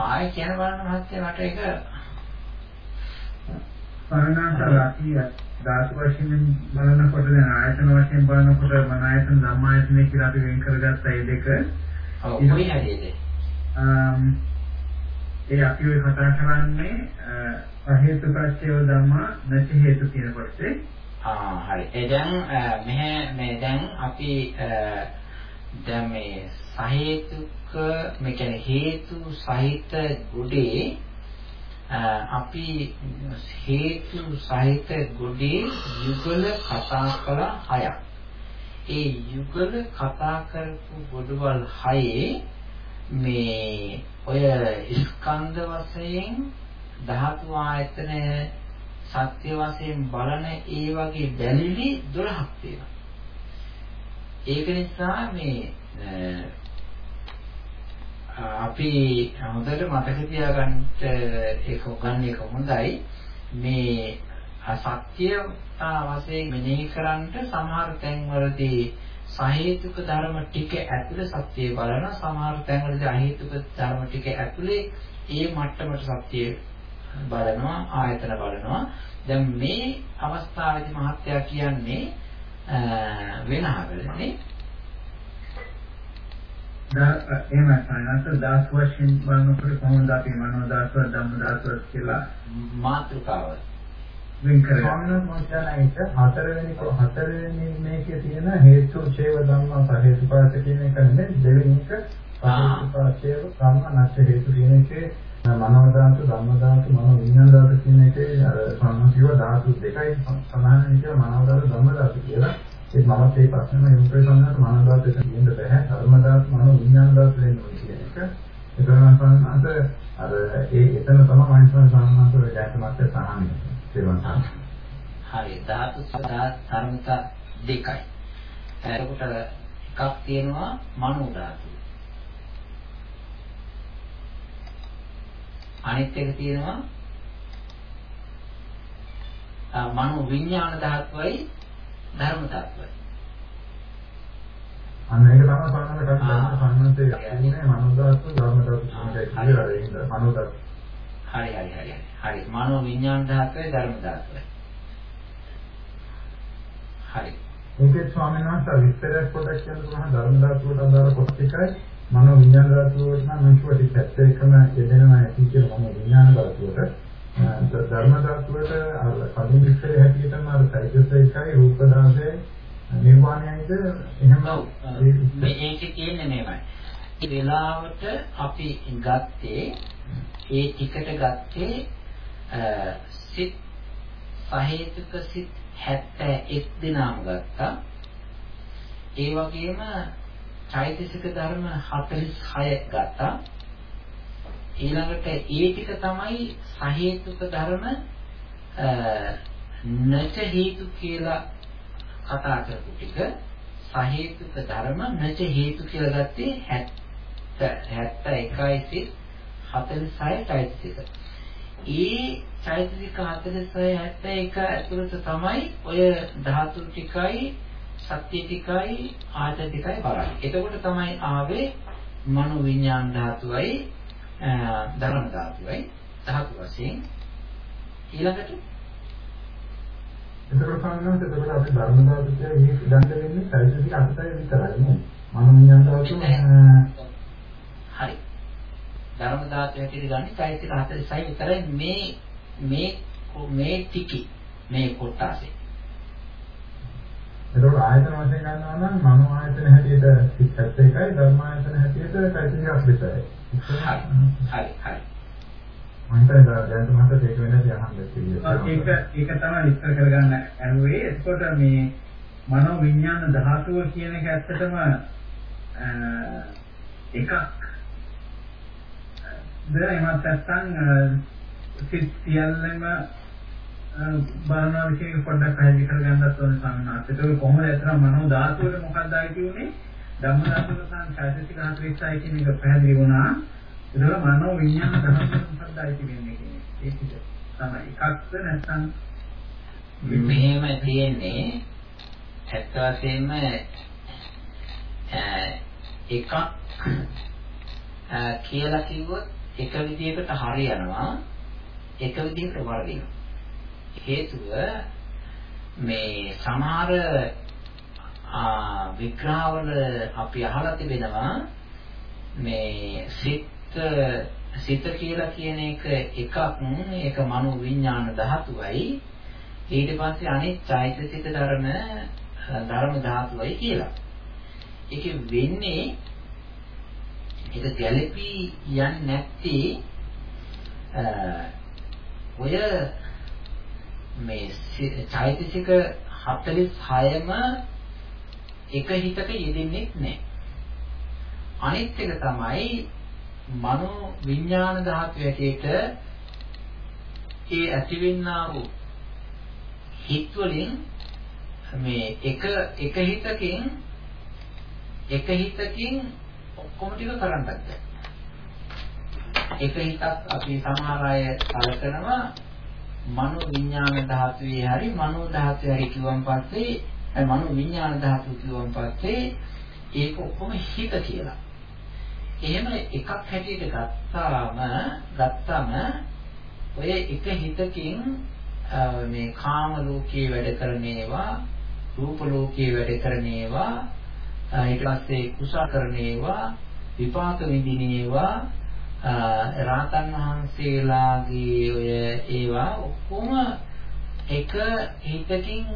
ආයෙ කියන බලන්න මහත්තයා මට ඒක පරණාසරාතිය ධාතු වශයෙන් බලනකොට දැන් ආයතන වශයෙන් බලනකොට මන ආයතන ධම්ම ආයතන කියලා අපි වෙන් කරගත්ත ඒ දෙක. ඔව් කොයි හරියද ඒ අපි ඔය කතා කරන්නේ අහේතු ප්‍රත්‍යය ධම්මා නැති හේතු කියන කොටසේ. ආ හරි. ඒ දැන් මෙහෙ මේ දැන් අපි දැන් මේ සහේතුක මේ කියන්නේ හේතු සහිත ගොඩේ අපි හේතු සහිත ගොඩේ යුගල කතා කළ හයක්. ඒ යුගල කතා කරපු ගොඩවල් හයේ මේ ඔය ස්කන්ධ වශයෙන් ධාතු ආයතන සත්‍ය වශයෙන් බලන ඒ වගේ බැලිලි 12ක් තියෙනවා. ඒක නිසා මේ අපි හොඳට මතක තියාගන්න ඒක ගන්න එක හොඳයි. මේ අසත්‍යතා වශයෙන් මෙනෙහි කරන්නට සමහර තැන්වලදී සහේතුක ධර්ම ටික ඇතුලේ සත්‍යය බලන සමහර තැන්වලදී අහේතුක ධර්ම ටික ඇතුලේ ඒ මට්ටමට සත්‍යය බලනවා ආයතන බලනවා. දැන් මේ අවස්ථාවේදී මහත්යා කියන්නේ වෙනහවලනේ එහෙම නැත්නම් දාස් වශයෙන් බලනකොට කොහොමද අපි මනෝ දාස්ව ධම්ම දාස්ව කියලා මාතෘකාව වෙන් කරගන්නේ? ස්වාමීන් වහන්සේලාට හතරවෙනි හතරවෙනි මේකේ තියෙන හේතු ඡේව ධම්ම සහේතුපාත කියන එක නෙමෙයි. දෙවෙනි එක සහේතුපාතේව ධම්ම නැත්නම් හේතු කියන එකේ මනෝ ධාතු ධම්ම ධාතු මනෝ විඤ්ඤාණ ධාතු කියන එකේ අර සම්මුතිය ධාතු දෙකයි සමාන විදිහට මනෝ ධාතු ධම්ම ධාතු කියලා ඒ මමත් ඒ ප්‍රශ්නෙම යොමු කරේ සම්මත මනෝදාත් එක කියන්න බෑ. කර්මදාත් මනෝ විඥානදාත් වෙන්න ඕනේ කියන එක. ඒක නම් අර ඒ එතන තමයි මනසන සම්මාසෝ දැක්මත් සාහනය. ඒවන් හරි ධාතු සදා ධර්මතා දෙකයි. එතකොට එකක් තියෙනවා මනෝ ධාතු. අනිත් එක තියෙනවා මනෝ විඥාන ධාතුවයි ධර්ම tattwa. අන්න ඒක තමයි සම්මත කරන්නේ සම්මතයේ කියන්නේ මනෝදාස්තු ධර්ම දාස්තු කියලා ඒක මනෝදාස්තු. හරි හරි හරි හරි. මනෝ විඥාන ධාතුවේ ධර්ම ධාතුවේ. හරි. ඒකේ ස්වාමීන් වහන්සේ විස්තරයක් පොඩ්ඩක් කියන්න පුළුවන් ධර්ම ධාතුවට අදාළ කොටස් එකයි මනෝ විඥාන ධාතුවට නම් මම කිව්වා ටිකක් එකම යෙදෙනවා ඇති කියලා මනෝ විඥාන ධාතුවට ධර්ම ධාතුවට අර කලින් විස්තරය හැටියටම අර සයිකෝසයිකයි රූප දාසය නිර්වාණයයිද එහෙම මේ ඒකේ තියෙන්නේ මේවයි. ඒ වෙලාවට අපි ගත්තේ ඒ ටිකට ගත්තේ සිත් සහේතුක සිත් 71 දිනාම ගත්තා. ඒ වගේම චෛතසික ධර්ම 46 ගත්තා. ඊළඟට ඒ ටික තමයි සහේතුක ධර්ම නච හේතු කියලා කතා කරපු ටික සහේතුක ධර්ම නච හේතු කියලා ගත්තේ 71යි සිත් 46 චෛතසික. ඒ චෛතසික 46 71 ඇතුළත තමයි ඔය ධාතු ටිකයි සත්‍ය ටිකයි ආයත ටිකයි බලන්නේ. එතකොට තමයි ආවේ මනෝ විඥාන ධාතුවයි ධර්ම ධාතුවයි ධාතු වශයෙන් ඊළඟට එතකොට සම්මත එතකොට අපි ධර්ම ධාතු කියලා මේ ඉඳන් දෙන්නේ චෛතසික අටයි විතරයි නේ. මනෝ විඥාන ධාතුව හරි. ධර්ම ධාතු හැටියට ගන්න චෛතසික 46 විතරයි මේ මේ මේ ටිකි මේ කොටසේ. එතකොට ආයතන වශයෙන් ගන්නවා නම් මනෝ ආයතන හැටියට 71යි ධර්ම ආයතන හැටියට චෛතසික 42යි. හරි හරි හරි මම හිතනවා දැන් මට ඒක වෙනද යහන්න තියෙනවා. ඒක ඒක තමයි විස්තර කරගන්න ඇරුවේ. එතකොට මේ මනෝ විඥාන ධාතුව කියන එක ඇත්තටම එකක් දෙයමත් නැත්නම් සිත් සියල්ලම බලනවා කියන එක පොඩ්ඩක් පැහැදිලි කරගන්නත් ඕන සම්මාත්. ඒක කොහොමද ඇත්තටම මනෝ ධාතුවට මොකක්ද ආйти උනේ? ධම්මරාග සංචෛතසික හතරයි කියන එක පැහැදිලි වුණා. ඒතර මනෝ විඤ්ඤාණ ධර්ම සම්පදායි වෙන්නේ කියන්නේ ඒක තමයි. එකක්ද නැත්නම් මෙහෙම තියෙන්නේ ඇත්ත වශයෙන්ම එකක් කියලා කිව්වොත් එක විදිහකට හරියනවා එක විදිහකට වරදිනවා. හේතුව මේ සමහර විග්‍රහවල අපි අහලා තිබෙනවා මේ සිත් සිත කියලා කියන එක එකක් ඒක මනෝ විඥාන ධාතුවයි ඊට පස්සේ අනිත් චෛතසික ධර්ම ධර්ම ධාතුවයි කියලා. ඒක වෙන්නේ ඒක ගැළපී යන්නේ නැත්තේ ඔය මේ චෛතසික 46ම එක හිතක යෙදෙන්නේ නැහැ. අනිත් එක තමයි මනෝ විඥාන ධාතු ඇටියට ඒ ඇතිවෙන්නා වූ හිත් වලින් මේ එක එක හිතකින් එක හිතකින් ඔක්කොම ටික කරන්නත් බැහැ. එක හිතක් අපි සමහර අය කලකනවා මනෝ විඥාන ධාතුවේ හරි මනෝ ධාතුවේ හරි කිව්වන් පස්සේ මනෝ විඥාන ධාතුව කිව්වන් පස්සේ ඒක ඔක්කොම හිත කියලා. එහෙම එකක් හැටියට ගත්තාම ගත්තම ඔය එක හිතකින් මේ කාම ලෝකයේ වැඩ කරන ඒවා රූප ලෝකයේ වැඩ කරන ඒවා ඊට පස්සේ කුසල කරන ඒවා විපාක විඳින ඒවා රාතන් වහන්සේලාගේ ඔය ඒවා ඔක්කොම එක හිතකින්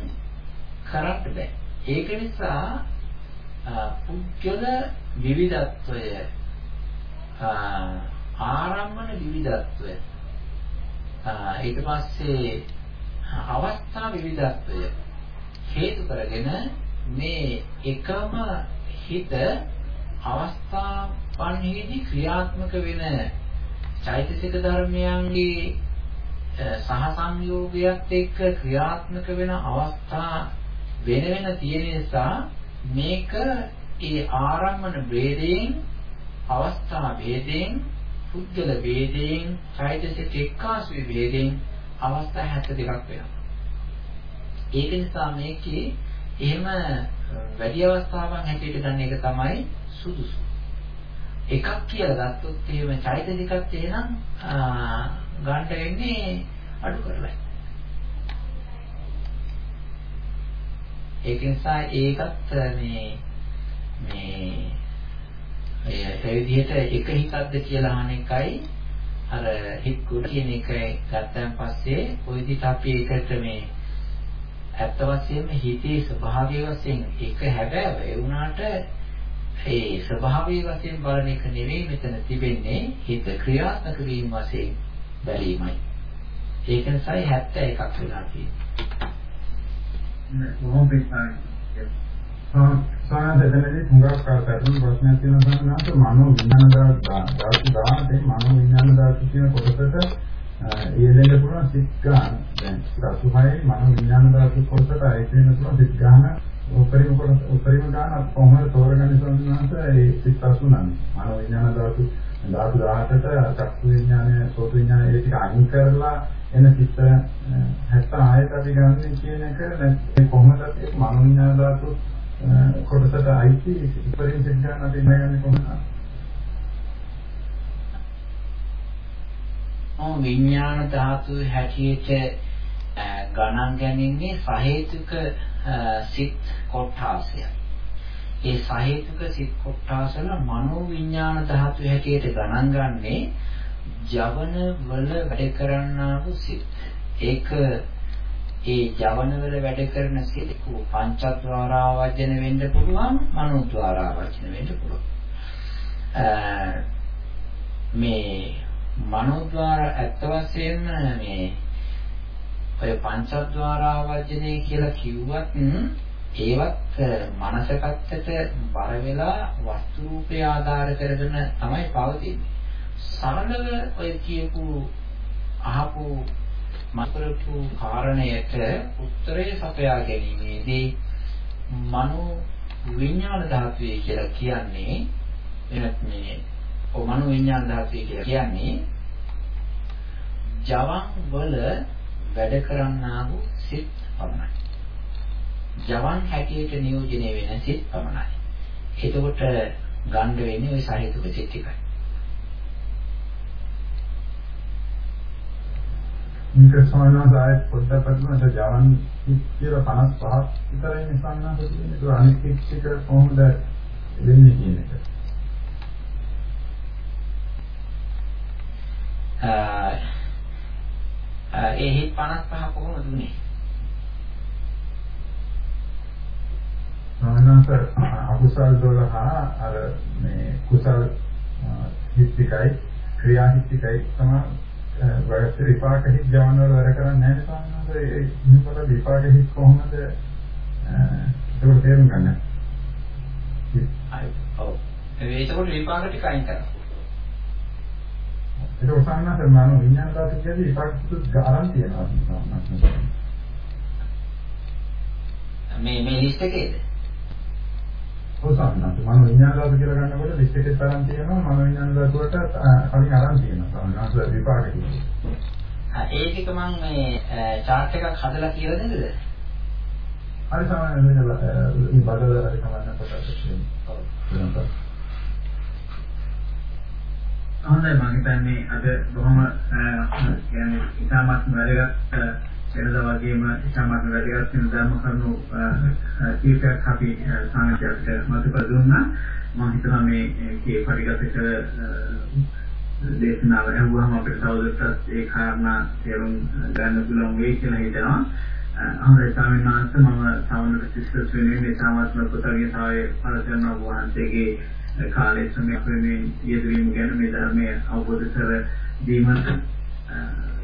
කරන්න බෑ. ඒක නිසා පුද්ගල විවිධත්වය ආරම්මන විවිධත්වය ඊට පස්සේ අවස්ථා විවිධත්වය හේතු කරගෙන මේ එකම හිත අවස්ථා පන්හිදී ක්‍රියාත්මක වෙන චෛතසික ධර්මයන්ගේ සහසංයෝගයත් එක්ක ක්‍රියාත්මක වෙන අවස්ථා වෙන වෙන තියෙන නිසා මේක ඒ ආරම්මන ભેදයෙන් අවස්ථා ભેදයෙන් පුද්ගල ભેදයෙන් චෛතසික එක්කාසු ભેදයෙන් අවස්ථා 72ක් වෙනවා. ඒක නිසා මේකේ එහෙම වැඩි අවස්ථාවක් හැටියට ගන්න එක තමයි සුදුසු. එකක් කියලා ගත්තොත් එහෙම චෛතසිකත් එහෙනම් ගන්න වෙන්නේ අඩු කරලා. ඒක නිසා ඒකත් මේ මේ ඒ විදිහට එක හිතක්ද කියලා අහන එකයි අර හිත කුඩ කියන එක ගත්තන් පස්සේ ওই විදිහට අපි ඒකට මේ ඇත්ත වශයෙන්ම හිතේ ස්වභාවය වශයෙන් එක හැබැයි ඒ වුණාට ඒ ස්වභාවයේ වශයෙන් බලන එක නෙවෙයි මෙතන තිබෙන්නේ හිත ක්‍රියාත්මක වීම වශයෙන් බැලීමයි. ඒක නිසායි 71ක් වෙලා තියෙන්නේ. කොහොම පිටායි. සාමාන්‍ය දෙතනදී හුඟක් පැතුම් ප්‍රශ්නයක් තියෙනවා සම්මානත මනෝ විඥාන ධාතු දාතේ මනෝ විඥාන ධාතු කියන කොටසට ඊළඟ පුළුවන් සිත් ගන්න. දැන් 86 මනෝ විඥාන ධාතු කොටසට අයිති වෙන පුළුවන් සිත් ගන්න උපරිම කොට උපරිම ගන්න කොහොමද තෝරගන්නේ සම්මානත ඒ සිත් 89 මනෝ විඥාන ධාතු ධාතු 18ට චක්කු විඥානය සෝත විඥානය ඒ ටික අයින් කරලා එන සිත් 76ට අපි ගන්න කියන එක කොහොමද ඒ මනෝ විඥාන ධාතු කොටසට අයිති උපරිම සිත් ගන්න අපි ඉඳගන්නේ කොහොමද? ඔව් විඥාන ධාතු හැටියට ගණන් ගැනීමේ සහේතුක සිත් කොටාසය. ඒ සහේතුක සිත් කොටාසල මනෝ විඥාන ධාතු හැටියට ගණන් ගන්නේ ජවන වල වැඩ කරන්නා වූ සිත්. ඒක ඒ ජවන වල වැඩ කරන සිත් පංචද්වාරා වජන වෙන්න පුළුවන් මනෝද්වාරා වජන වෙන්න පුළුවන්. මේ මනෝද්වාර ඇත්ත වශයෙන්ම මේ ඔය පංචද්වාරා වර්ජනේ කියලා කිව්වත් ඒවත් මනස පැත්තට බර වෙලා වස්තු රූපේ ආධාර කරගෙන තමයි පවතින්නේ. සරලව ඔය කියපු අහපු මතරපු කාරණයට උත්තරේ සපයා ගැනීමේදී මනෝ විඥාන ධාතුවේ කියලා කියන්නේ එනත් මේ ඔ මනෝ විඥාන ධාතුවේ කියලා කියන්නේ ජවන් වල වැඩ කරන්නා වූ සිත් පමණයි. ජවන් හැටියට නියෝජනය වෙන සිත් පමණයි. එතකොට ගන්න වෙන්නේ ওই සාහිත්‍යක සිත් ටිකයි. මේක සමානව ආයත් පොඩ්ඩක් අරගෙන ජවන් කියලා 55ක් විතරයි මේ සංඥා දෙන්නේ. ඒක අනිත් එක්ක කොහොමද වෙන්නේ කියන එක. ඒ හිත් 55 කොහොමද දුන්නේ? සමනස අකුසල් 12 අර මේ කුසල් හිත් ටිකයි ක්‍රියා හිත් ටිකයි තමයි වයස විපාක හිත් ජවන වල වැඩ කරන්නේ නැහැ සමනස ඒ නිපර විපාක හිත් කොහොමද ඒක තේරුම් ගන්න. ඔව්. ඒකෝට විපාක ටික අයින් කරනවා. ඒක උසන්නත් මනෝ විඥාන ධාතු කියන්නේ විපාක ගාරන් තියෙනවා මේ මේ ලිස්ට් එකේද? උසන්නත් මනෝ විඥාන ධාතු කියලා ගන්නකොට ලිස්ට් එකේ තරම් තියෙනවා මනෝ විඥාන ධාතුවට කලින් අරන් තියෙනවා. සමහරවිට විපාක තියෙනවා. ඒ ටික මම මේ chart එකක් හදලා කියලා දෙන්නද? හරි සමානයි මේ බඩල හරි කමන්න කොටස් ඔව් හොඳයි මම හිතන්නේ අද බොහොම කියන්නේ ඉතාමත් වැදගත් වෙනදා වගේම ඉතාමත් වැදගත් වෙන ධර්ම කරුණු කීපයක් අපි සාකච්ඡාවට මතු කර දුන්නා. මම හිතනවා මේ කී පරිගත කර දේශනාව ඇහුවම අපිට තවදුරටත් ඒ කාරණා තේරුම් ගන්න පුළුවන් වෙයි කියලා හිතනවා. හොඳයි ස්වාමීන් වහන්සේ මම සාමාන්‍ය සිස්ටර්ස් වෙනුවෙන් ඉතාමත්ම කෘතඥතාවය පළ වහන්සේගේ කාලයේ සමය ප්‍රමේ යෙදවීම ගැන මේ ධර්මයේ අවබෝධ කර දීම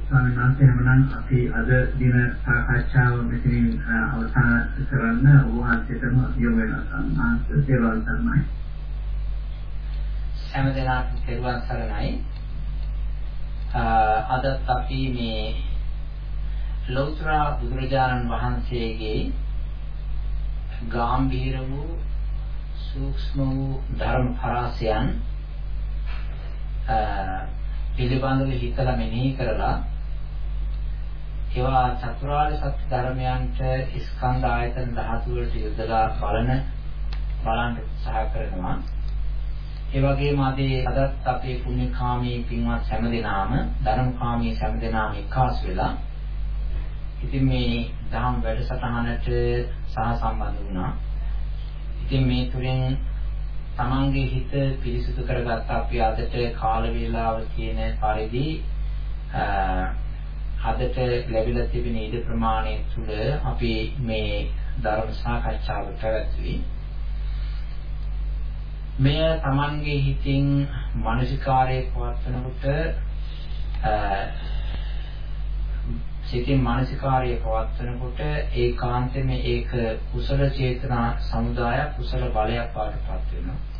ස්වාමීන් වහන්සේ හැමනම් අපි අද දින සාකච්ඡාව මෙතනින් අවසන් කරන්න ඔබ වහන්සේටම යොමු වෙනවා. සම්මාස සේවාවන් සර්ණයි හැම දිනකටම සේවාවන් සරණයි. අදත් අපි මේ ලෞතර බුදුරජාණන් වහන්සේගේ ගාම්භීර වූ සූක්ෂම වූ ධර්ම පරාසයන් පිළිබඳව හිතලා මෙනෙහි කරලා ඒවා චතුරාර්ය සත්‍ය ධර්මයන්ට ස්කන්ධ ආයතන ධාතු වලට යොදලා බලන බලන්න උත්සාහ කරනවා. ඒ වගේම අදී අදත් අපේ පුණ්‍යකාමී පින්වත් හැමදෙනාම ධර්මකාමී හැමදෙනාම එකාස් වෙලා ඉතින් මේ දහම් වැඩසටහනට සහ සම්බන්ධ වුණා. ඉතින් මේ තුලින් තමන්ගේ හිත පිරිසිදු කරගත්ත අපි අදට කාල වේලාව කියන පරිදි අදට ලැබිලා තිබෙන ඉඩ ප්‍රමාණය තුළ අපි මේ ධර්ම සාකච්ඡාව පැවැත්වුවේ මෙය තමන්ගේ හිතින් මානසිකාරයේ පවත්වනකොට සිතින් මානසිකාර්ය පවත්වනකොට ඒකාන්තයෙන් ඒක කුසල චේතනා සමුදාය කුසල බලයක් පාටපත් වෙනවා.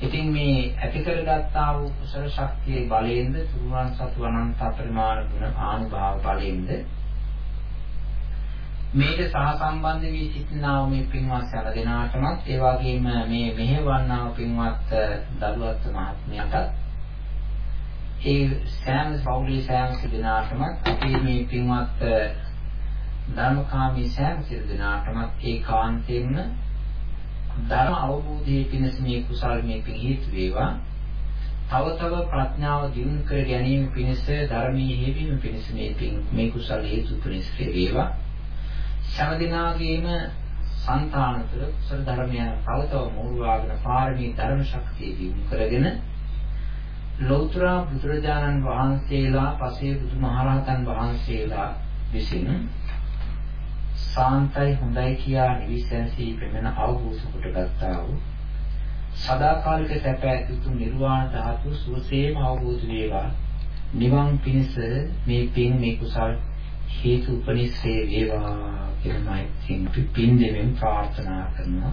ඉතින් මේ ඇති කරගත්තා වූ කුසල ශක්තියේ බලයෙන්ද තුරුවන් සතු අනන්ත අපරිමාණ ගුණ ආනුභාව බලයෙන්ද මේක සහසම්බන්ධ වී සිටිනා වූ මේ පින්වත් සැල දෙනාටමත් ඒ වගේම මේ මෙහෙවන්නා වූ පින්වත් දරුවත් මහත්මයාටත් ඒ සෑම පෞලී සෑම සිදෙනාටම අපි මේ පින්වත් ධර්මකාමී සෑම සිදෙනාටම ඒකාන්තයෙන්ම ධර්ම අවබෝධයේ පිණිස මේ කුසල් මේ පින් හේතු වේවා. තව තව ප්‍රඥාව දියුණු කර ගැනීම පිණිස ධර්මයේ හේවීම පිණිස මේ පින් මේ කුසල් හේතු පිණිස වේවා. සෑම දිනාගේම సంతాන තුළ කුසල ධර්මයන් තව තව මෝරුවාගෙන පාරමී ධර්ම ශක්තිය දියුණු කරගෙන ලෞතර බුදුරජාණන් වහන්සේලා පසේ බුදුමහරහතන් වහන්සේලා විසින් සාන්තයි හොඳයි කියා නිවිසැසී පෙමෙන අවබෝධ කොට ගත්තා වූ සදාකාලික සැප ඇතිතු නිර්වාණ ධාතු සුවසේම අවබෝධ වේවා. නිවන් පිණිස මේ පින් මේ කුසල් හේතු උපනිශ්‍රේ වේවා කියලායි පින් දෙමින් ප්‍රාර්ථනා කරනවා.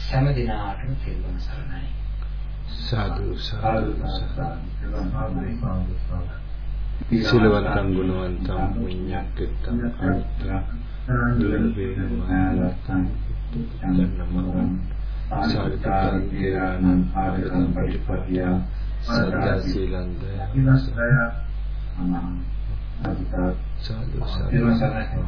සෑම දිනාටම තෙරුවන් සරණයි. සාදු සාදු සීලවන්තං ගුණවන්තං පුඤ්ඤක්කෙත්තං අනුත්තං දුර්වේනමහලත්තං ධම්මං සාරිකාග්ගේරානං ආරතං පටිපටිය සද්දා සීලන්ද සාදු සාදු සාදු